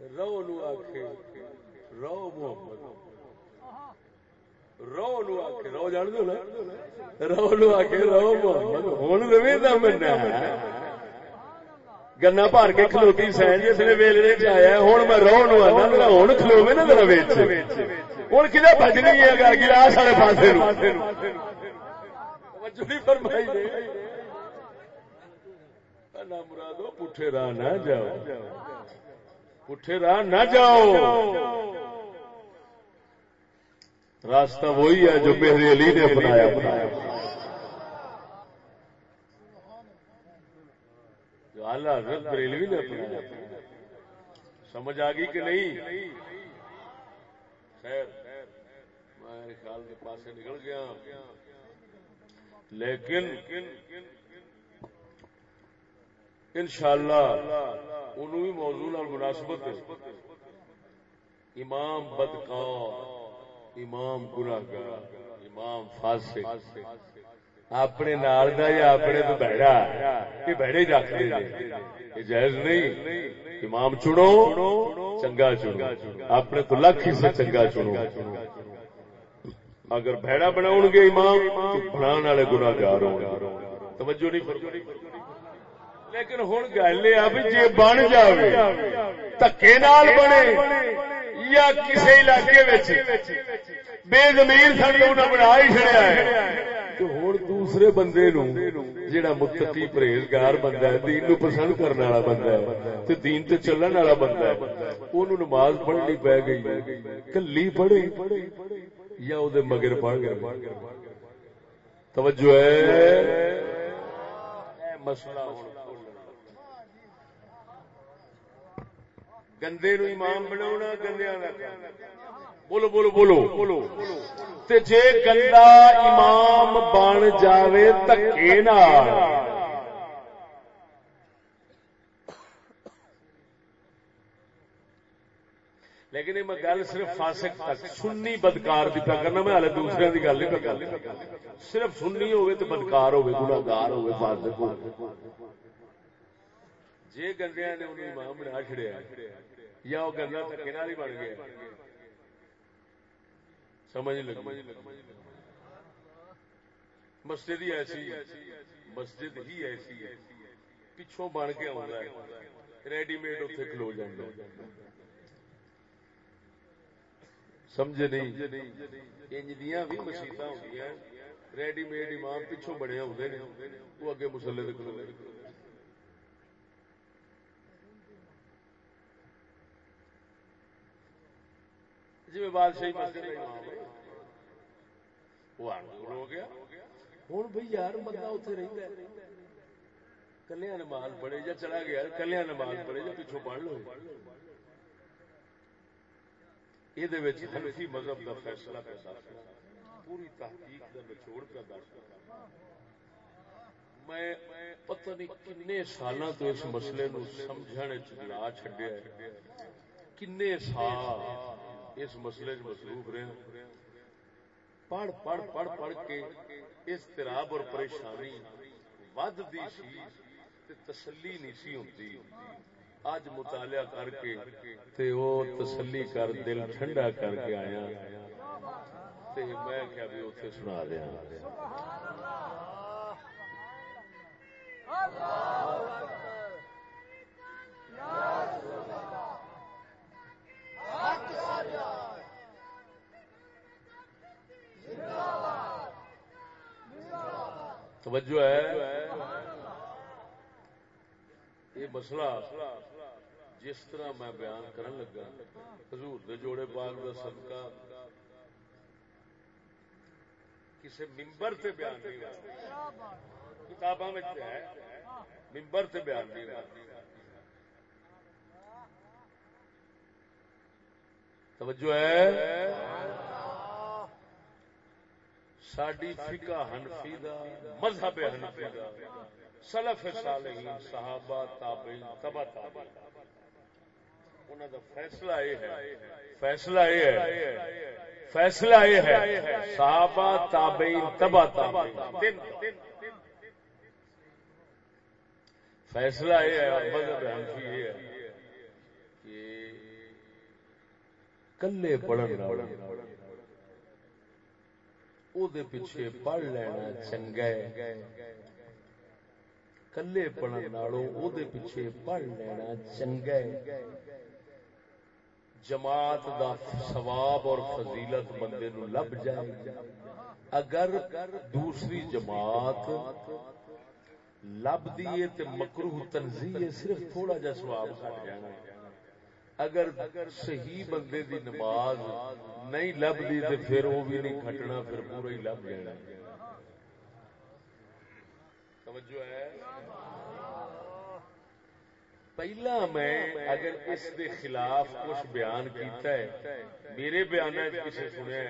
رو نو آخ رو رو جان دو رو نو آخ رو محمد ہوں رو منا گنا بھر کے کھلوتی سین جس نے ویلنے چ آیا ہوں میں رو نو آنا میرا ہوں کھلوے نا ذرا ویچ ہوں کتنے بجنی ہے گلاس والے پاس فرمائی مرادو پٹھے راہ نہ جاؤ پٹھے راہ نہ جاؤ راستہ وہی ہے جو میرے علی نے اپنایا اپنایا جو اعلیٰ حضرت بریلوی نے اپنایا۔ سمجھ آ گئی کہ نہیں؟ خیر میں خیال کے پاس سے نکل گیا۔ لیکن انشاءاللہ انہوں بھی موضوع اور مناسبت امام بدکار، امام گناہگار، امام فاسق۔ اپنے نال دا یا اپنے تو بہڑا یہ بہڑے ہی رکھ دے۔ یہ جائز نہیں امام چنو، چنگا چنو۔ اپنے تو لکھ ہی سے چنگا چنو۔ اگر بہڑا بناؤ گے امام تو بنا والے گناگار ہو توجہ نہیں فرمائی۔ لیکن ہوں گل یہ بھی جی بن جائے دکے نال بنے یا کسی علاقے بے زمین سڑی انہیں بنا ہی چڑیا ہے۔ ہوں دوسرے بندے نو جہاں متقی پرہیزگار بندہ ہے، دین نو پسند کرنے والا بندہ ہے تے دین تے چلن والا بندہ ہے، اونوں نماز پڑھنی پی گئی، کلی پڑھے یا او دے مگر پڑھ گئے توجہ ہے؟ مسئلہ گندے نو امام بناونا بنا گندیا بولو بولو بولو۔ بولو جے گندا امام بن جاوے تکے لیکن یہ میں گل صرف فاسق تک، سنی بدکار کی پہ کرنا، میں ہالے دوسرے کی گل نہیں کر صرف سنی ہوئے تو بدکار ہوئے گناگار ہوئے، فاسق ہو جے گندیا نے انہوں امام بنا چڑیا یا وہ گندا تکے نال ہی بن گیا سمجھ لگ مسجد ہی ایسی مسجد ہی ایسی ہے۔ پچھوں بن کے آ ریڈی میڈ اتنے کھلو جانا سمجھے نہیں؟ انجدیاں بھی مسیطا ہوتی ہیں ریڈی میڈ امام پچھوں بنے ہوتے ہیں وہ اگے مسلے کھلو۔ جی بادشاہی مسجد امام ہے وہ ہو گیا۔ ہوں بھائی یار بندہ اتنے رہتا ہے۔ کلیا نماز پڑھے یا چلا گیا کلیا نماز پڑھے یا پچھوں پڑھ لو۔ یہ حنفی مذہب کا فیصلہ پہ پوری تحقیق کا نچوڑ پہ دس میں پتہ نہیں کنے سالاں تو اس مسئلے نو سمجھنے چلا چھڈیا ہے۔ کنے سال اس مسئلے مصروف رہے پڑھ پڑھ پڑھ پڑھ کے اضطراب اور پریشانی ود دی سی تے تسلی نہیں سی ہوتی اج مطالعہ کر کے تے او تسلی کر دل ٹھنڈا کر کے آیا۔ تے میں کیا بھی اوتھے سنا دیا۔ اللہ۔ توجہ ہے۔ یہ مسئلہ جس طرح میں بیان کرن لگا، حضور دے جوڑے پاک دا صدقہ کسی ممبر سے بیان نہیں کتاباں میں ہے ممبر سے بیان نہیں ہوا توجہ ہے؟ ساڈی فقہ حنفی دا، مذہب حنفی دا، سلف صالحین، صحابہ، تابعین، تبع تابعین۔ انہاں دا فیصلہ یہ ہے، فیصلہ یہ ہے، فیصلہ یہ ہے، صحابہ، تابعین، تبع تابعین۔ فیصلہ یہ ہے، مذہب حنفی یہ ہے کہ کلے پڑھن والے پیچھے پڑھ لینا چنگا کلے پڑھن پیچھے پڑھ لینا چنگا جماعت دا ثواب اور فضیلت بندے نو لب جائے اگر دوسری جماعت لب دیے تے مکروہ تنزیہ صرف تھوڑا جا سواب کٹ جانا ہے اگر صحیح بندے دی نماز نہیں لبھی تو پھر وہ بھی نہیں کھٹنا، پھر پورا ہی لب جانا توجہ ہے؟ پہلا میں اگر اس دے خلاف کچھ بیان کیتا ہے، میرے بیان کسی سنیا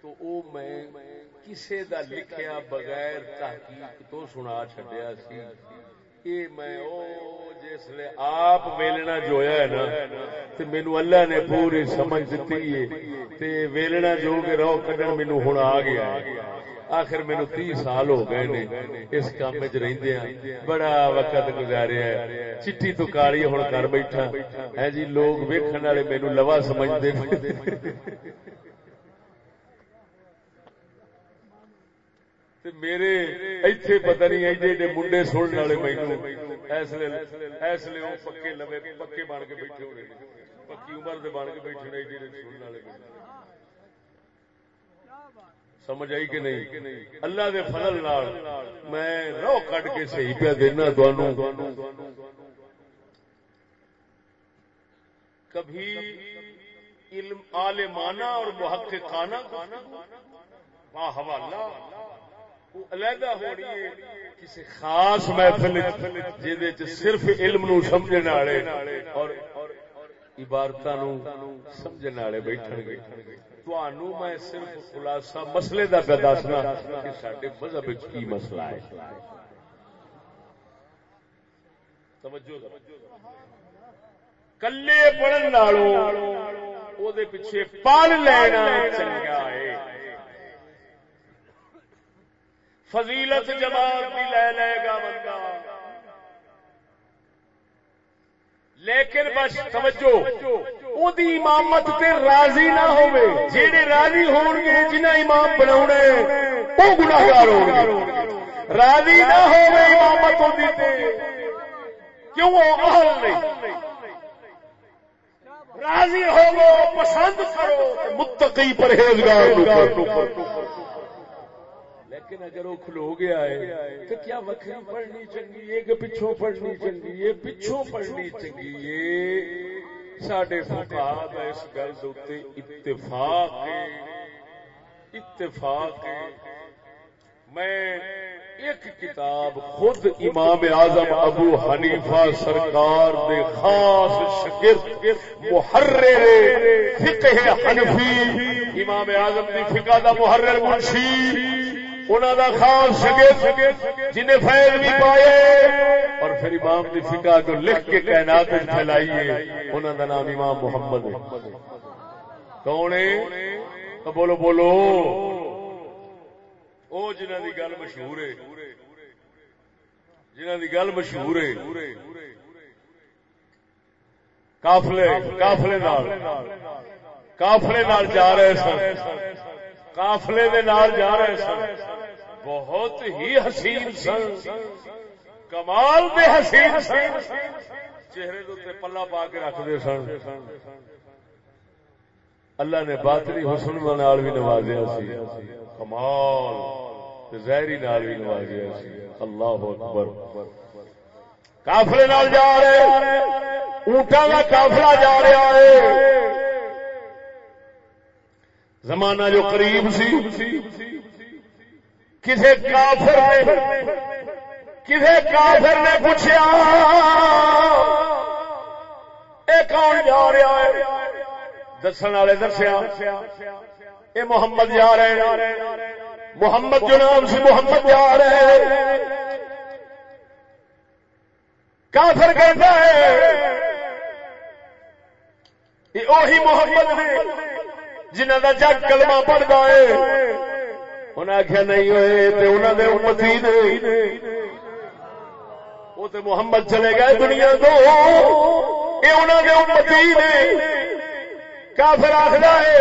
تو او میں کسے دا لکھیا بغیر تحقیق تو سنا چڈیا سی۔ یہ میں او آپ ویلنا جویا ہے نا، تے مینو اللہ نے پوری سمجھ دیتی ہے۔ تے ویلنا جو کے رو کڈن مینو ہن آ گیا ہے۔ آخر مینو تی سال ہو گئے نے، اس کام چ رہندے ہیں بڑا وقت گزاریا ہے۔ چٹھی تو کالی ہن کر بیٹھا۔ ہے جی لوگ ویکھن والے مینو لوا سمجھدے تے میرے ایتھے پتہ نہیں ایڈے ایڈے منڈے سننے والے مینوں۔ ایسلے ایسلے او پکے لوے پکے بن کے بیٹھے ہونے پکی عمر دے بن کے بیٹھے نے ایڈے ایڈے سننے والے سمجھ آئی کہ نہیں؟ اللہ دے فضل نال میں رو کٹ کے صحیح پہ دینا تانوں۔ کبھی علم عالمانہ اور محققانہ واہ حوالہ علیحدہ ہونی ہے، کسی خاص محفل جہد صرف علم نو سمجھنے والے اور عبارت سمجھنے والے بیٹھن گے۔ تہن میں صرف خلاصہ مسئلے کا پہ دسنا کہ سارے مذہب کی مسئلہ ہے۔ کلے پڑھن والوں پیچھے پال لینا چنگا ہے۔ فضیلت جماعت بھی لے لے گا بندہ۔ لیکن بس توجہ او امامت تے راضی نہ ہوئے۔ جیڑے راضی ہون گے جنہ امام بناونے او گناہگار ہون گے۔ راضی نہ ہوئے امامت ہو تے۔ کیوں؟ وہ اہل نہیں راضی ہوگو، پسند کرو، متقی پرہیزگار کرو لیکن اگر وہ کھلو گیا ہے۔ تو کیا وکری پڑھنی چنگی ہے کہ پچھوں پڑھنی چنگی ہے؟ پچھوں پڑھنی چنگی ہے۔ سڈے فقاد اس گل اتفاق اتفاق میں ایک کتاب خود امام اعظم ابو حنیفہ سرکار دے خاص شگرد محرر فقہ حنفی امام اعظم دی فقہ دا محرر منشی انہوں دا خاص شگرد جنہیں فیض بھی پائے اور پھر امام کی فکا کو لکھ کے کائنات پھیلائیے انہوں دا نام امام محمد ہے۔ کون ہے؟ بولو بولو۔ او جنہ دی گل مشہور ہے جنہ دی گل مشہور ہے، کافلے کافلے نال کافلے نال جا رہے سن۔ کافلے دے نال جا رہے سن۔ بہت ہی حسین سن۔ کمال دے حسین سن۔ چہرے دے پلا پا کے رکھتے سن۔ اللہ نے باطنی حسن نال بھی نوازیا سی۔ کمال زہری نال بھی نوازیا سی۔ اللہ اکبر۔ کافلے نال جا رہے۔ اونٹا کا کافلا جا رہا ہے۔ زمانہ جو قریب سی کسی کافر نے کسی کافر نے پوچھا یہ کون جا رہا ہے؟ دسن والے دسیا یہ محمد جا رہے ہیں محمد جو نام سے محمد جا رہے ہیں کافر کہتا ہے، یہ وہی محمد نے جنہ کا جگ کلمہ پڑھتا ہے۔ انہیں آخیا نہیں ہوئے انہوں نے امتی نے وہ تو محمد چلے گئے دنیا کو یہ انہوں نے امتی نے کافر آخر ہے،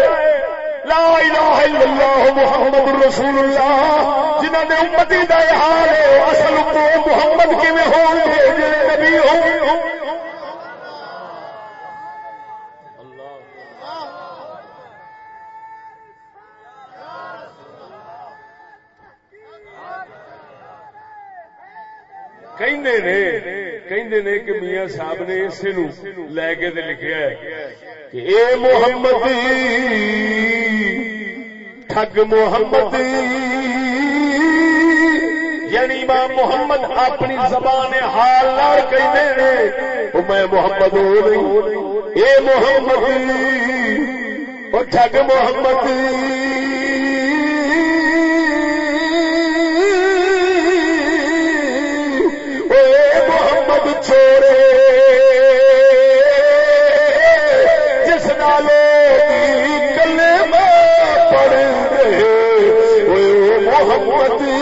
لا الہ الا اللہ محمد رسول اللہ۔ جنہوں نے امتی کا حال ہے، اصل محمد کیون ہو گے نبی ہوں کہندے نے کہندے نے کہ میاں صاحب نے اسے نو لے کے لکھا ہے کہ اے محمد، ٹھگ محمد یعنی امام محمد اپنی زبان حال لال کہ میں محمد ہو نہیں۔ اے محمد، او ٹھگ محمد۔ میرے جس نالے گلے میں پڑ گئے محمدی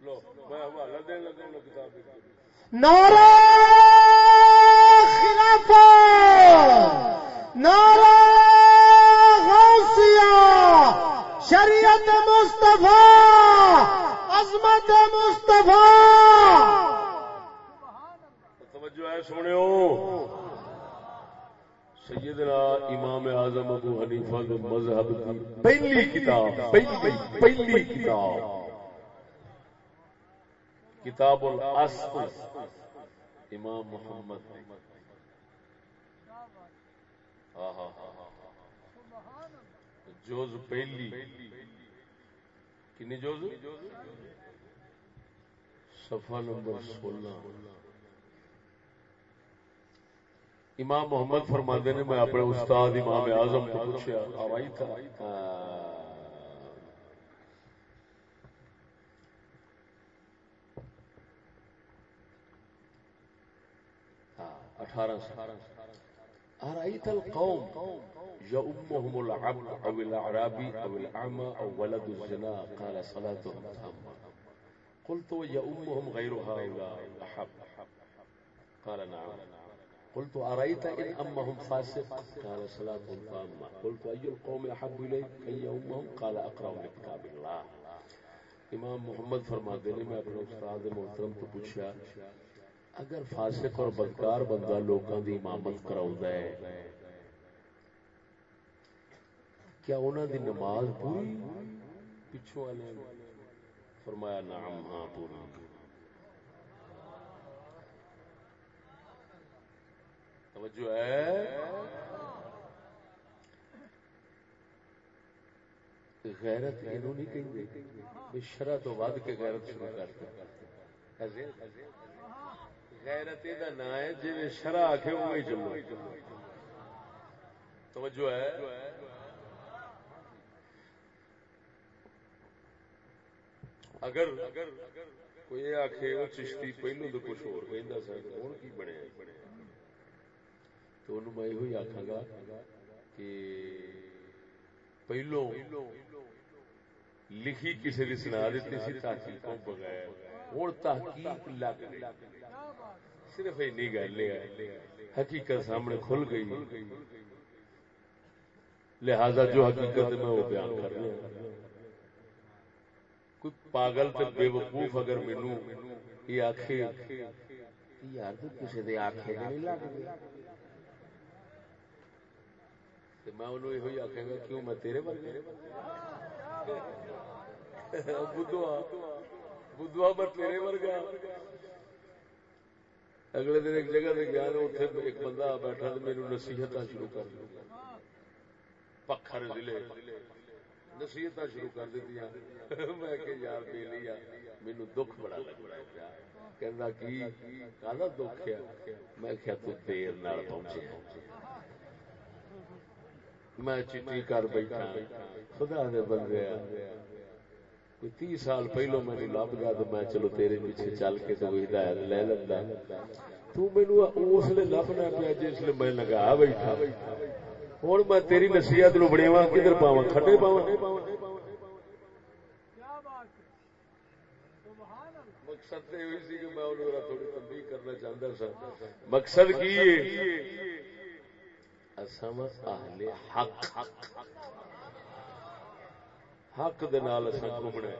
لو میں حوالہ دین لگا ہوں کتاب نعرہ ہے سنو سیدنا امام اعظم ابو حنیفہ کے مذہب کی پہلی کتاب، پہلی پہلی کتاب۔ کتاب الاصل امام محمد۔ جوز پہلی۔ کنی جوز؟ صفحہ نمبر سولہ۔ امام محمد فرماندے نے میں اپنے استاد امام اعظم کو پوچھا آوائی تھا اٹھارہ أرأيت القوم يؤمهم العبد أو الأعرابي أو الأعمى أو ولد الزنا قال صلاتهم تامة قلت ويؤمهم غير هؤلاء أحب قال نعم قلت أرأيت إن أمهم فاسق؟ قال صلاة تامة قلت أي القوم أحب إليك؟ أن يؤمهم قال أقرأ لكتاب الله. امام محمد فرماتے ہیں میں اپنے استاد محترم تو پوچھا، اگر فاسق اور بدکار بندہ لوگوں کی امامت کرا ہے، کیا انہوں دی نماز پوری؟ پچھو والے فرمایا نام ہاں پوری۔ توجہ ہے۔ غیرت یہ نہیں کہیں گے شرح تو ود کے غیرت شروع کرتے غیرت دا نا ہے جی شرح آخ وہی چلو توجہ ہے۔ اگر کوئی آخ چشتی پہلو تو کچھ ہو سر ہوں کی بنے تو انہوں میں یہ آخا گا کہ پہلو لکھی کسی نے سنا دیتی سی تحقیقوں بغیر۔ ہوں تحقیق لگ صرف اینی گل ہے۔ حقیقت سامنے کھل گئی۔ لہذا جو حقیقت میں وہ بیان کر رہا ہوں کوئی پاگل تے بے وقوف اگر مینو یہ آخے یار کسی دے آخے نہیں لگ میں انہوں یہ آخا گا، کیوں میں تیرے ورگے؟ بدھوا بدھوا میں تیرے ورگا۔ اگلے دن ایک جگہ سے گیا اتنے ایک بندہ بیٹھا تو میرے نصیحت شروع کر دی پکھر ضلع۔ نصیحت شروع کر دیتی میں کہ یار بے لیا مینو دکھ بڑا لگ رہا ہے کہ کالا دکھ ہے؟ میں کیا تو دیر نال پہنچے میں چٹی کر بیٹھا۔ خدا دے بندے۔ کوئی تی سال پہلو مینو لب گیا تو میں چلو تیرے پیچھے چل کے تو ہدایت لے لینا تو مینو اس لیے لبنا پیا جس لیے میں لگا بیٹھا۔ ہوں میں تیری نصیحت نو بڑےوا کدھر پاوا کھڈے پاوا مقصد تو سی کہ میں تھوڑی تبدیل کرنا چاہتا سا۔ مقصد کی اہل حق. حق دے نال اساں گھومنا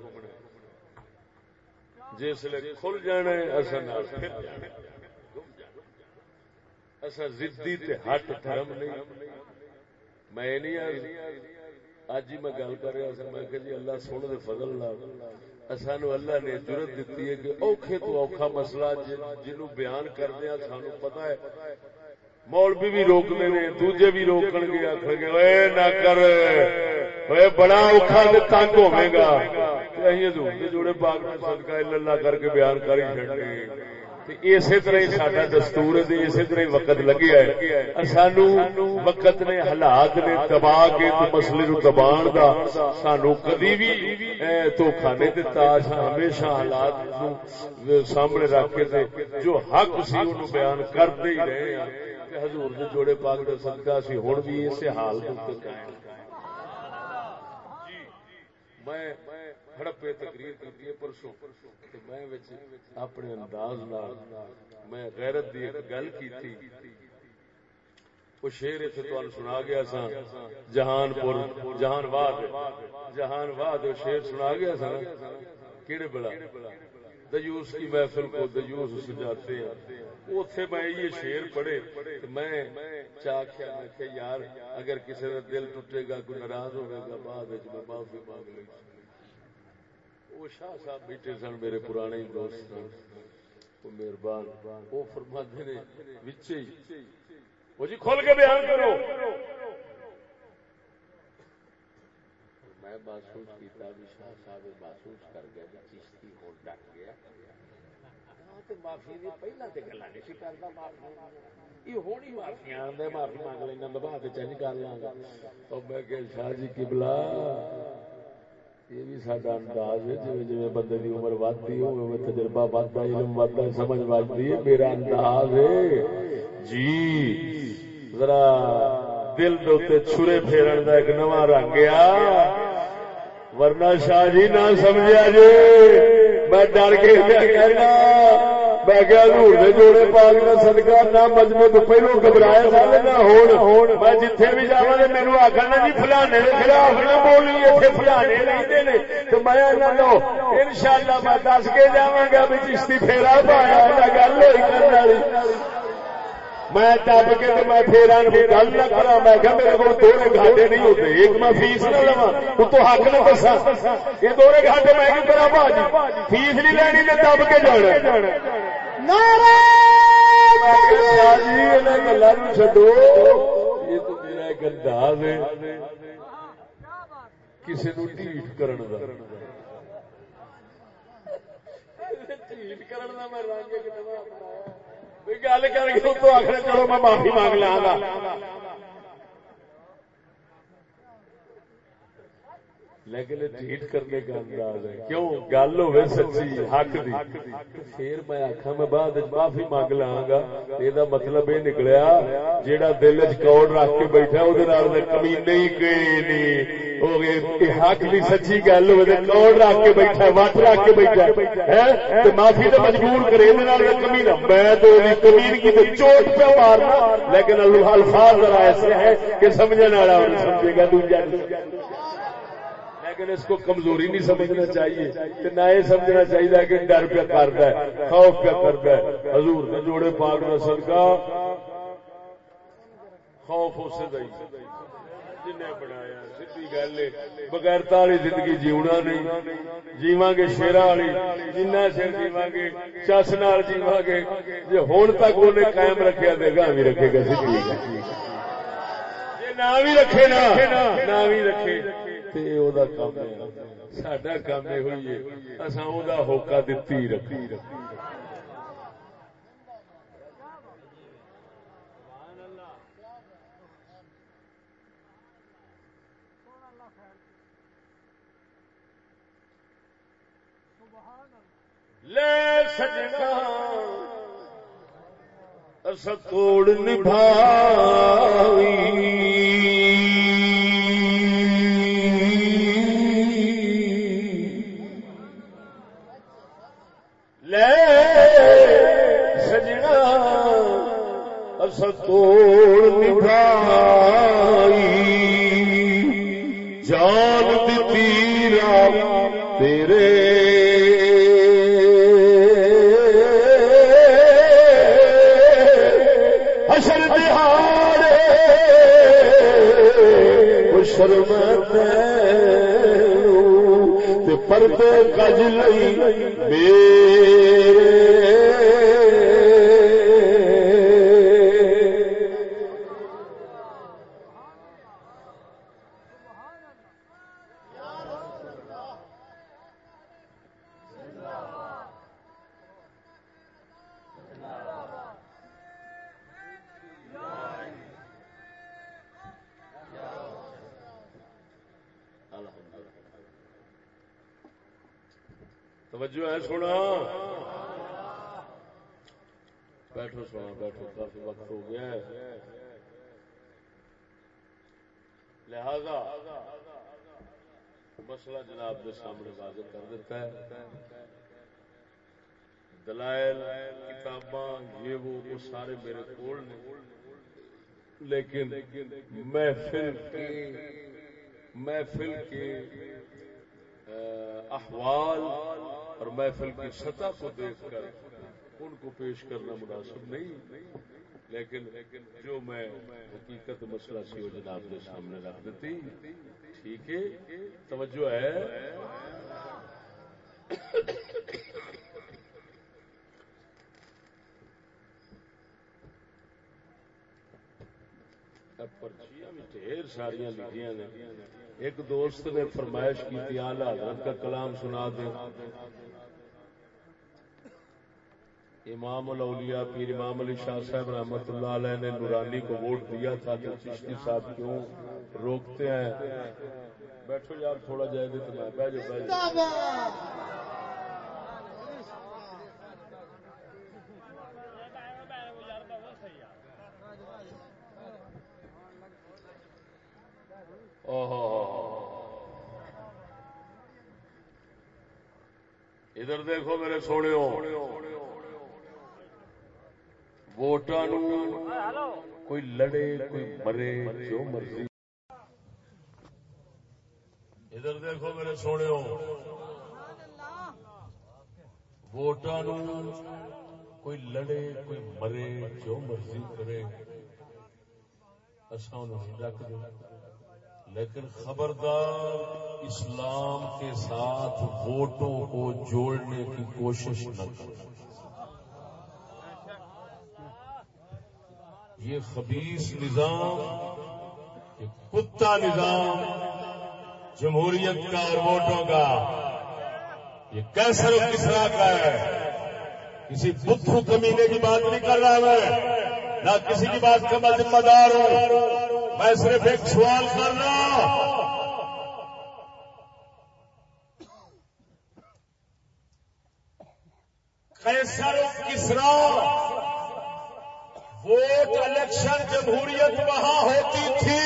جس لے کھل جانا ہے، اساں نال پھر جانا اساں ضدی تے ہٹ دھرم نہیں. میں نہیں اج ہی میں گل کر رہا سا، میں کہ جی اللہ سونے دے فضل نال. سانو اللہ نے جرت دیتی ہے کہ اوکھے تو اوکھا مسئلہ جنوں بیان کردے سانو پتہ ہے مولوی بھی روکتے نے دوجے بھی روکن گے، آخر گے، اے نہ کر، اے بڑا اوکھا تے تنگ ہوے گا. تے اہیں حضور جوڑے پاک نے صدقہ اللہ کر کے بیان کر ہی چھڈے اسی طرح ہی ساڈا دستور ہے اسی طرح ہی وقت لگیا ہے۔ سانو وقت نے حالات نے دبا کے تو مسئلے نو دبان دا سانو کدی بھی دھوکھا نہیں دتا۔ ہمیشہ حالات نو سامنے رکھ کے جو حق سی انہوں بیان کرتے ہی رہے ہیں۔ کہ حضور دے جوڑے پاک دا صدقہ سی ہن بھی اسی حال دے قائم میں ہڑپے تقریر کی پرسوں تے میں وچ اپنے انداز نال میں غیرت دی ایک گل کیتی۔ وہ شیر اتنے تمہیں سنا گیا سا جہان پور جہان واد جہان واد شیر سنا گیا سا کہڑے بڑا دیوس کی محفل کو دیوس سجاتے ہیں۔ اتنے میں یہ شیر پڑھے میں چاہ کہ یار، اگر کسی کا دل ٹوٹے گا، کوئی ناراض ہوگا گا، بعد میں معافی مانگ لی وہ شاہ صاحب بیٹھے سن، میرے پرانے دوست سن۔ وہ مہربان، وہ فرما نے وہ جی کھول کے بیان کرو۔ میں محسوس کیا بھی شاہ صاحب محسوس کر گیا کہ چشتی ہو ڈک گیا۔ معافی گلا نہیں معافی یہ ہونی معافی مانگ لینا دبا کر گا میں کہ شاہ جی یہ بھی انداز ہے بندے عمر ودتی ہو تجربہ ودتا علم ودتا سمجھ ودتی ہے میرا انداز ہے جی ذرا دل دے چھرے پھیرن کا ایک نواں رنگ آ ورنہ شاہ جی نہ سمجھا جی میں ڈر کے کہنا میں کیا ہزور نے جوڑے پاک کا صدقہ نہ مجمے تو پہلو گھبرایا سارے نہ ہون میں جتھے بھی جا میرے آخر جی فلانے کے خلاف نہ بولنی اتنے فلانے رہتے نے تو میں لو ان شاء اللہ میں دس کے جا گا بھی چشتی پھیرا پایا گل ہوئی کرنے والی میں ٹپ کے میں پھر گل نہ کرا میں کہ میرے کو دورے گھاٹے نہیں ہوتے ایک میں فیس نہ لوا تو تو حق نہ دسا یہ دورے گھاٹے میں کیوں کرا باجی فیس نہیں لینی تو ٹپ کے جانا چڈو یہ تو میرا ایک انداز ہے۔ کسی نو ٹھیٹ کرن دا۔ ٹھیٹ کرن دا میں رنگ گل کر کے تو آخر چلو میں معافی مانگ لا گا۔ لیکن ٹھیٹ کرنے کا انداز ہے۔ کیوں؟ گل ہوے سچی، حق دی۔ پھر میں آخا میں بعد معافی مانگ لا گا یہ مطلب یہ نکلیا، جیڑا دل چ کوڑ رکھ کے بیٹھا وہ کمی نہیں گئی حق دی سچی گل ہوے کوڑ رکھ کے بیٹھا وٹ رکھ کے بیٹھا معافی تو مجبور کرے کمی نہ میں تو کمین کی چوٹ پہ مارنا، لیکن الفاظ ذرا ایسے ہیں کہ سمجھنے والا سمجھے گا دوجا لیکن اس کو کمزوری نہیں سمجھنا چاہیے نہ یہ سمجھنا چاہیے کہ ڈر پیا کرتا ہے، خوف پیا کرتا ہے۔ حضور نے جوڑے پاک نہ صدقہ۔ خوف اسے دئی جن بنایا سی گل بغیر تالی زندگی جیونا نہیں۔ جیواں گے شیرا والی، جنہ چر جیواں گے چس نال جیواں گے جی ہوں تک انہیں قائم رکھا دے گا بھی رکھے گا سی نہ بھی رکھے نہ بھی رکھے۔ سڈا کام یہ ہوئی ہے۔ اصا ہوکا دتی رکھی لے سجنا۔ نبھائی توڑ نبھائی۔ جان دیتی رام تیرے۔ حشر دہاڑے شرمت پردے کج لئی میرے توجہ ہے سونا۔ بیٹھو سونا، بیٹھو، کافی وقت ہو گیا ہے۔ لہذا مسئلہ جناب کے سامنے واضح کر دیتا ہے۔ دلائل، کتاباں، یہ وہ وہ سارے میرے کول نے۔ لیکن محفل کے محفل کے احوال اور محفل کی سطح کو دیکھ کر ان کو پیش کرنا مناسب نہیں۔ لیکن جو میں حقیقت مسئلہ سی وہ جناب کے سامنے رکھ دیتی۔ ٹھیک ہے؟ توجہ ہے۔ پرچیاں ڈھیر ساری لکھیاں نے۔ ایک دوست نے فرمائش کی تھی اعلی حضرت کا کلام سنا دیں۔ امام الاولیاء پیر امام علی شاہ صاحب رحمت اللہ علیہ نے نورانی کو ووٹ دیا تھا تو چشتی صاحب کیوں روکتے ہیں؟ بیٹھو یار، تھوڑا جائے گا تو میں ادھر دیکھو میرے سونے ووٹان کوئی لڑے، کوئی مرے، جو مرضی۔ ادھر دیکھو میرے سونے ووٹان کوئی لڑے، کوئی مرے، جو مرضی کرے اصا رکھ دیں لیکن خبردار، اسلام کے ساتھ ووٹوں کو جوڑنے کی کوشش نہ کریں یہ خبیص نظام، یہ کتا نظام جمہوریت کا اور ووٹوں کا، یہ کیسر و کسرا کا ہے۔ کسی بدھو کمینے کی بات نہیں کر رہا میں، نہ کسی کی بات کا میں ذمہ دار ہوں۔ میں صرف ایک سوال کر رہا ہوں۔ کیسر کسرا الیکشن جمہوریت وہاں ہوتی تھی۔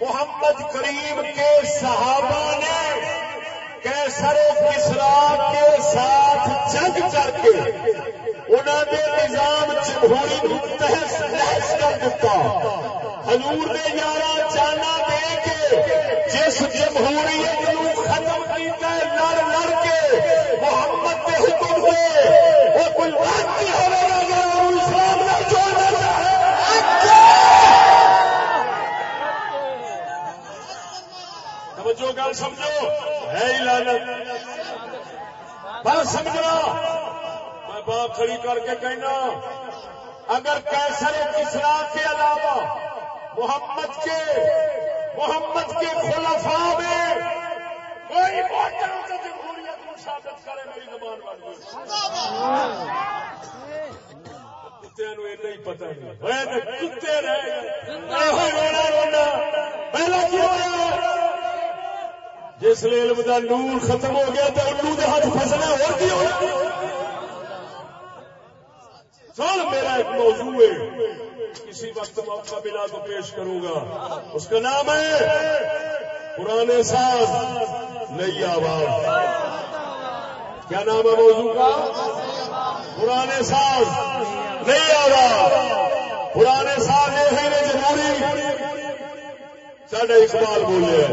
محمد کریم کے صحابہ نے کیسر کسرا کے ساتھ جنگ کر کے انہوں نے نظام جمہوری تحس نحس کر دیتا حضور نے یارہ جانا دے کے جس جمہوریت نو ختم کیتا ہے، لڑ لڑ کے محمد کے حکم سے وہ کوئی بات نہیں ہو توجہ گل سمجھو؟ ہے ہی لانت بس سمجھنا میں بات کھڑی کر کے کہنا، اگر کیسر کسرا کے علاوہ محمد کے محمد کے خلفا میں کوئی ووٹر جمہوریت کو ثابت کرے، میری زبان بن کتے پتا نہیں۔ کتے رونا رونا پہلا کی جس علم کا نور ختم ہو گیا تو الو کے ہاتھ فسنا اور کی سر میرا ایک موضوع ہے، کسی وقت موقع ملا تو پیش کروں گا۔ اس کا نام ہے پرانے ساز، نئی آواز۔ کیا نام ہے موضوع؟ کا پرانے ساز، نئی آواز۔ پرانے ساز یہ ہے جی، جمہوری۔ ساڈا اقبال بولے۔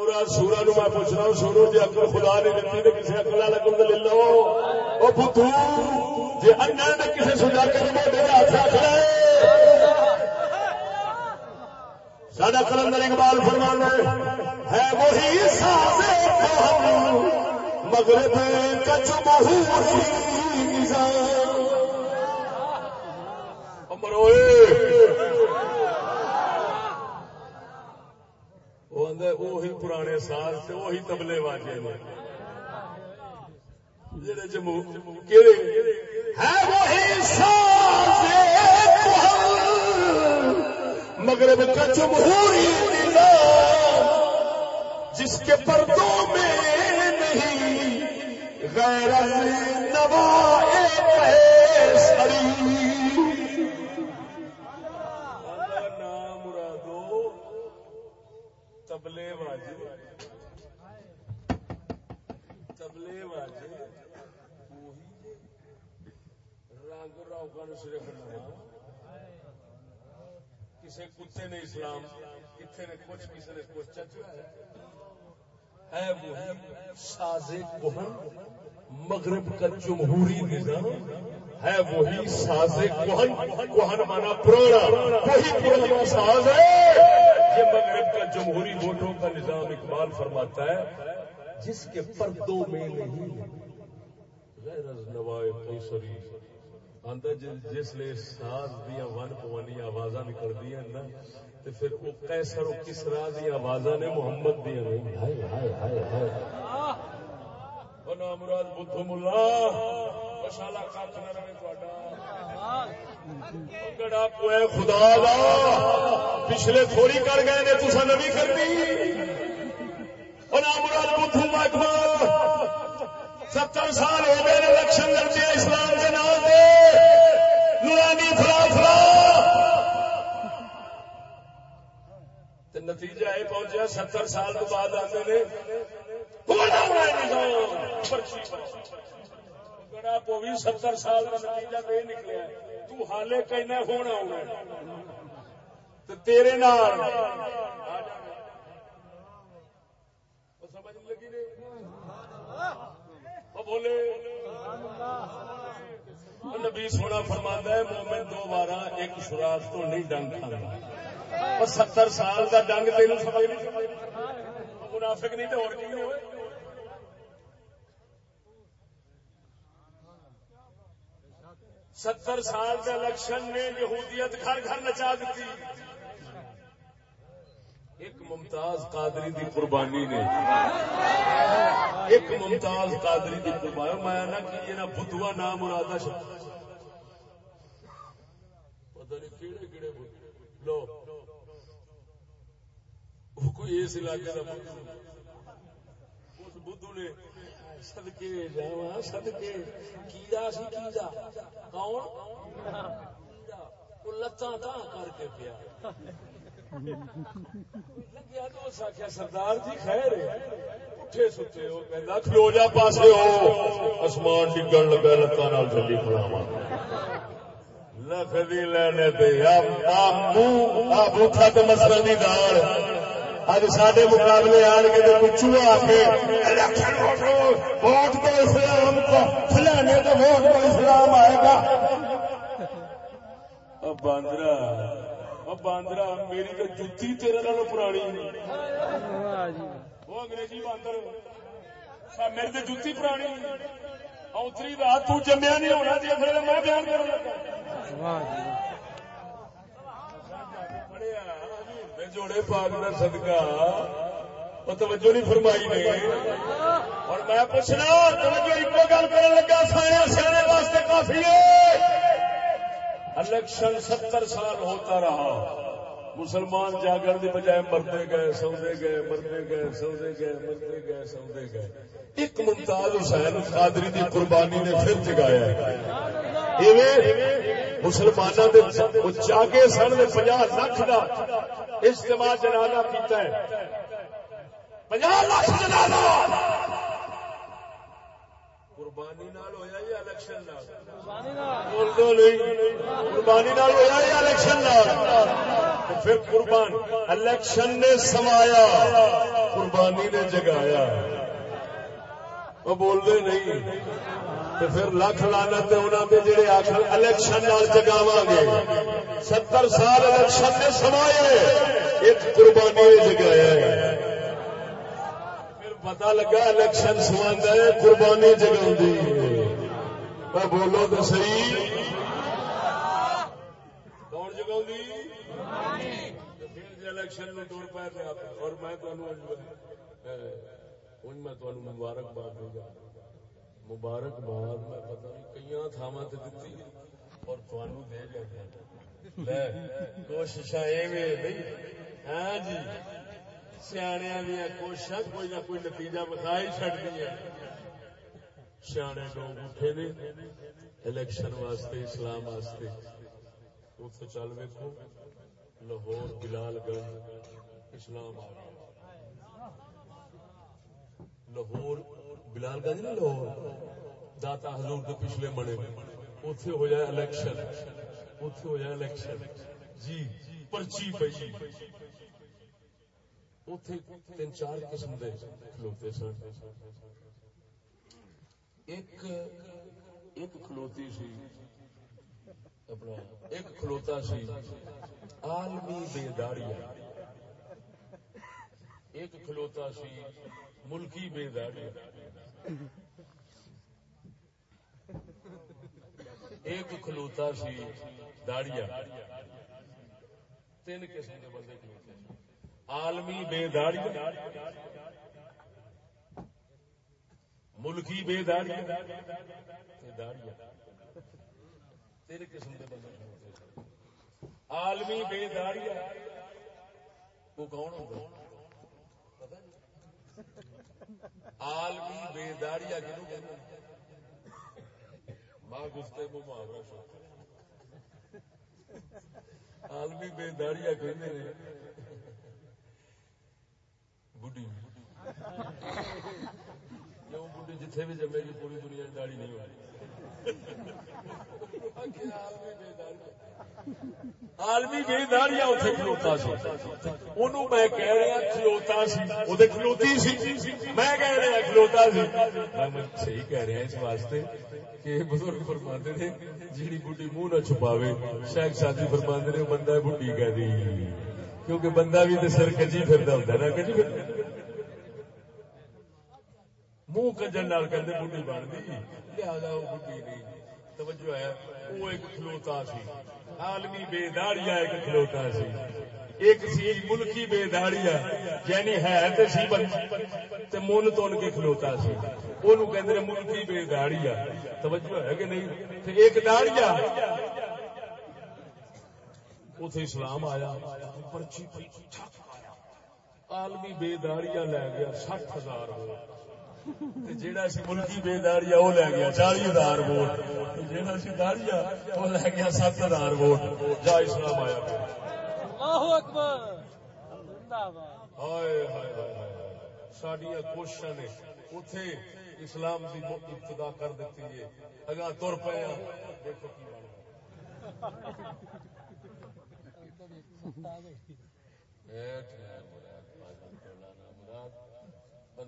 مراد سورا نو میں پوچھ رہا ہوں، سورو جی اکل خدا نے دیتی تو کسی اکل والا کم لے لو وہ بدھو جی انا نے کسی سجا کر موٹے ہاتھ رکھ لے۔ ساڈا کلندر اقبال فرمانا ہے وہی ساز مغرب کچھ بہو امروئے وہ آدھا وہی پرانے ساز سے وہی تبلے واجے نے۔ جڑے جمہور مغرب کا جمہوری نظام، جس کے پردوں تبلے واجے تبلے واجے رنگ روگن صرف کسی کتے نے اسلام کتنے نے کچھ کسی نے کچھ چچا ہے سازے کوہن مغرب کا جمہوری نظام ہے، وہی ساز کوہن کوہن مانا پرانا، وہی پرانا ساز ہے۔ یہ مغرب کا جمہوری ووٹوں کا نظام اقبال فرماتا ہے، جس کے پردوں میں نہیں غیر از نوائے قیصری۔ آندا جس لے ساز دیا، ون پوانی آواز نکل دیا نا تو پھر وہ کیسر و کسرا دی آواز نے محمد دیا نہیں۔ ہائے ہائے ہائے ہائے۔ او مراد بدھ ملا مشالا کھ نہ رہے تہاڈا گڑا پوئے خدا دا پچھلے تھوڑی کر گئے نے تسا نوی کر دی او مراد بدھ اکبر ستر سال ہو گئے الیکشن لڑتے اسلام کے نام دے نورانی فلا فلا تے نتیجہ یہ پہنچا ستر سال تو بعد آتے نے بڑا پوی ستر سال کا نتیجہ تو یہ نکلیا تو حالے کہنا ہونا ہونا تیرے نال سمجھ لگی نہیں بولے نبی سونا فرماتا ہے مومن دو بار ایک سوراخ تو نہیں ڈنگ کھانا اور ستر سال کا ڈنگ تین سمجھ نہیں منافق نہیں تو اور کی ہوئے؟ ستر سال کے الیکشن میں یہودیت گھر گھر نچا دیتی۔ ایک ممتاز قادری دی قربانی نے۔ ایک ممتاز قادری دی قربانی۔ میں نہ کہ یہ نہ بدوا نام مرادہ شب پتہ نہیں کیڑے کیڑے لو۔ وہ کوئی اس علاقے کا اس بدھو نے سدکے سدکے کیڑا سی کیڑا کون وہ لتاں تاں کر کے پیا لگیا تو اس آخیا سردار جی خیر اٹھے ستے ہو کھلو جا پاسے ہو آسمان ڈگن لگا لتاں نال لکھ دی لینے تے آپ بوٹا مسل اج سڈے مقابلے آن کے تو کچھ آ کے ووٹ تو اسلام کو فلانے تو ووٹ تو اسلام آئے گا. باندرا باندرا میری تو جتی تیرے نال پرانی وہ انگریزی باندر میری تو جتی پرانی اوتری رات تو جمیا نہیں ہونا جی پھر میں بیان کر لگا جوڑے پاک کا صدقہ، وہ توجہ نہیں فرمائی نے۔ اور میں پوچھنا توجہ ایک گل کر لگا، سارے سیانے واسطے کافی ہے۔ الیکشن ستر سال ہوتا رہا۔ مسلمان جاگر دی بجائے مرتے گئے سودے گئے، مرتے گئے سودے گئے، مرتے گئے سودے گئے۔ ایک ممتاز حسین قادری دی قربانی نے پھر جگایا مسلمانوں جاگے سن میں پناہ لاکھ کا اجتماع جنازہ کیتا ہے۔ پناہ لاکھ جنازہ! قربانی نال ہویا یا الیکشن نال؟ بول دو نہیں۔ قربانی نال ہویا یا الیکشن نال۔ پھر قربان الیکشن نے سمایا قربانی نے جگایا۔ وہ بول دے نہیں۔ تو پھر لکھ لانا انہوں نے جڑے آخر الیکشن نال جگاوا گے۔ ستر سال الیکشن نے سمائے ایک قربانی جگایا ہے پھر پتا لگا الیکشن سمانا ہے قربانی جگا بولو تو صحیح؟ کون جگا الیکشن میں ٹور پائے اور میں میں تمہیں مبارکباد دے گا مبارکباد میں پتہ نہیں کئی تھاوا دیتی اور تمہوں دے گا کوشش ہاں جی سیاح دیا کوشش کوئی نہ کوئی نتیجہ بتا ہی چڑتی ہے سیانے لوگ اٹھے نے الیکشن واسطے اسلام واسطے اتنے چل ویکو لاہور بلال گنج اسلام آ گیا لاہور، بلال گنج جی نا لاہور؟ داتا حضور کے پچھلے بنے اتے ہو جائے الیکشن۔ اتے ہو جائے الیکشن۔ جی پرچی پی اتے تین چار قسم کے کھلوتے سن۔ ایک ایک کھلوتی سی۔ اپنا ایک کھلوتا سی۔ عالمی بیداریاں ایک کھلوتا سی۔ ملکی بیداری ایک کھلوتا سی داڑیا تین قسم کے بندے کھلوتے سی عالمی بیداری ملکی بیداری داڑیا تین قسم کے بندے کھلوتے سی عالمی بیداری وہ کون ہوگا عالمی بیداریا کنو کہ ماں گفتے کو محاورہ شوق عالمی بیداریا کہنے نے بڈی کیوں بڈی جتھے بھی جمے گی پوری دنیا داڑی نہیں ہوئی عالمی بیداریا اتنے کھلوتا سی انہوں میں کہہ رہا کھلوتا سی وہ کھلوتی سی میں کہہ رہا کھلوتا سی میں صحیح کہہ رہا اس واسطے کہ بزرگ فرماندے نے جیڑی بڈی منہ نہ چھپاوے شاید ساتھی فرماندے نے بندہ بڈی کہہ دی کیونکہ بندہ بھی تو سر کجی پھرتا ہوتا نا کجی منہ کجن نال کہتے بڈی بن گئی جی۔ لہذا وہ بڈی نہیں توجہ ہے وہ ایک کھلوتا سی۔ عالمی بیداریا ایک کھلوتا سی۔ ایک سی ملکی بیداریا یعنی ہے تے سی تے من تون کے کھلوتا سی۔ اونوں کہندے نے ملکی بیداریا توجہ ہے کہ نہیں؟ تے ایک داڑیا اوتھے اسلام آیا، پرچی عالمی بیداریا لے گیا، سٹھ ہزار جہاں سی ملکی بیداریا وہ لے گیا چالی ہزار ووٹ جہاں سی داریا وہ لے گیا سات ہزار ووٹ جا اسلام آیا سڈیا کوشش نے اتے اسلام کی ابتدا کر دیتی ہے اگا تر پے دیکھو کی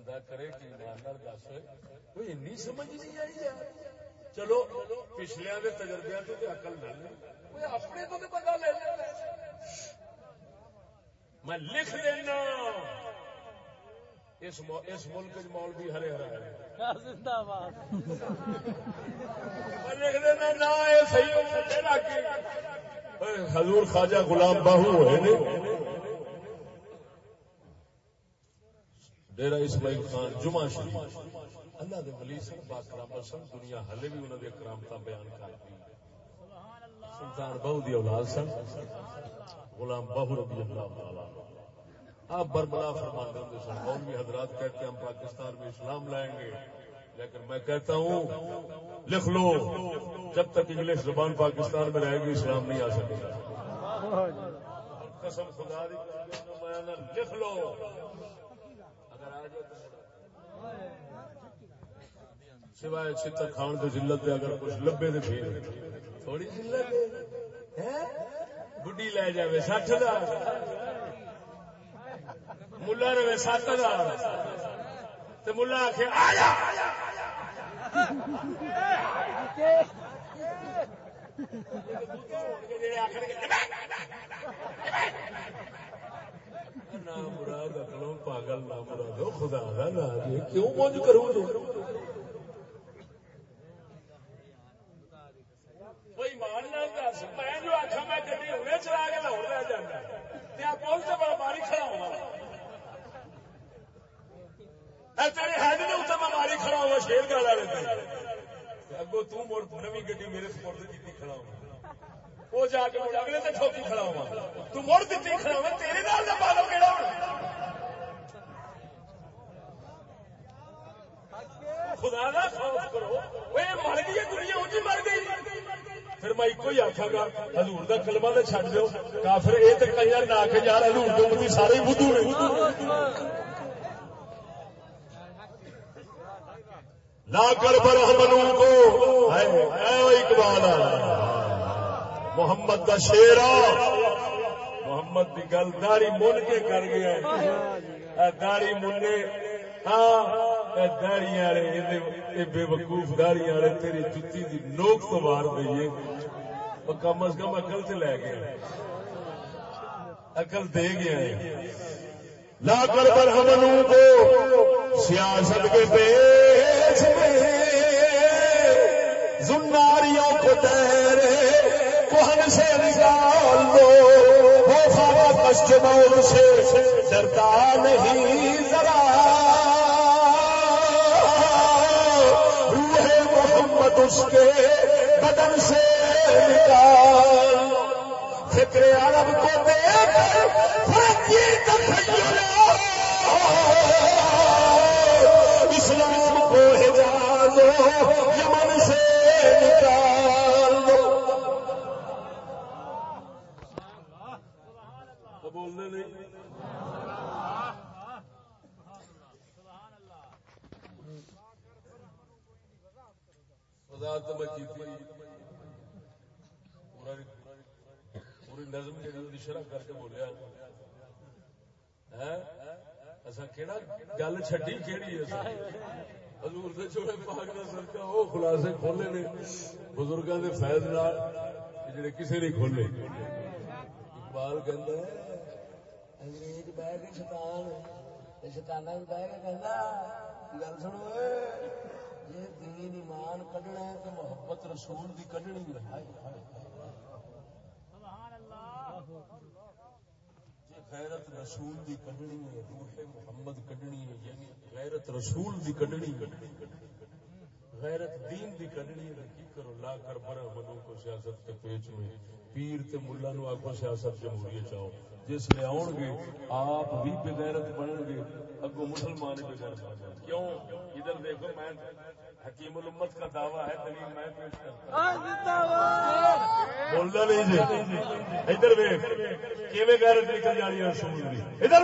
بندہ کرے کی دس کوئی سمجھ نہیں آئی یار چلو پچھلے تجربے تو نہ لے اپنے تو لے میں لکھ دینا اس ملک مولوی ہرے ہرا لکھ دینا نہ حضور خواجہ غلام باہو ہوئے ڈیرا اسماعیل خان جمعہ شریف۔ اللہ دے ولی سن باکرام سن، دنیا ہلے بھی انہوں نے کرامتا بیان کر دی۔ سلطان بہو دی اولاد سن، غلام بہو رضی اللہ تعالی آپ بربلا فرماتے ہوں سن، مولوی حضرات کہتے ہیں ہم پاکستان میں اسلام لائیں گے۔ لیکن میں کہتا ہوں، لکھ لو، جب تک انگلش زبان پاکستان میں رہے گی، اسلام نہیں آ سکے گا قسم خدا دی میں لکھ لو۔ سوائے چھتر کھان کی ضلعت اگر کچھ لبے تو پھر۔ تھوڑی ضلعت بڈی لے جائے سٹھ ہزار ملا رہے، سات ہزار تو ملا آخ مراد اپنا پاگل مراد خدا نا جی کیوں مونج کروں کوئی مان نہ دس میں جو آخا میں گڈی ہونے چلا کے لاہور رہ جانا پول سے بڑا ماری کھڑا ہوا تیرے ہے نہیں اتنے میں ماری کھڑا ہوا شیر گالا رہتے اگو تم نوی گڈی میرے سپورٹ کی کھڑا ہوا وہ جا کے اگلے سے ٹھوکی کھڑا ہوا۔ تو مڑ دیتی کھڑا تیرے نال کا پالو کہڑا خدا کا خوف کرو وہ مر گئی دنیا ان مر گئی۔ پھر میں ایک ہی آخا گا ہزور کا کلمہ تو چڈ دو کافر یہ تو کئی نہ آ کے یار ہزور کے متی سارے بدھو نے۔ نہ کر برہمنوں کو۔ اے اقبال محمد کا شیرا۔ محمد کی گل داڑی من کے کر گیا داڑی منے ہاں داڑی والے بے وقوف داڑی والے تیری جتی کی نوک تو مار دئیے۔ کم از کم اقل سے لے گیا۔ اقل دے گیا لا کر برہمنوں کو سیاست کے پیچ میں زناریوں کو تیرے کوہن سے نکال دو وہ خواہ کشت سے ڈرتا نہیں ذرا۔ روح محمد اس کے بدن سے نکال۔ فکر عرب کو دیکھ فرقی اسلام کو حجاز یمن سے نکال۔ بولنے نہیں خدا تو میں کی پوری نظم جی شرح کر کے بولیا ہاں؟ اصا کہڑا گل چڈی کہڑی حضور دے چوڑے پاک دا صدقہ وہ خلاصے کھولے نے۔ بزرگاں دے فیض نال جڑے کسے نہیں کھولے۔ اقبال کہندا ہے انگریز بہ کے شیطان شیطانہ بھی بہ کے کہندا گل سنو جی دین ایمان کڈنا ہے تو محبت رسول دی کڈنی ہے۔ غیرت رسول دی کڈنی ہے، روح محمد کڈنی ہے یعنی غیرت رسول دی کڈنی غیرت دین دی کڈنی ہے، کی کرو؟ لا کر برا منو کو سیاست کے پیچ میں، پیر تے ملا نو آگو سیاست جمہوریت چاہو۔ جس لے آن گے آپ بھی بغیرت بنن گے اگو مسلمان بغیرت بنن کیوں؟ ادھر دیکھو میں حکیم الامت کا دعویٰ ہے دلیل میں پیش کرتا بولنا نہیں جی۔ ادھر ویخ کیویں غیرت نکل جانی ہے رسول دی ادھر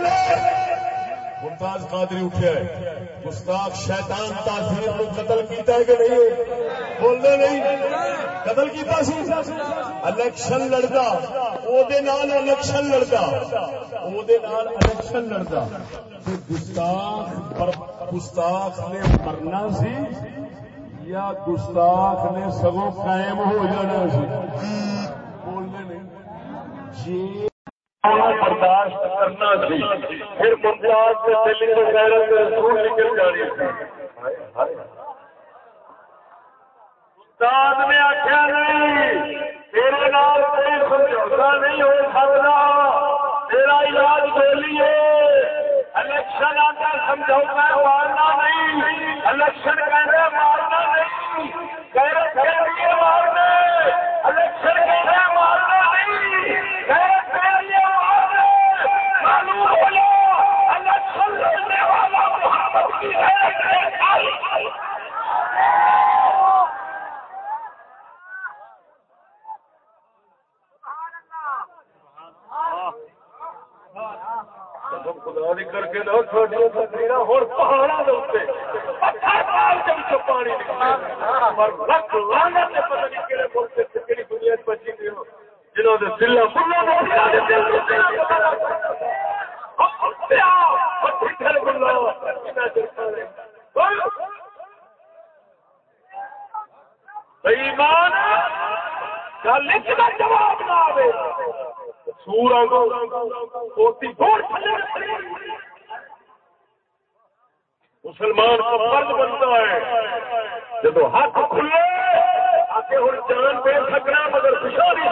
ممتاز قادری اٹھیا ہے گستاخ شیطان تاثیر کو قتل کیتا ہے کہ نہیں بولنے نہیں۔ قتل کیتا سی؟ الیکشن لڑدا او دے نال الیکشن لڑدا او دے نال الیکشن لڑدا تے گستاخ پر گستاخ نے مرنا سی یا گستاخ نے سگوں قائم ہو جانا سی؟ بولنے نہیں۔ جی برداشت کرنا سی پھر ممتاز کے دل سے غیرت رسول نکل جانی تھی استاد نے آخیا نہیں، تیرے نال کوئی سمجھوتا نہیں ہو سکتا۔ تیرا علاج بولیے الیکشن آتا سمجھوتا مارنا نہیں۔ الیکشن کہتے مارنا نہیں۔ غیرت کے لیے مارنے الیکشن کہتے مارنا کر کے نہ چھوٹی تقریر ہوں پہاڑوں کے اتنے پانی پر لکھ لانا پتہ نہیں کہڑے ملک سے کہڑی دنیا بچی گئی جنہوں نے دل ایمان گل جواب نہ آئے سور مسلمان کا فرض بنتا ہے۔ جب ہاتھ کھلے، آگے ہوں جان دے سکنا مگر خوشحالی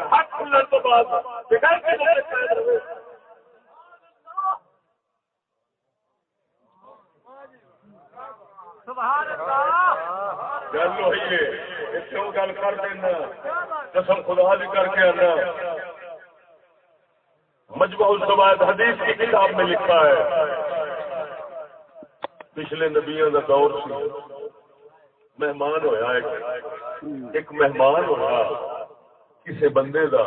ہاتھ کھلنے تو بعد بغیر کے گل ہوئی ہے گل کر دینا۔ قسم خدا بھی کر کے آنا۔ مجموع الزوائد حدیث کی کتاب میں لکھا ہے۔ پچھلے نبیوں کا دور سی۔ مہمان ہویا ایک۔ ایک مہمان ہویا۔ کسی بندے دا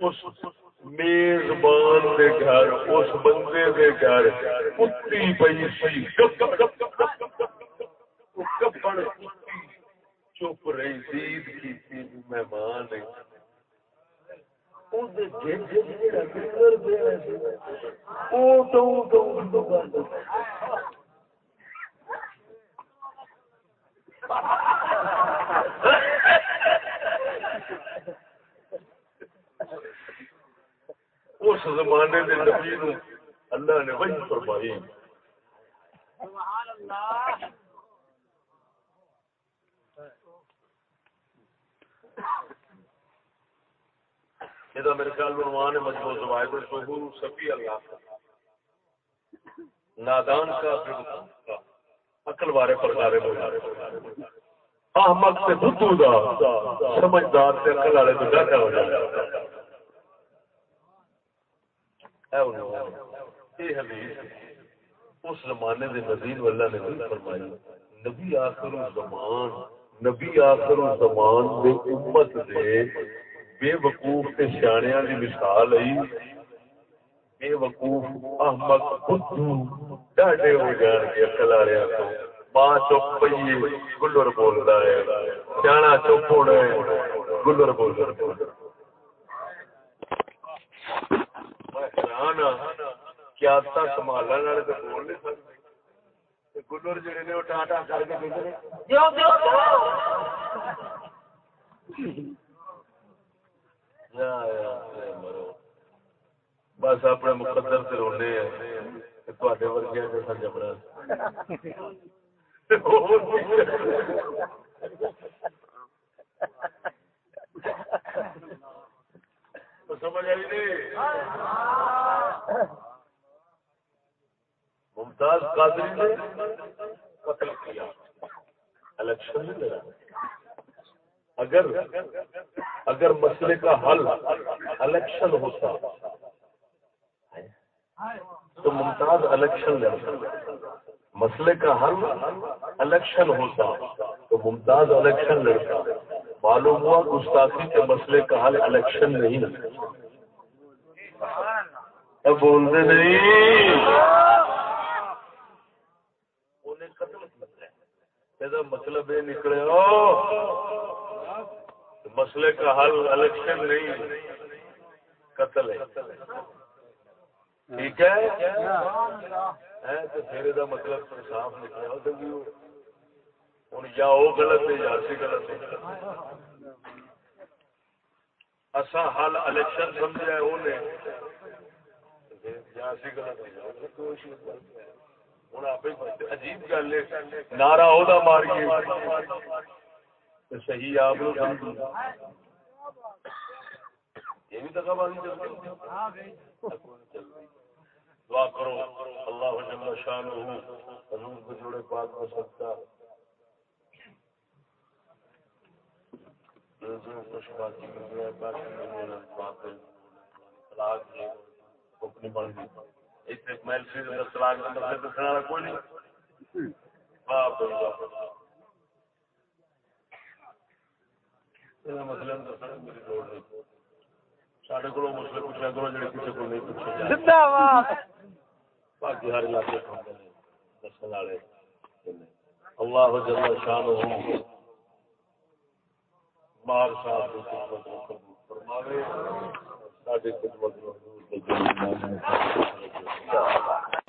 اس میزبان دے گھر اس بندے دے گھر کتی پئی سی کپڑ چپ رہی سید کی مہمان اس زمانے کے نبی نو اللہ نے وہی فرمائی۔ یہ میرے خیال عنوان ہے مجموع زوائد ظہور سبھی اللہ کا۔ نادان کا عقل والے پرکارے بولارے احمد سے بدھو دا، سمجھدار سے عقل والے تو ڈاٹا ہو جائے یہ حدیث، اس زمانے دے نظیر واللہ نے بھی فرمائی، نبی آخر زمان نبی آخر زمان دے امت دے بے وقوف تے سیاح کی مثال آئی۔ بے وقوف احمد بدھو ڈاڈے ہو جان کے اکل والے تو ماں چپ پیے گلر بولتا ہے سیاح چپ ہونا ہے گلر بول کیا سنبھالنے والے تو بول نہیں سکتے گلر جڑے نے وہ ٹاٹا کر کے بس اپنے مقدر سے رونے ورگیا جبڑا سمجھ آئی نہیں؟ ممتاز قادری نے قتل کیا۔ الیکشن نہیں اگر اگر مسئلے کا حل الیکشن ہوتا تو ممتاز الیکشن لڑتا۔ مسئلے کا حل الیکشن ہوتا تو ممتاز الیکشن لڑتا۔ معلوم ہوا گستاخی کے مسئلے کا حل الیکشن نہیں اب بولتے نہیں۔ مطلب یہ نکلے مسئلے کا حل الیکشن نہیں۔ قتل ہے۔ ٹھیک ہے؟ تو پھر یہ مطلب صاف نکلا ہوں یا وہ غلط ہے یا سی غلط ہے۔ اصا حل الیکشن سمجھا وہ یا سی غلط ہے ہوں آپ عجیب گل ہے۔ نارا وہ ماریے۔ صحیح آپ یہ بھی بازی دعا کرو، اللہ جل شان حضور کو جوڑے پاک ہو سکتا کچھ باقی اپنی بن گئی محل سے طلاق کا مطلب دسنے والا کوئی نہیں۔ مسئلے سڈے کو مسئلے پوچھا کرو کسی کو نہیں پوچھے باقی ہر علاقے دسن والے اللہ جل شان ہو مار صاحب فرماوے خدمت